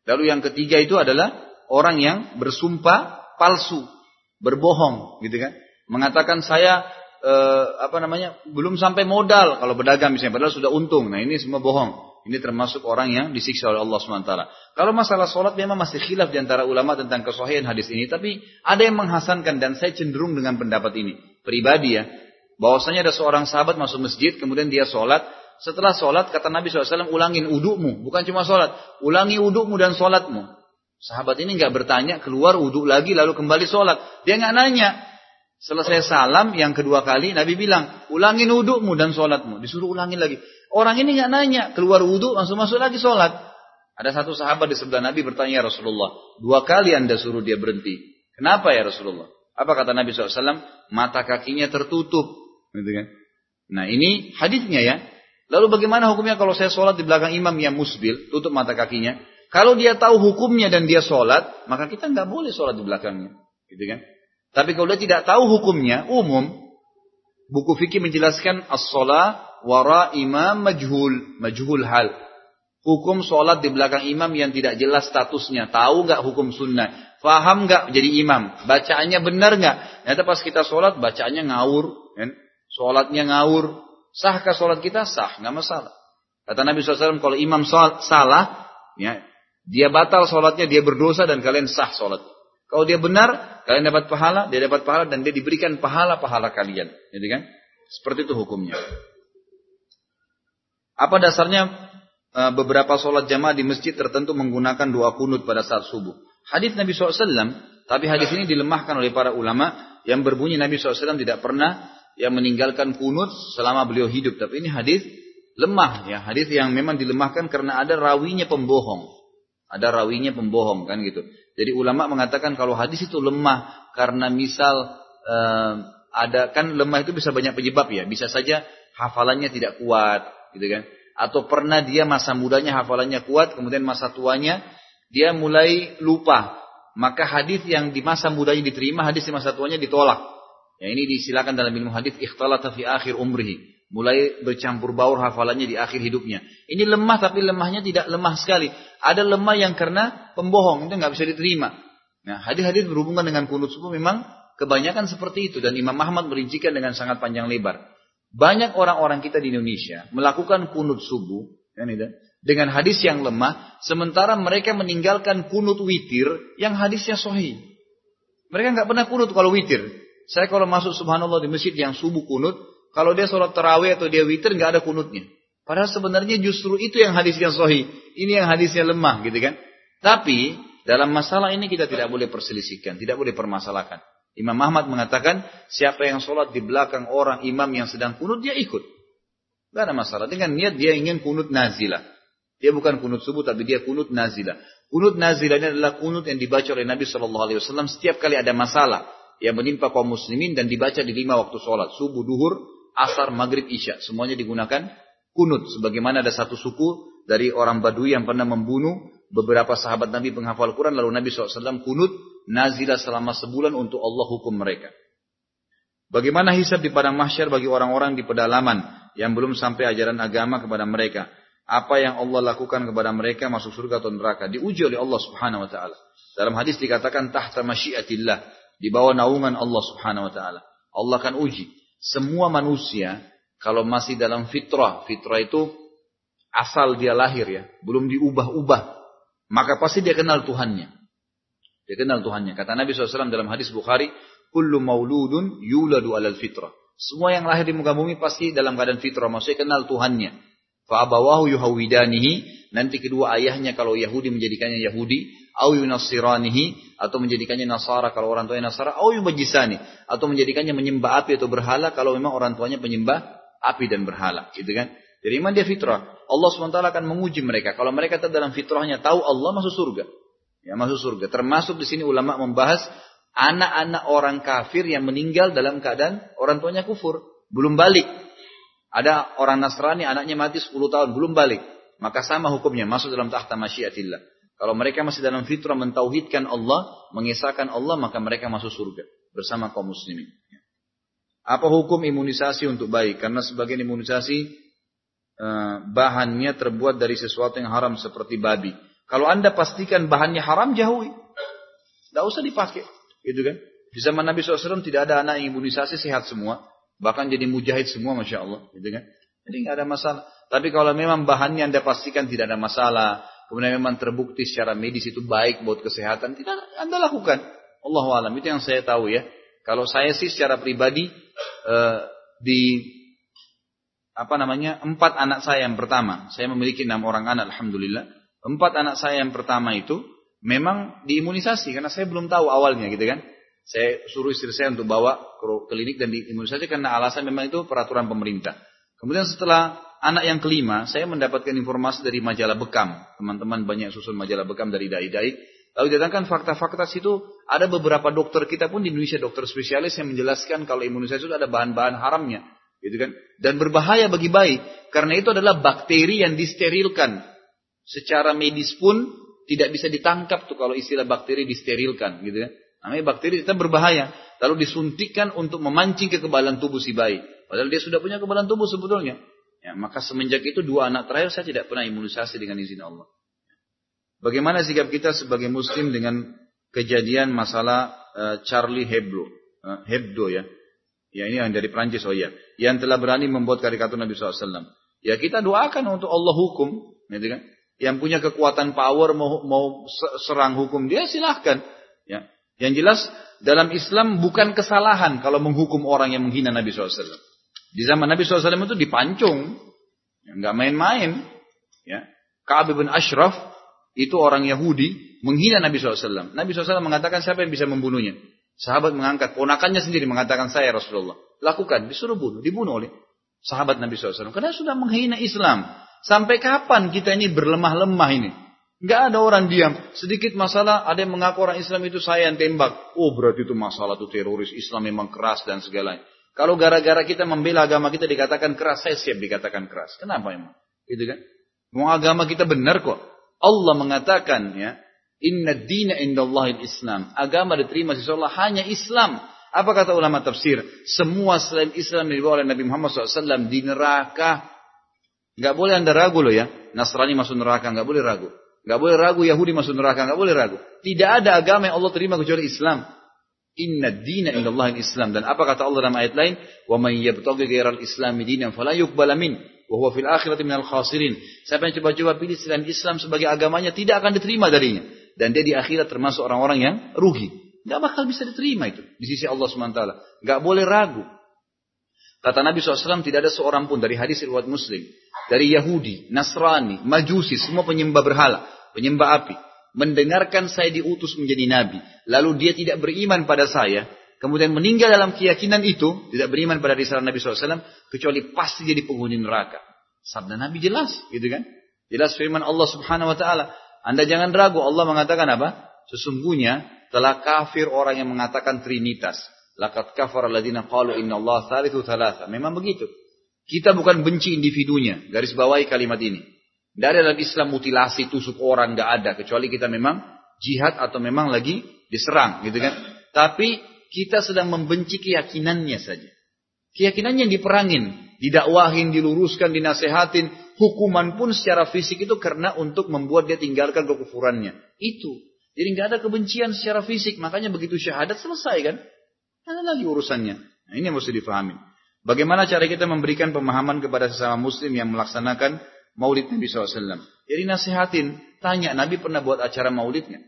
Lalu yang ketiga itu adalah orang yang bersumpah palsu, berbohong, gitu kan? Mengatakan saya eh, apa namanya belum sampai modal kalau berdagang misalnya, padahal sudah untung. Nah ini semua bohong. Ini termasuk orang yang disiksa oleh Allah SWT. Kalau masalah sholat memang masih khilaf di antara ulama tentang kesohian hadis ini. Tapi ada yang menghasankan dan saya cenderung dengan pendapat ini. Pribadi ya. Bahwasanya ada seorang sahabat masuk masjid kemudian dia sholat. Setelah sholat kata Nabi SAW ulangin udukmu. Bukan cuma sholat. Ulangi udukmu dan sholatmu. Sahabat ini nggak bertanya keluar uduk lagi lalu kembali sholat. Dia nggak nanya. Selesai salam yang kedua kali Nabi bilang ulangin udukmu dan sholatmu. Disuruh ulangin lagi. Orang ini nggak nanya, keluar wudhu langsung masuk lagi sholat. Ada satu sahabat di sebelah Nabi bertanya ya Rasulullah, dua kali anda suruh dia berhenti. Kenapa ya Rasulullah? Apa kata Nabi SAW? Mata kakinya tertutup. Gitu kan? Nah ini hadisnya ya. Lalu bagaimana hukumnya kalau saya sholat di belakang imam yang musbil, tutup mata kakinya? Kalau dia tahu hukumnya dan dia sholat, maka kita nggak boleh sholat di belakangnya. Gitu kan? Tapi kalau dia tidak tahu hukumnya, umum, buku fikih menjelaskan as-sholat wara imam majhul, majhul hal. Hukum sholat di belakang imam yang tidak jelas statusnya. Tahu nggak hukum sunnah? Faham nggak jadi imam? Bacaannya benar nggak? Ternyata pas kita sholat bacaannya ngawur. Kan? Sholatnya ngawur. Sahkah sholat kita? Sah, nggak masalah. Kata Nabi SAW kalau imam salah, ya, dia batal sholatnya, dia berdosa dan kalian sah sholat. Kalau dia benar, kalian dapat pahala, dia dapat pahala dan dia diberikan pahala-pahala kalian. Jadi kan? Seperti itu hukumnya. Apa dasarnya e, beberapa sholat jamaah di masjid tertentu menggunakan doa kunut pada saat subuh? Hadis Nabi SAW, tapi hadis ini dilemahkan oleh para ulama yang berbunyi Nabi SAW tidak pernah yang meninggalkan kunut selama beliau hidup. Tapi ini hadis lemah ya, hadis yang memang dilemahkan karena ada rawinya pembohong. Ada rawinya pembohong kan gitu. Jadi ulama mengatakan kalau hadis itu lemah karena misal eh, ada kan lemah itu bisa banyak penyebab ya. Bisa saja hafalannya tidak kuat, gitu kan? Atau pernah dia masa mudanya hafalannya kuat, kemudian masa tuanya dia mulai lupa. Maka hadis yang di masa mudanya diterima, hadis di masa tuanya ditolak. Ya ini disilakan dalam ilmu hadis ikhtalata fi akhir umrihi. Mulai bercampur baur hafalannya di akhir hidupnya. Ini lemah tapi lemahnya tidak lemah sekali. Ada lemah yang karena pembohong itu nggak bisa diterima. Nah hadis-hadis berhubungan dengan kunut subuh memang kebanyakan seperti itu dan Imam Ahmad merincikan dengan sangat panjang lebar. Banyak orang-orang kita di Indonesia melakukan kunut subuh kan dengan hadis yang lemah, sementara mereka meninggalkan kunut witir yang hadisnya sahih. Mereka nggak pernah kunut kalau witir. Saya kalau masuk subhanallah di masjid yang subuh kunut, kalau dia sholat terawih atau dia witir nggak ada kunutnya. Padahal sebenarnya justru itu yang hadis yang sahih. Ini yang hadisnya lemah gitu kan. Tapi dalam masalah ini kita tidak boleh perselisihkan, tidak boleh permasalahkan. Imam Ahmad mengatakan, siapa yang sholat di belakang orang imam yang sedang kunut, dia ikut. Tidak ada masalah. Dengan niat dia ingin kunut nazilah. Dia bukan kunut subuh, tapi dia kunut nazilah. Kunut nazilah ini adalah kunut yang dibaca oleh Nabi SAW setiap kali ada masalah yang menimpa kaum muslimin dan dibaca di lima waktu sholat. Subuh, duhur, asar, maghrib, isya. Semuanya digunakan kunut. Sebagaimana ada satu suku dari orang Badui yang pernah membunuh beberapa sahabat Nabi penghafal Quran. Lalu Nabi SAW kunut nazilah selama sebulan untuk Allah hukum mereka. Bagaimana hisab di padang mahsyar bagi orang-orang di pedalaman yang belum sampai ajaran agama kepada mereka? Apa yang Allah lakukan kepada mereka masuk surga atau neraka? Diuji oleh Allah Subhanahu wa taala. Dalam hadis dikatakan tahta masyiatillah, di bawah naungan Allah Subhanahu wa taala. Allah akan uji semua manusia kalau masih dalam fitrah, fitrah itu asal dia lahir ya, belum diubah-ubah, maka pasti dia kenal Tuhannya. Dia kenal Tuhannya. Kata Nabi SAW dalam hadis Bukhari, Kullu mauludun yuladu alal fitrah. Semua yang lahir di muka bumi pasti dalam keadaan fitrah. Maksudnya kenal Tuhannya. Fa'abawahu yuhawidanihi. Nanti kedua ayahnya kalau Yahudi menjadikannya Yahudi. Au yunassiranihi atau menjadikannya nasara kalau orang tuanya nasara. Au yumajisani atau menjadikannya menyembah api atau berhala kalau memang orang tuanya penyembah api dan berhala. Gitu kan? Jadi iman dia fitrah. Allah SWT akan menguji mereka. Kalau mereka tetap dalam fitrahnya tahu Allah masuk surga. Ya masuk surga. Termasuk di sini ulama membahas anak-anak orang kafir yang meninggal dalam keadaan orang tuanya kufur. Belum balik. Ada orang Nasrani anaknya mati 10 tahun belum balik. Maka sama hukumnya masuk dalam tahta masyiatillah kalau mereka masih dalam fitrah mentauhidkan Allah, mengisahkan Allah, maka mereka masuk surga bersama kaum muslimin. Apa hukum imunisasi untuk bayi? Karena sebagian imunisasi eh, bahannya terbuat dari sesuatu yang haram seperti babi. Kalau anda pastikan bahannya haram, jauhi. Tidak usah dipakai. Gitu kan? Di zaman Nabi SAW tidak ada anak yang imunisasi sehat semua. Bahkan jadi mujahid semua, Masya Allah. Gitu kan? Jadi nggak ada masalah. Tapi kalau memang bahannya anda pastikan tidak ada masalah, kemudian memang terbukti secara medis itu baik buat kesehatan, tidak Anda lakukan. Allah alam itu yang saya tahu ya. Kalau saya sih secara pribadi eh, di apa namanya empat anak saya yang pertama, saya memiliki enam orang anak, alhamdulillah. Empat anak saya yang pertama itu memang diimunisasi karena saya belum tahu awalnya gitu kan. Saya suruh istri saya untuk bawa ke klinik dan diimunisasi karena alasan memang itu peraturan pemerintah. Kemudian setelah anak yang kelima, saya mendapatkan informasi dari majalah Bekam. Teman-teman banyak susun majalah Bekam dari dai-dai. Lalu didatangkan fakta-fakta situ, ada beberapa dokter kita pun di Indonesia, dokter spesialis yang menjelaskan kalau imunisasi itu ada bahan-bahan haramnya. Gitu kan? Dan berbahaya bagi bayi. Karena itu adalah bakteri yang disterilkan. Secara medis pun tidak bisa ditangkap tuh kalau istilah bakteri disterilkan. Gitu kan? Namanya bakteri itu berbahaya. Lalu disuntikkan untuk memancing kekebalan tubuh si bayi. Padahal dia sudah punya kekebalan tubuh sebetulnya. Ya, maka semenjak itu dua anak terakhir saya tidak pernah imunisasi dengan izin Allah. Bagaimana sikap kita sebagai muslim dengan kejadian masalah uh, Charlie Hebdo, uh, Hebdo ya. Ya ini yang dari Prancis oh ya, yang telah berani membuat karikatur Nabi SAW. Ya kita doakan untuk Allah hukum, gitu kan? Yang punya kekuatan power mau, mau serang hukum dia silahkan. Ya. Yang jelas dalam Islam bukan kesalahan kalau menghukum orang yang menghina Nabi SAW. Di zaman Nabi SAW itu dipancung. Ya, nggak main-main. Ya. Ka'ab bin Ashraf itu orang Yahudi menghina Nabi SAW. Nabi SAW mengatakan siapa yang bisa membunuhnya. Sahabat mengangkat ponakannya sendiri mengatakan saya Rasulullah. Lakukan, disuruh bunuh, dibunuh oleh sahabat Nabi SAW. Karena sudah menghina Islam. Sampai kapan kita ini berlemah-lemah ini? Gak ada orang diam. Sedikit masalah, ada yang mengaku orang Islam itu saya yang tembak. Oh berarti itu masalah itu teroris. Islam memang keras dan segalanya. Kalau gara-gara kita membela agama kita dikatakan keras, saya siap dikatakan keras. Kenapa emang? Gitu kan? Mau agama kita benar kok. Allah mengatakan ya, Inna dina indallahil Islam. Agama diterima sisi Allah hanya Islam. Apa kata ulama tafsir? Semua selain Islam dibawa oleh Nabi Muhammad SAW di neraka. Gak boleh anda ragu loh ya. Nasrani masuk neraka, gak boleh ragu. Gak boleh ragu Yahudi masuk neraka, gak boleh ragu. Tidak ada agama yang Allah terima kecuali Islam. Inna dina indallahi Islam. Dan apa kata Allah dalam ayat lain? Wa man yabtaghi ghairal islami dinan fala yuqbala min wa huwa fil akhirati minal khasirin. Siapa yang coba-coba pilih selain Islam sebagai agamanya tidak akan diterima darinya. Dan dia di akhirat termasuk orang-orang yang rugi. Gak bakal bisa diterima itu di sisi Allah SWT. Gak boleh ragu. Kata Nabi SAW tidak ada seorang pun dari hadis riwayat Muslim, dari Yahudi, Nasrani, Majusi, semua penyembah berhala, penyembah api, mendengarkan saya diutus menjadi nabi, lalu dia tidak beriman pada saya, kemudian meninggal dalam keyakinan itu, tidak beriman pada risalah Nabi SAW, kecuali pasti jadi penghuni neraka. Sabda Nabi jelas, gitu kan? Jelas firman Allah Subhanahu Wa Taala. Anda jangan ragu, Allah mengatakan apa? Sesungguhnya telah kafir orang yang mengatakan Trinitas. Lakat inna Allah thalithu thalatha. Memang begitu. Kita bukan benci individunya. Garis bawahi kalimat ini. Tidak ada dalam Islam mutilasi, tusuk orang, nggak ada. Kecuali kita memang jihad atau memang lagi diserang, gitu kan. Tapi kita sedang membenci keyakinannya saja. Keyakinannya yang diperangin, didakwahin, diluruskan, dinasehatin. Hukuman pun secara fisik itu karena untuk membuat dia tinggalkan kekufurannya. Itu. Jadi nggak ada kebencian secara fisik. Makanya begitu syahadat selesai kan. Ada lagi urusannya. Nah, ini yang mesti difahami. Bagaimana cara kita memberikan pemahaman kepada sesama muslim yang melaksanakan maulid Nabi SAW. Jadi nasihatin, tanya Nabi pernah buat acara maulidnya.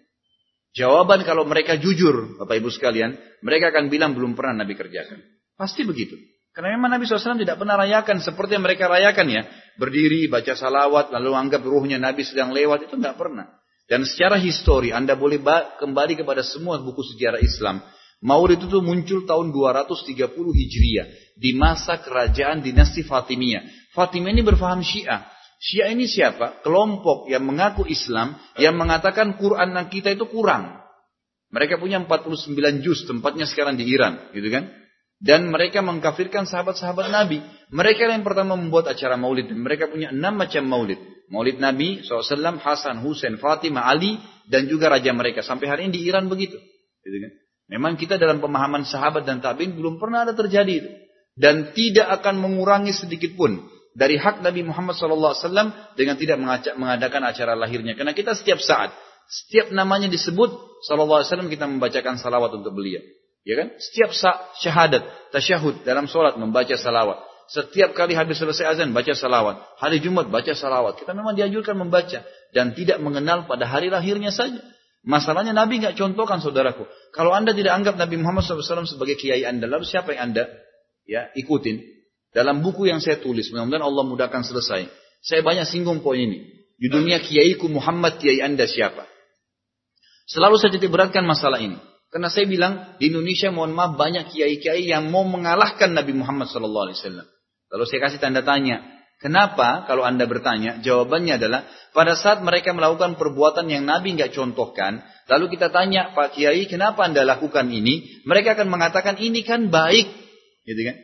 Jawaban kalau mereka jujur, Bapak Ibu sekalian, mereka akan bilang belum pernah Nabi kerjakan. Pasti begitu. Karena memang Nabi SAW tidak pernah rayakan seperti yang mereka rayakan ya. Berdiri, baca salawat, lalu anggap ruhnya Nabi sedang lewat, itu tidak pernah. Dan secara histori Anda boleh kembali kepada semua buku sejarah Islam. Maulid itu muncul tahun 230 Hijriah di masa kerajaan dinasti Fatimiyah. Fatimiyah ini berfaham Syiah. Syiah ini siapa? Kelompok yang mengaku Islam yang mengatakan Quran kita itu kurang. Mereka punya 49 juz tempatnya sekarang di Iran, gitu kan? Dan mereka mengkafirkan sahabat-sahabat Nabi. Mereka yang pertama membuat acara maulid. Dan mereka punya enam macam maulid. Maulid Nabi SAW, Hasan, Husain, Fatimah, Ali, dan juga raja mereka. Sampai hari ini di Iran begitu. Gitu kan? Memang kita dalam pemahaman sahabat dan tabiin belum pernah ada terjadi itu. Dan tidak akan mengurangi sedikit pun dari hak Nabi Muhammad SAW dengan tidak mengadakan acara lahirnya. Karena kita setiap saat, setiap namanya disebut SAW kita membacakan salawat untuk beliau. Ya kan? Setiap syahadat, tasyahud dalam sholat membaca salawat. Setiap kali habis selesai azan baca salawat. Hari Jumat baca salawat. Kita memang dianjurkan membaca dan tidak mengenal pada hari lahirnya saja. Masalahnya Nabi nggak contohkan saudaraku. Kalau anda tidak anggap Nabi Muhammad SAW sebagai kiai anda, lalu siapa yang anda ya ikutin? Dalam buku yang saya tulis, mudah-mudahan Allah mudahkan selesai. Saya banyak singgung poin ini. Judulnya Kiaiku Muhammad, kiai anda siapa? Selalu saya titik beratkan masalah ini. Karena saya bilang di Indonesia mohon maaf banyak kiai-kiai yang mau mengalahkan Nabi Muhammad SAW. Lalu saya kasih tanda tanya. Kenapa kalau anda bertanya? Jawabannya adalah pada saat mereka melakukan perbuatan yang Nabi nggak contohkan, lalu kita tanya Pak Kiai, kenapa anda lakukan ini? Mereka akan mengatakan ini kan baik, gitu kan?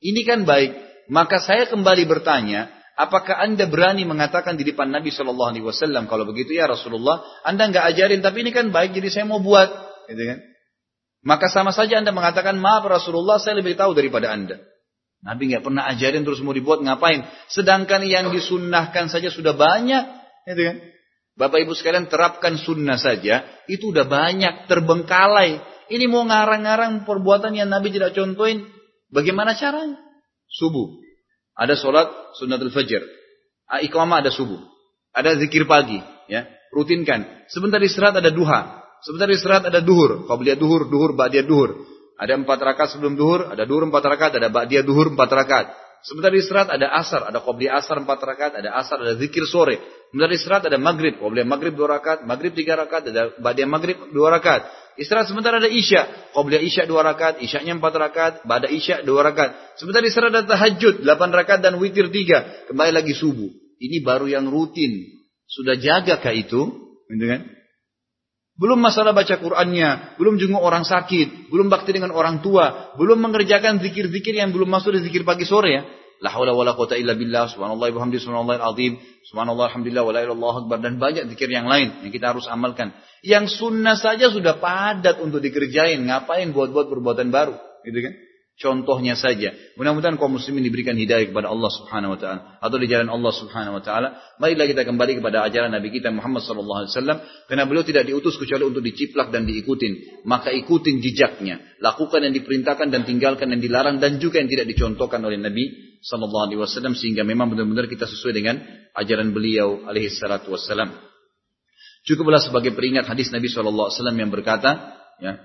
Ini kan baik. Maka saya kembali bertanya, apakah anda berani mengatakan di depan Nabi Shallallahu Alaihi Wasallam kalau begitu ya Rasulullah, anda nggak ajarin tapi ini kan baik, jadi saya mau buat, gitu kan? Maka sama saja Anda mengatakan, maaf Rasulullah saya lebih tahu daripada Anda. Nabi nggak pernah ajarin terus mau dibuat ngapain. Sedangkan yang disunnahkan saja sudah banyak. Gitu kan? Bapak ibu sekalian terapkan sunnah saja. Itu udah banyak terbengkalai. Ini mau ngarang-ngarang perbuatan yang Nabi tidak contohin. Bagaimana caranya? Subuh. Ada sholat sunnatul fajr. Iqamah ada subuh. Ada zikir pagi. ya Rutinkan. Sebentar istirahat ada duha. Sebentar istirahat ada duhur. Qabliyah duhur, duhur, ba'diyah duhur. Ada empat rakaat sebelum duhur, ada duhur empat rakaat, ada ba'diyah duhur empat rakaat. Sebentar istirahat ada asar, ada qabliyah asar empat rakaat, ada asar, ada zikir sore. Sebentar istirahat ada maghrib, qabliyah maghrib dua rakaat, maghrib tiga rakaat, ada ba'diyah maghrib dua rakaat. Istirahat sebentar ada isya, qabliyah isya dua rakaat, isyanya empat rakaat, ba'da isya dua rakaat. Sebentar istirahat ada tahajud, delapan rakaat dan witir tiga. Kembali lagi subuh. Ini baru yang rutin. Sudah jaga kah itu? Gitu kan? Belum masalah baca Qur'annya, belum jenguk orang sakit, belum bakti dengan orang tua, belum mengerjakan zikir-zikir yang belum masuk di zikir pagi sore ya. La haula wala quwata illa billah, subhanallah wa bihamdihi, subhanallah azim, subhanallah alhamdulillah wa la ilaha akbar dan banyak zikir yang lain yang kita harus amalkan. Yang sunnah saja sudah padat untuk dikerjain, ngapain buat-buat perbuatan baru, gitu kan? Contohnya saja. Mudah-mudahan kaum muslimin diberikan hidayah kepada Allah Subhanahu wa taala atau di jalan Allah Subhanahu wa taala. Marilah kita kembali kepada ajaran Nabi kita Muhammad sallallahu alaihi wasallam karena beliau tidak diutus kecuali untuk diciplak dan diikutin. Maka ikutin jejaknya. Lakukan yang diperintahkan dan tinggalkan yang dilarang dan juga yang tidak dicontohkan oleh Nabi sallallahu alaihi wasallam sehingga memang benar-benar kita sesuai dengan ajaran beliau alaihi salatu wasallam. Cukuplah sebagai peringat hadis Nabi sallallahu alaihi wasallam yang berkata, ya,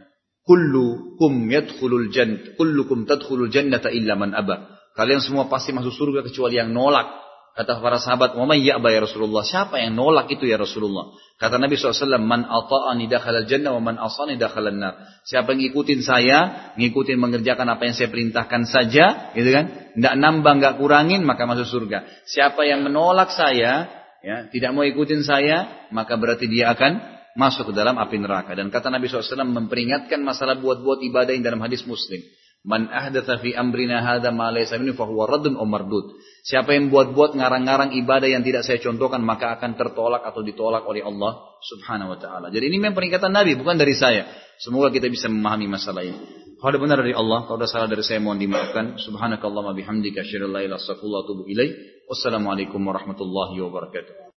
Kullukum yadkhulul jannah, kullukum tadkhulul jannata illa man aba. Kalian semua pasti masuk surga kecuali yang nolak. Kata para sahabat, "Wa may ya'ba ya Rasulullah?" Siapa yang nolak itu ya Rasulullah? Kata Nabi SAW, "Man ata'ani dakhalal jannah wa man asani dakhalan nar." Siapa yang ngikutin saya, ngikutin mengerjakan apa yang saya perintahkan saja, gitu kan? Enggak nambah, enggak kurangin, maka masuk surga. Siapa yang menolak saya, ya, tidak mau ikutin saya, maka berarti dia akan masuk ke dalam api neraka. Dan kata Nabi SAW memperingatkan masalah buat-buat ibadah yang dalam hadis Muslim. Man ahdatha fi amrina hadha ma laysa minhu fahuwa raddun mardud. Siapa yang buat-buat ngarang-ngarang ibadah yang tidak saya contohkan maka akan tertolak atau ditolak oleh Allah Subhanahu wa taala. Jadi ini memang peringatan Nabi bukan dari saya. Semoga kita bisa memahami masalah ini. Kalau benar dari Allah, kalau ada salah dari saya mohon dimaafkan. Subhanakallahumma bihamdika asyhadu an la ilaha illa anta. Wassalamualaikum warahmatullahi wabarakatuh.